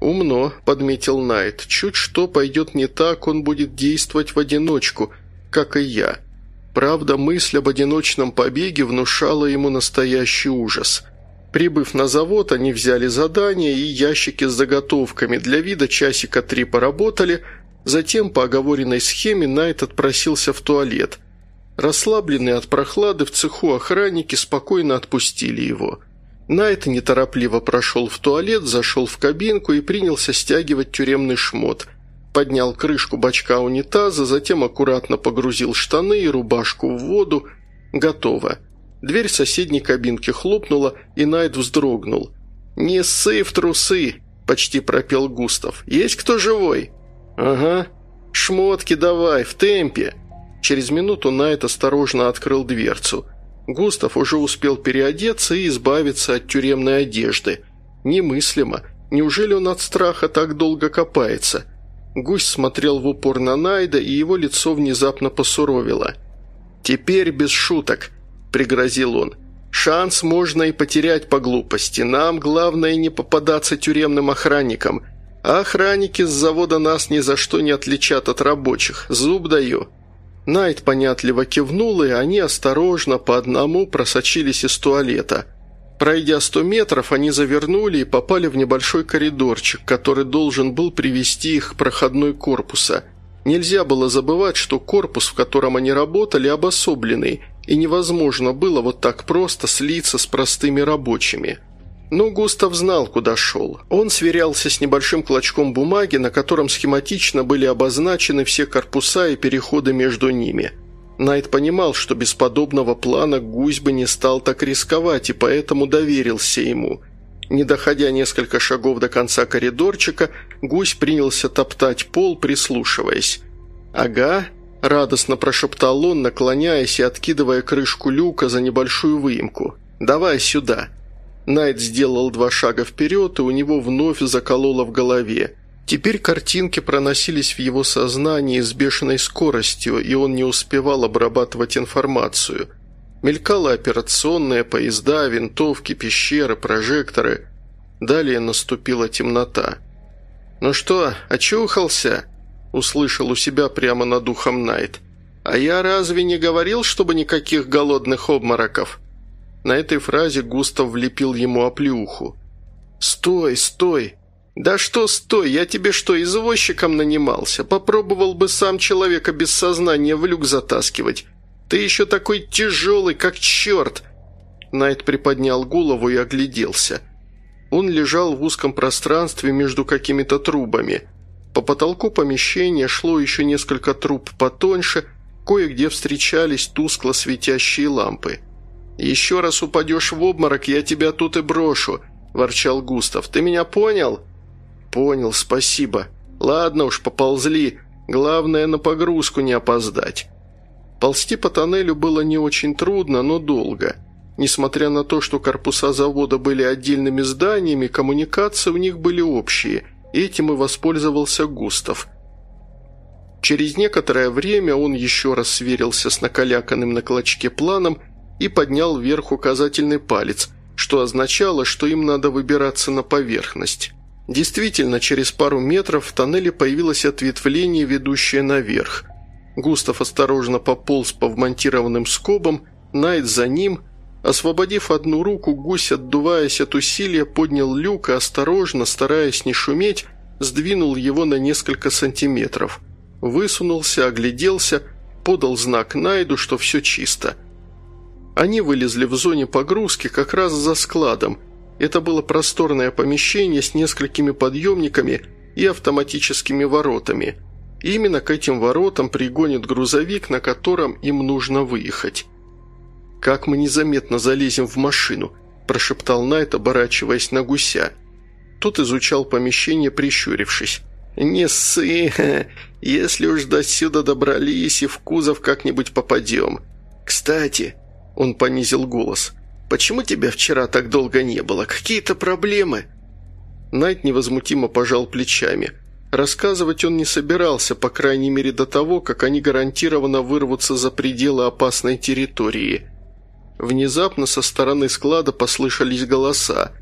Speaker 1: «Умно», – подметил Найт. «Чуть что пойдет не так, он будет действовать в одиночку, как и я». Правда, мысль об одиночном побеге внушала ему настоящий ужас. Прибыв на завод, они взяли задание и ящики с заготовками. Для вида часика три поработали – Затем, по оговоренной схеме, Найт отпросился в туалет. Расслабленные от прохлады в цеху охранники спокойно отпустили его. Найт неторопливо прошел в туалет, зашел в кабинку и принялся стягивать тюремный шмот. Поднял крышку бачка унитаза, затем аккуратно погрузил штаны и рубашку в воду. Готово. Дверь соседней кабинки хлопнула, и Найт вздрогнул. «Не ссы в трусы!» – почти пропел Густав. «Есть кто живой?» «Ага. Шмотки давай, в темпе!» Через минуту Найт осторожно открыл дверцу. Густав уже успел переодеться и избавиться от тюремной одежды. Немыслимо. Неужели он от страха так долго копается? Гусь смотрел в упор на Найда, и его лицо внезапно посуровило. «Теперь без шуток», – пригрозил он. «Шанс можно и потерять по глупости. Нам главное не попадаться тюремным охранникам. А охранники с завода нас ни за что не отличат от рабочих. Зуб даю». Найт понятливо кивнул, и они осторожно по одному просочились из туалета. Пройдя сто метров, они завернули и попали в небольшой коридорчик, который должен был привести их к проходной корпуса. Нельзя было забывать, что корпус, в котором они работали, обособленный, и невозможно было вот так просто слиться с простыми рабочими – но Густав знал, куда шел. Он сверялся с небольшим клочком бумаги, на котором схематично были обозначены все корпуса и переходы между ними. Найт понимал, что без подобного плана Гусь бы не стал так рисковать, и поэтому доверился ему. Не доходя несколько шагов до конца коридорчика, Гусь принялся топтать пол, прислушиваясь. «Ага», – радостно прошептал он, наклоняясь и откидывая крышку люка за небольшую выемку. «Давай сюда». Найт сделал два шага вперед, и у него вновь закололо в голове. Теперь картинки проносились в его сознании с бешеной скоростью, и он не успевал обрабатывать информацию. Мелькала операционная, поезда, винтовки, пещеры, прожекторы. Далее наступила темнота. «Ну что, очухался?» – услышал у себя прямо над ухом Найт. «А я разве не говорил, чтобы никаких голодных обмороков?» На этой фразе Густав влепил ему оплеуху. «Стой, стой!» «Да что стой, я тебе что, извозчиком нанимался? Попробовал бы сам человека без сознания в люк затаскивать. Ты еще такой тяжелый, как черт!» Найт приподнял голову и огляделся. Он лежал в узком пространстве между какими-то трубами. По потолку помещения шло еще несколько труб потоньше, кое-где встречались тускло светящие лампы. «Еще раз упадешь в обморок, я тебя тут и брошу», – ворчал Густав. «Ты меня понял?» «Понял, спасибо. Ладно уж, поползли. Главное, на погрузку не опоздать». Ползти по тоннелю было не очень трудно, но долго. Несмотря на то, что корпуса завода были отдельными зданиями, коммуникации у них были общие. Этим и воспользовался Густав. Через некоторое время он еще раз сверился с накаляканным на клочке планом и поднял вверх указательный палец, что означало, что им надо выбираться на поверхность. Действительно, через пару метров в тоннеле появилось ответвление, ведущее наверх. Густав осторожно пополз по вмонтированным скобам, Найт за ним. Освободив одну руку, гусь, отдуваясь от усилия, поднял люк и осторожно, стараясь не шуметь, сдвинул его на несколько сантиметров. Высунулся, огляделся, подал знак Найду, что все чисто – они вылезли в зоне погрузки как раз за складом. Это было просторное помещение с несколькими подъемниками и автоматическими воротами. И именно к этим воротам пригонит грузовик, на котором им нужно выехать. «Как мы незаметно залезем в машину», – прошептал Найт, оборачиваясь на гуся. Тот изучал помещение, прищурившись. «Не ссы, (laughs) если уж до сюда добрались и в кузов как-нибудь попадем. Кстати...» – он понизил голос – Почему тебя вчера так долго не было? Какие-то проблемы?» Найт невозмутимо пожал плечами. Рассказывать он не собирался, по крайней мере до того, как они гарантированно вырвутся за пределы опасной территории. Внезапно со стороны склада послышались голоса.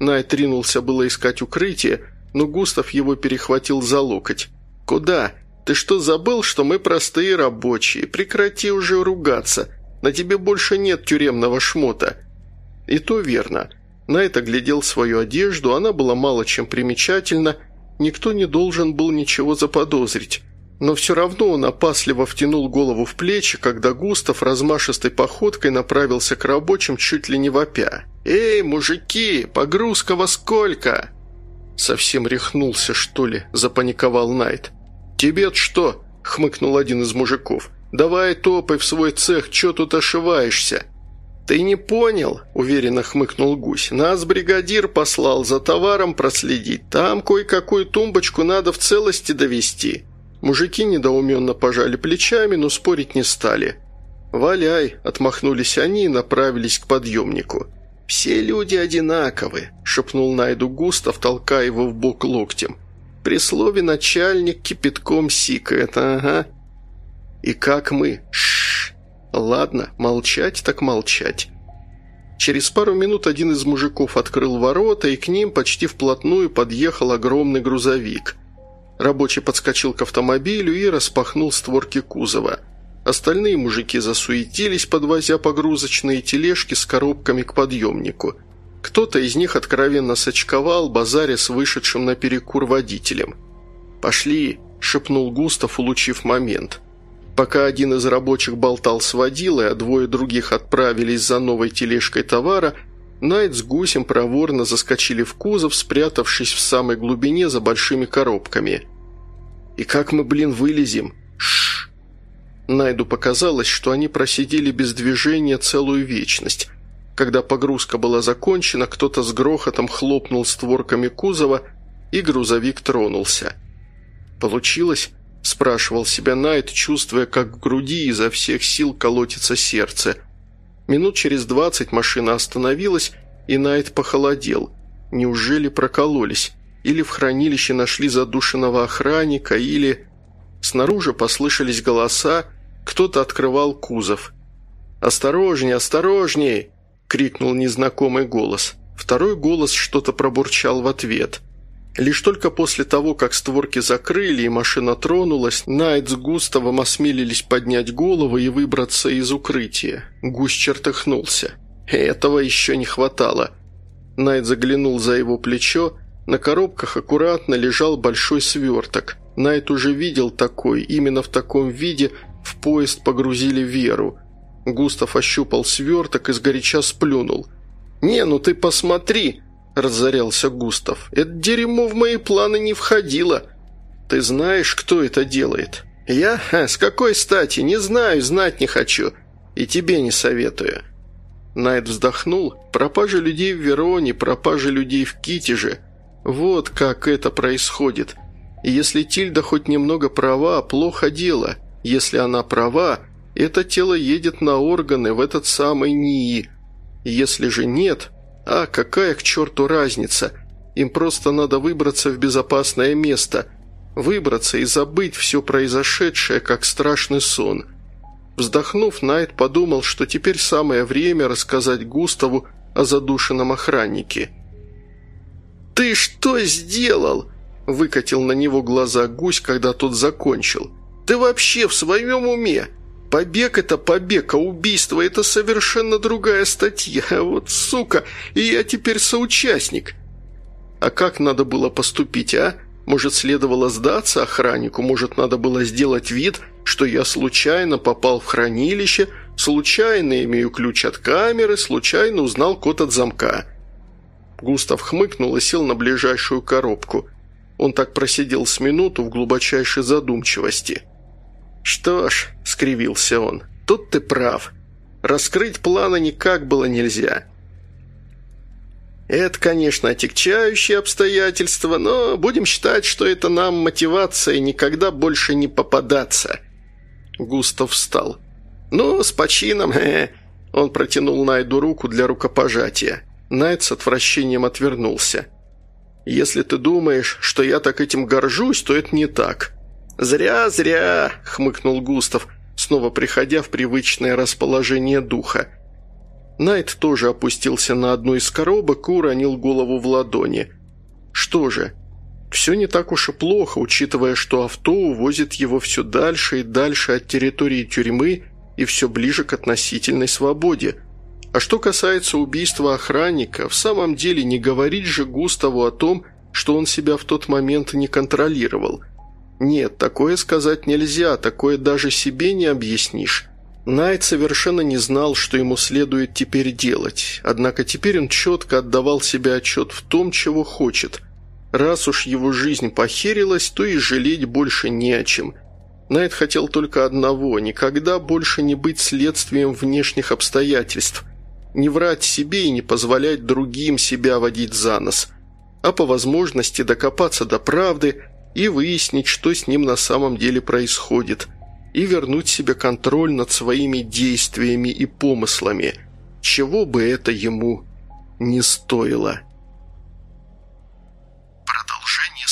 Speaker 1: Найт ринулся было искать укрытие, но Густав его перехватил за локоть. «Куда? Ты что, забыл, что мы простые рабочие? Прекрати уже ругаться. На тебе больше нет тюремного шмота. И то верно. Найт оглядел свою одежду, она была мало чем примечательна, никто не должен был ничего заподозрить. Но все равно он опасливо втянул голову в плечи, когда Густав размашистой походкой направился к рабочим чуть ли не вопя. «Эй, мужики, погрузка во сколько?» «Совсем рехнулся, что ли?» – запаниковал Найт. тебе что?» – хмыкнул один из мужиков. «Давай топай в свой цех, чё тут ошиваешься?» «Ты не понял?» – уверенно хмыкнул гусь. «Нас бригадир послал за товаром проследить. Там кое-какую тумбочку надо в целости довести». Мужики недоуменно пожали плечами, но спорить не стали. «Валяй!» – отмахнулись они и направились к подъемнику. «Все люди одинаковы», – шепнул Найду Густав, толкая его в бок локтем. «При слове «начальник» кипятком сикает, ага». «И как мы?» Ш Ладно, молчать так молчать. Через пару минут один из мужиков открыл ворота, и к ним почти вплотную подъехал огромный грузовик. Рабочий подскочил к автомобилю и распахнул створки кузова. Остальные мужики засуетились, подвозя погрузочные тележки с коробками к подъемнику. Кто-то из них откровенно сочковал, базаря с вышедшим на перекур водителем. «Пошли», – шепнул Густав, улучив момент – Пока один из рабочих болтал с водилой, а двое других отправились за новой тележкой товара, Найт с гусем проворно заскочили в кузов, спрятавшись в самой глубине за большими коробками. «И как мы, блин, вылезем?» Шш. Найду показалось, что они просидели без движения целую вечность. Когда погрузка была закончена, кто-то с грохотом хлопнул створками кузова, и грузовик тронулся. «Получилось?» – спрашивал себя Найт, чувствуя, как в груди изо всех сил колотится сердце. Минут через двадцать машина остановилась, и Найт похолодел. Неужели прокололись? Или в хранилище нашли задушенного охранника, или... Снаружи послышались голоса, кто-то открывал кузов. «Осторожней, осторожней!» – крикнул незнакомый голос. Второй голос что-то пробурчал в ответ – Лишь только после того, как створки закрыли и машина тронулась, Найт с Густавом осмелились поднять головы и выбраться из укрытия. Гусь чертыхнулся. Этого еще не хватало. Найт заглянул за его плечо. На коробках аккуратно лежал большой сверток. Найт уже видел такой, именно в таком виде в поезд погрузили Веру. Густав ощупал сверток и сгоряча сплюнул. «Не, ну ты посмотри!» – разорялся Густав. «Это дерьмо в мои планы не входило. Ты знаешь, кто это делает?» «Я? С какой стати? Не знаю, знать не хочу. И тебе не советую». Найт вздохнул. «Пропажа людей в Вероне, пропажа людей в Китеже. Вот как это происходит. Если Тильда хоть немного права, плохо дело. Если она права, это тело едет на органы в этот самый НИИ. Если же нет, а какая к черту разница? Им просто надо выбраться в безопасное место. Выбраться и забыть все произошедшее, как страшный сон. Вздохнув, Найт подумал, что теперь самое время рассказать Густаву о задушенном охраннике. «Ты что сделал?» – выкатил на него глаза гусь, когда тот закончил. «Ты вообще в своем уме? Побег – это побег, а убийство – это совершенно другая статья. (laughs) Вот сука, и я теперь соучастник. А как надо было поступить, а? Может, следовало сдаться охраннику, может, надо было сделать вид, что я случайно попал в хранилище, случайно имею ключ от камеры, случайно узнал код от замка. Густав хмыкнул и сел на ближайшую коробку. Он так просидел с минуту в глубочайшей задумчивости. «Что ж», — скривился он, — «тут ты прав. Раскрыть планы никак было нельзя». Это, конечно, отягчающие обстоятельства, но будем считать, что это нам мотивация никогда больше не попадаться. Густав встал. «Ну, с почином, (laughs) э, Он протянул Найду руку для рукопожатия. Найд с отвращением отвернулся. «Если ты думаешь, что я так этим горжусь, то это не так». «Зря, зря», — хмыкнул Густав, снова приходя в привычное расположение духа. Найт тоже опустился на одну из коробок и уронил голову в ладони. «Что же?» Все не так уж и плохо, учитывая, что авто увозит его все дальше и дальше от территории тюрьмы и все ближе к относительной свободе – а что касается убийства охранника, в самом деле не говорить же Густаву о том, что он себя в тот момент не контролировал. Нет, такое сказать нельзя, такое даже себе не объяснишь. Найт совершенно не знал, что ему следует теперь делать, однако теперь он четко отдавал себе отчет в том, чего хочет. Раз уж его жизнь похерилась, то и жалеть больше не о чем. Найт хотел только одного – никогда больше не быть следствием внешних обстоятельств – не врать себе и не позволять другим себя водить за нос, а по возможности докопаться до правды и выяснить, что с ним на самом деле происходит, и вернуть себе контроль над своими действиями и помыслами, чего бы это ему не стоило. Продолжение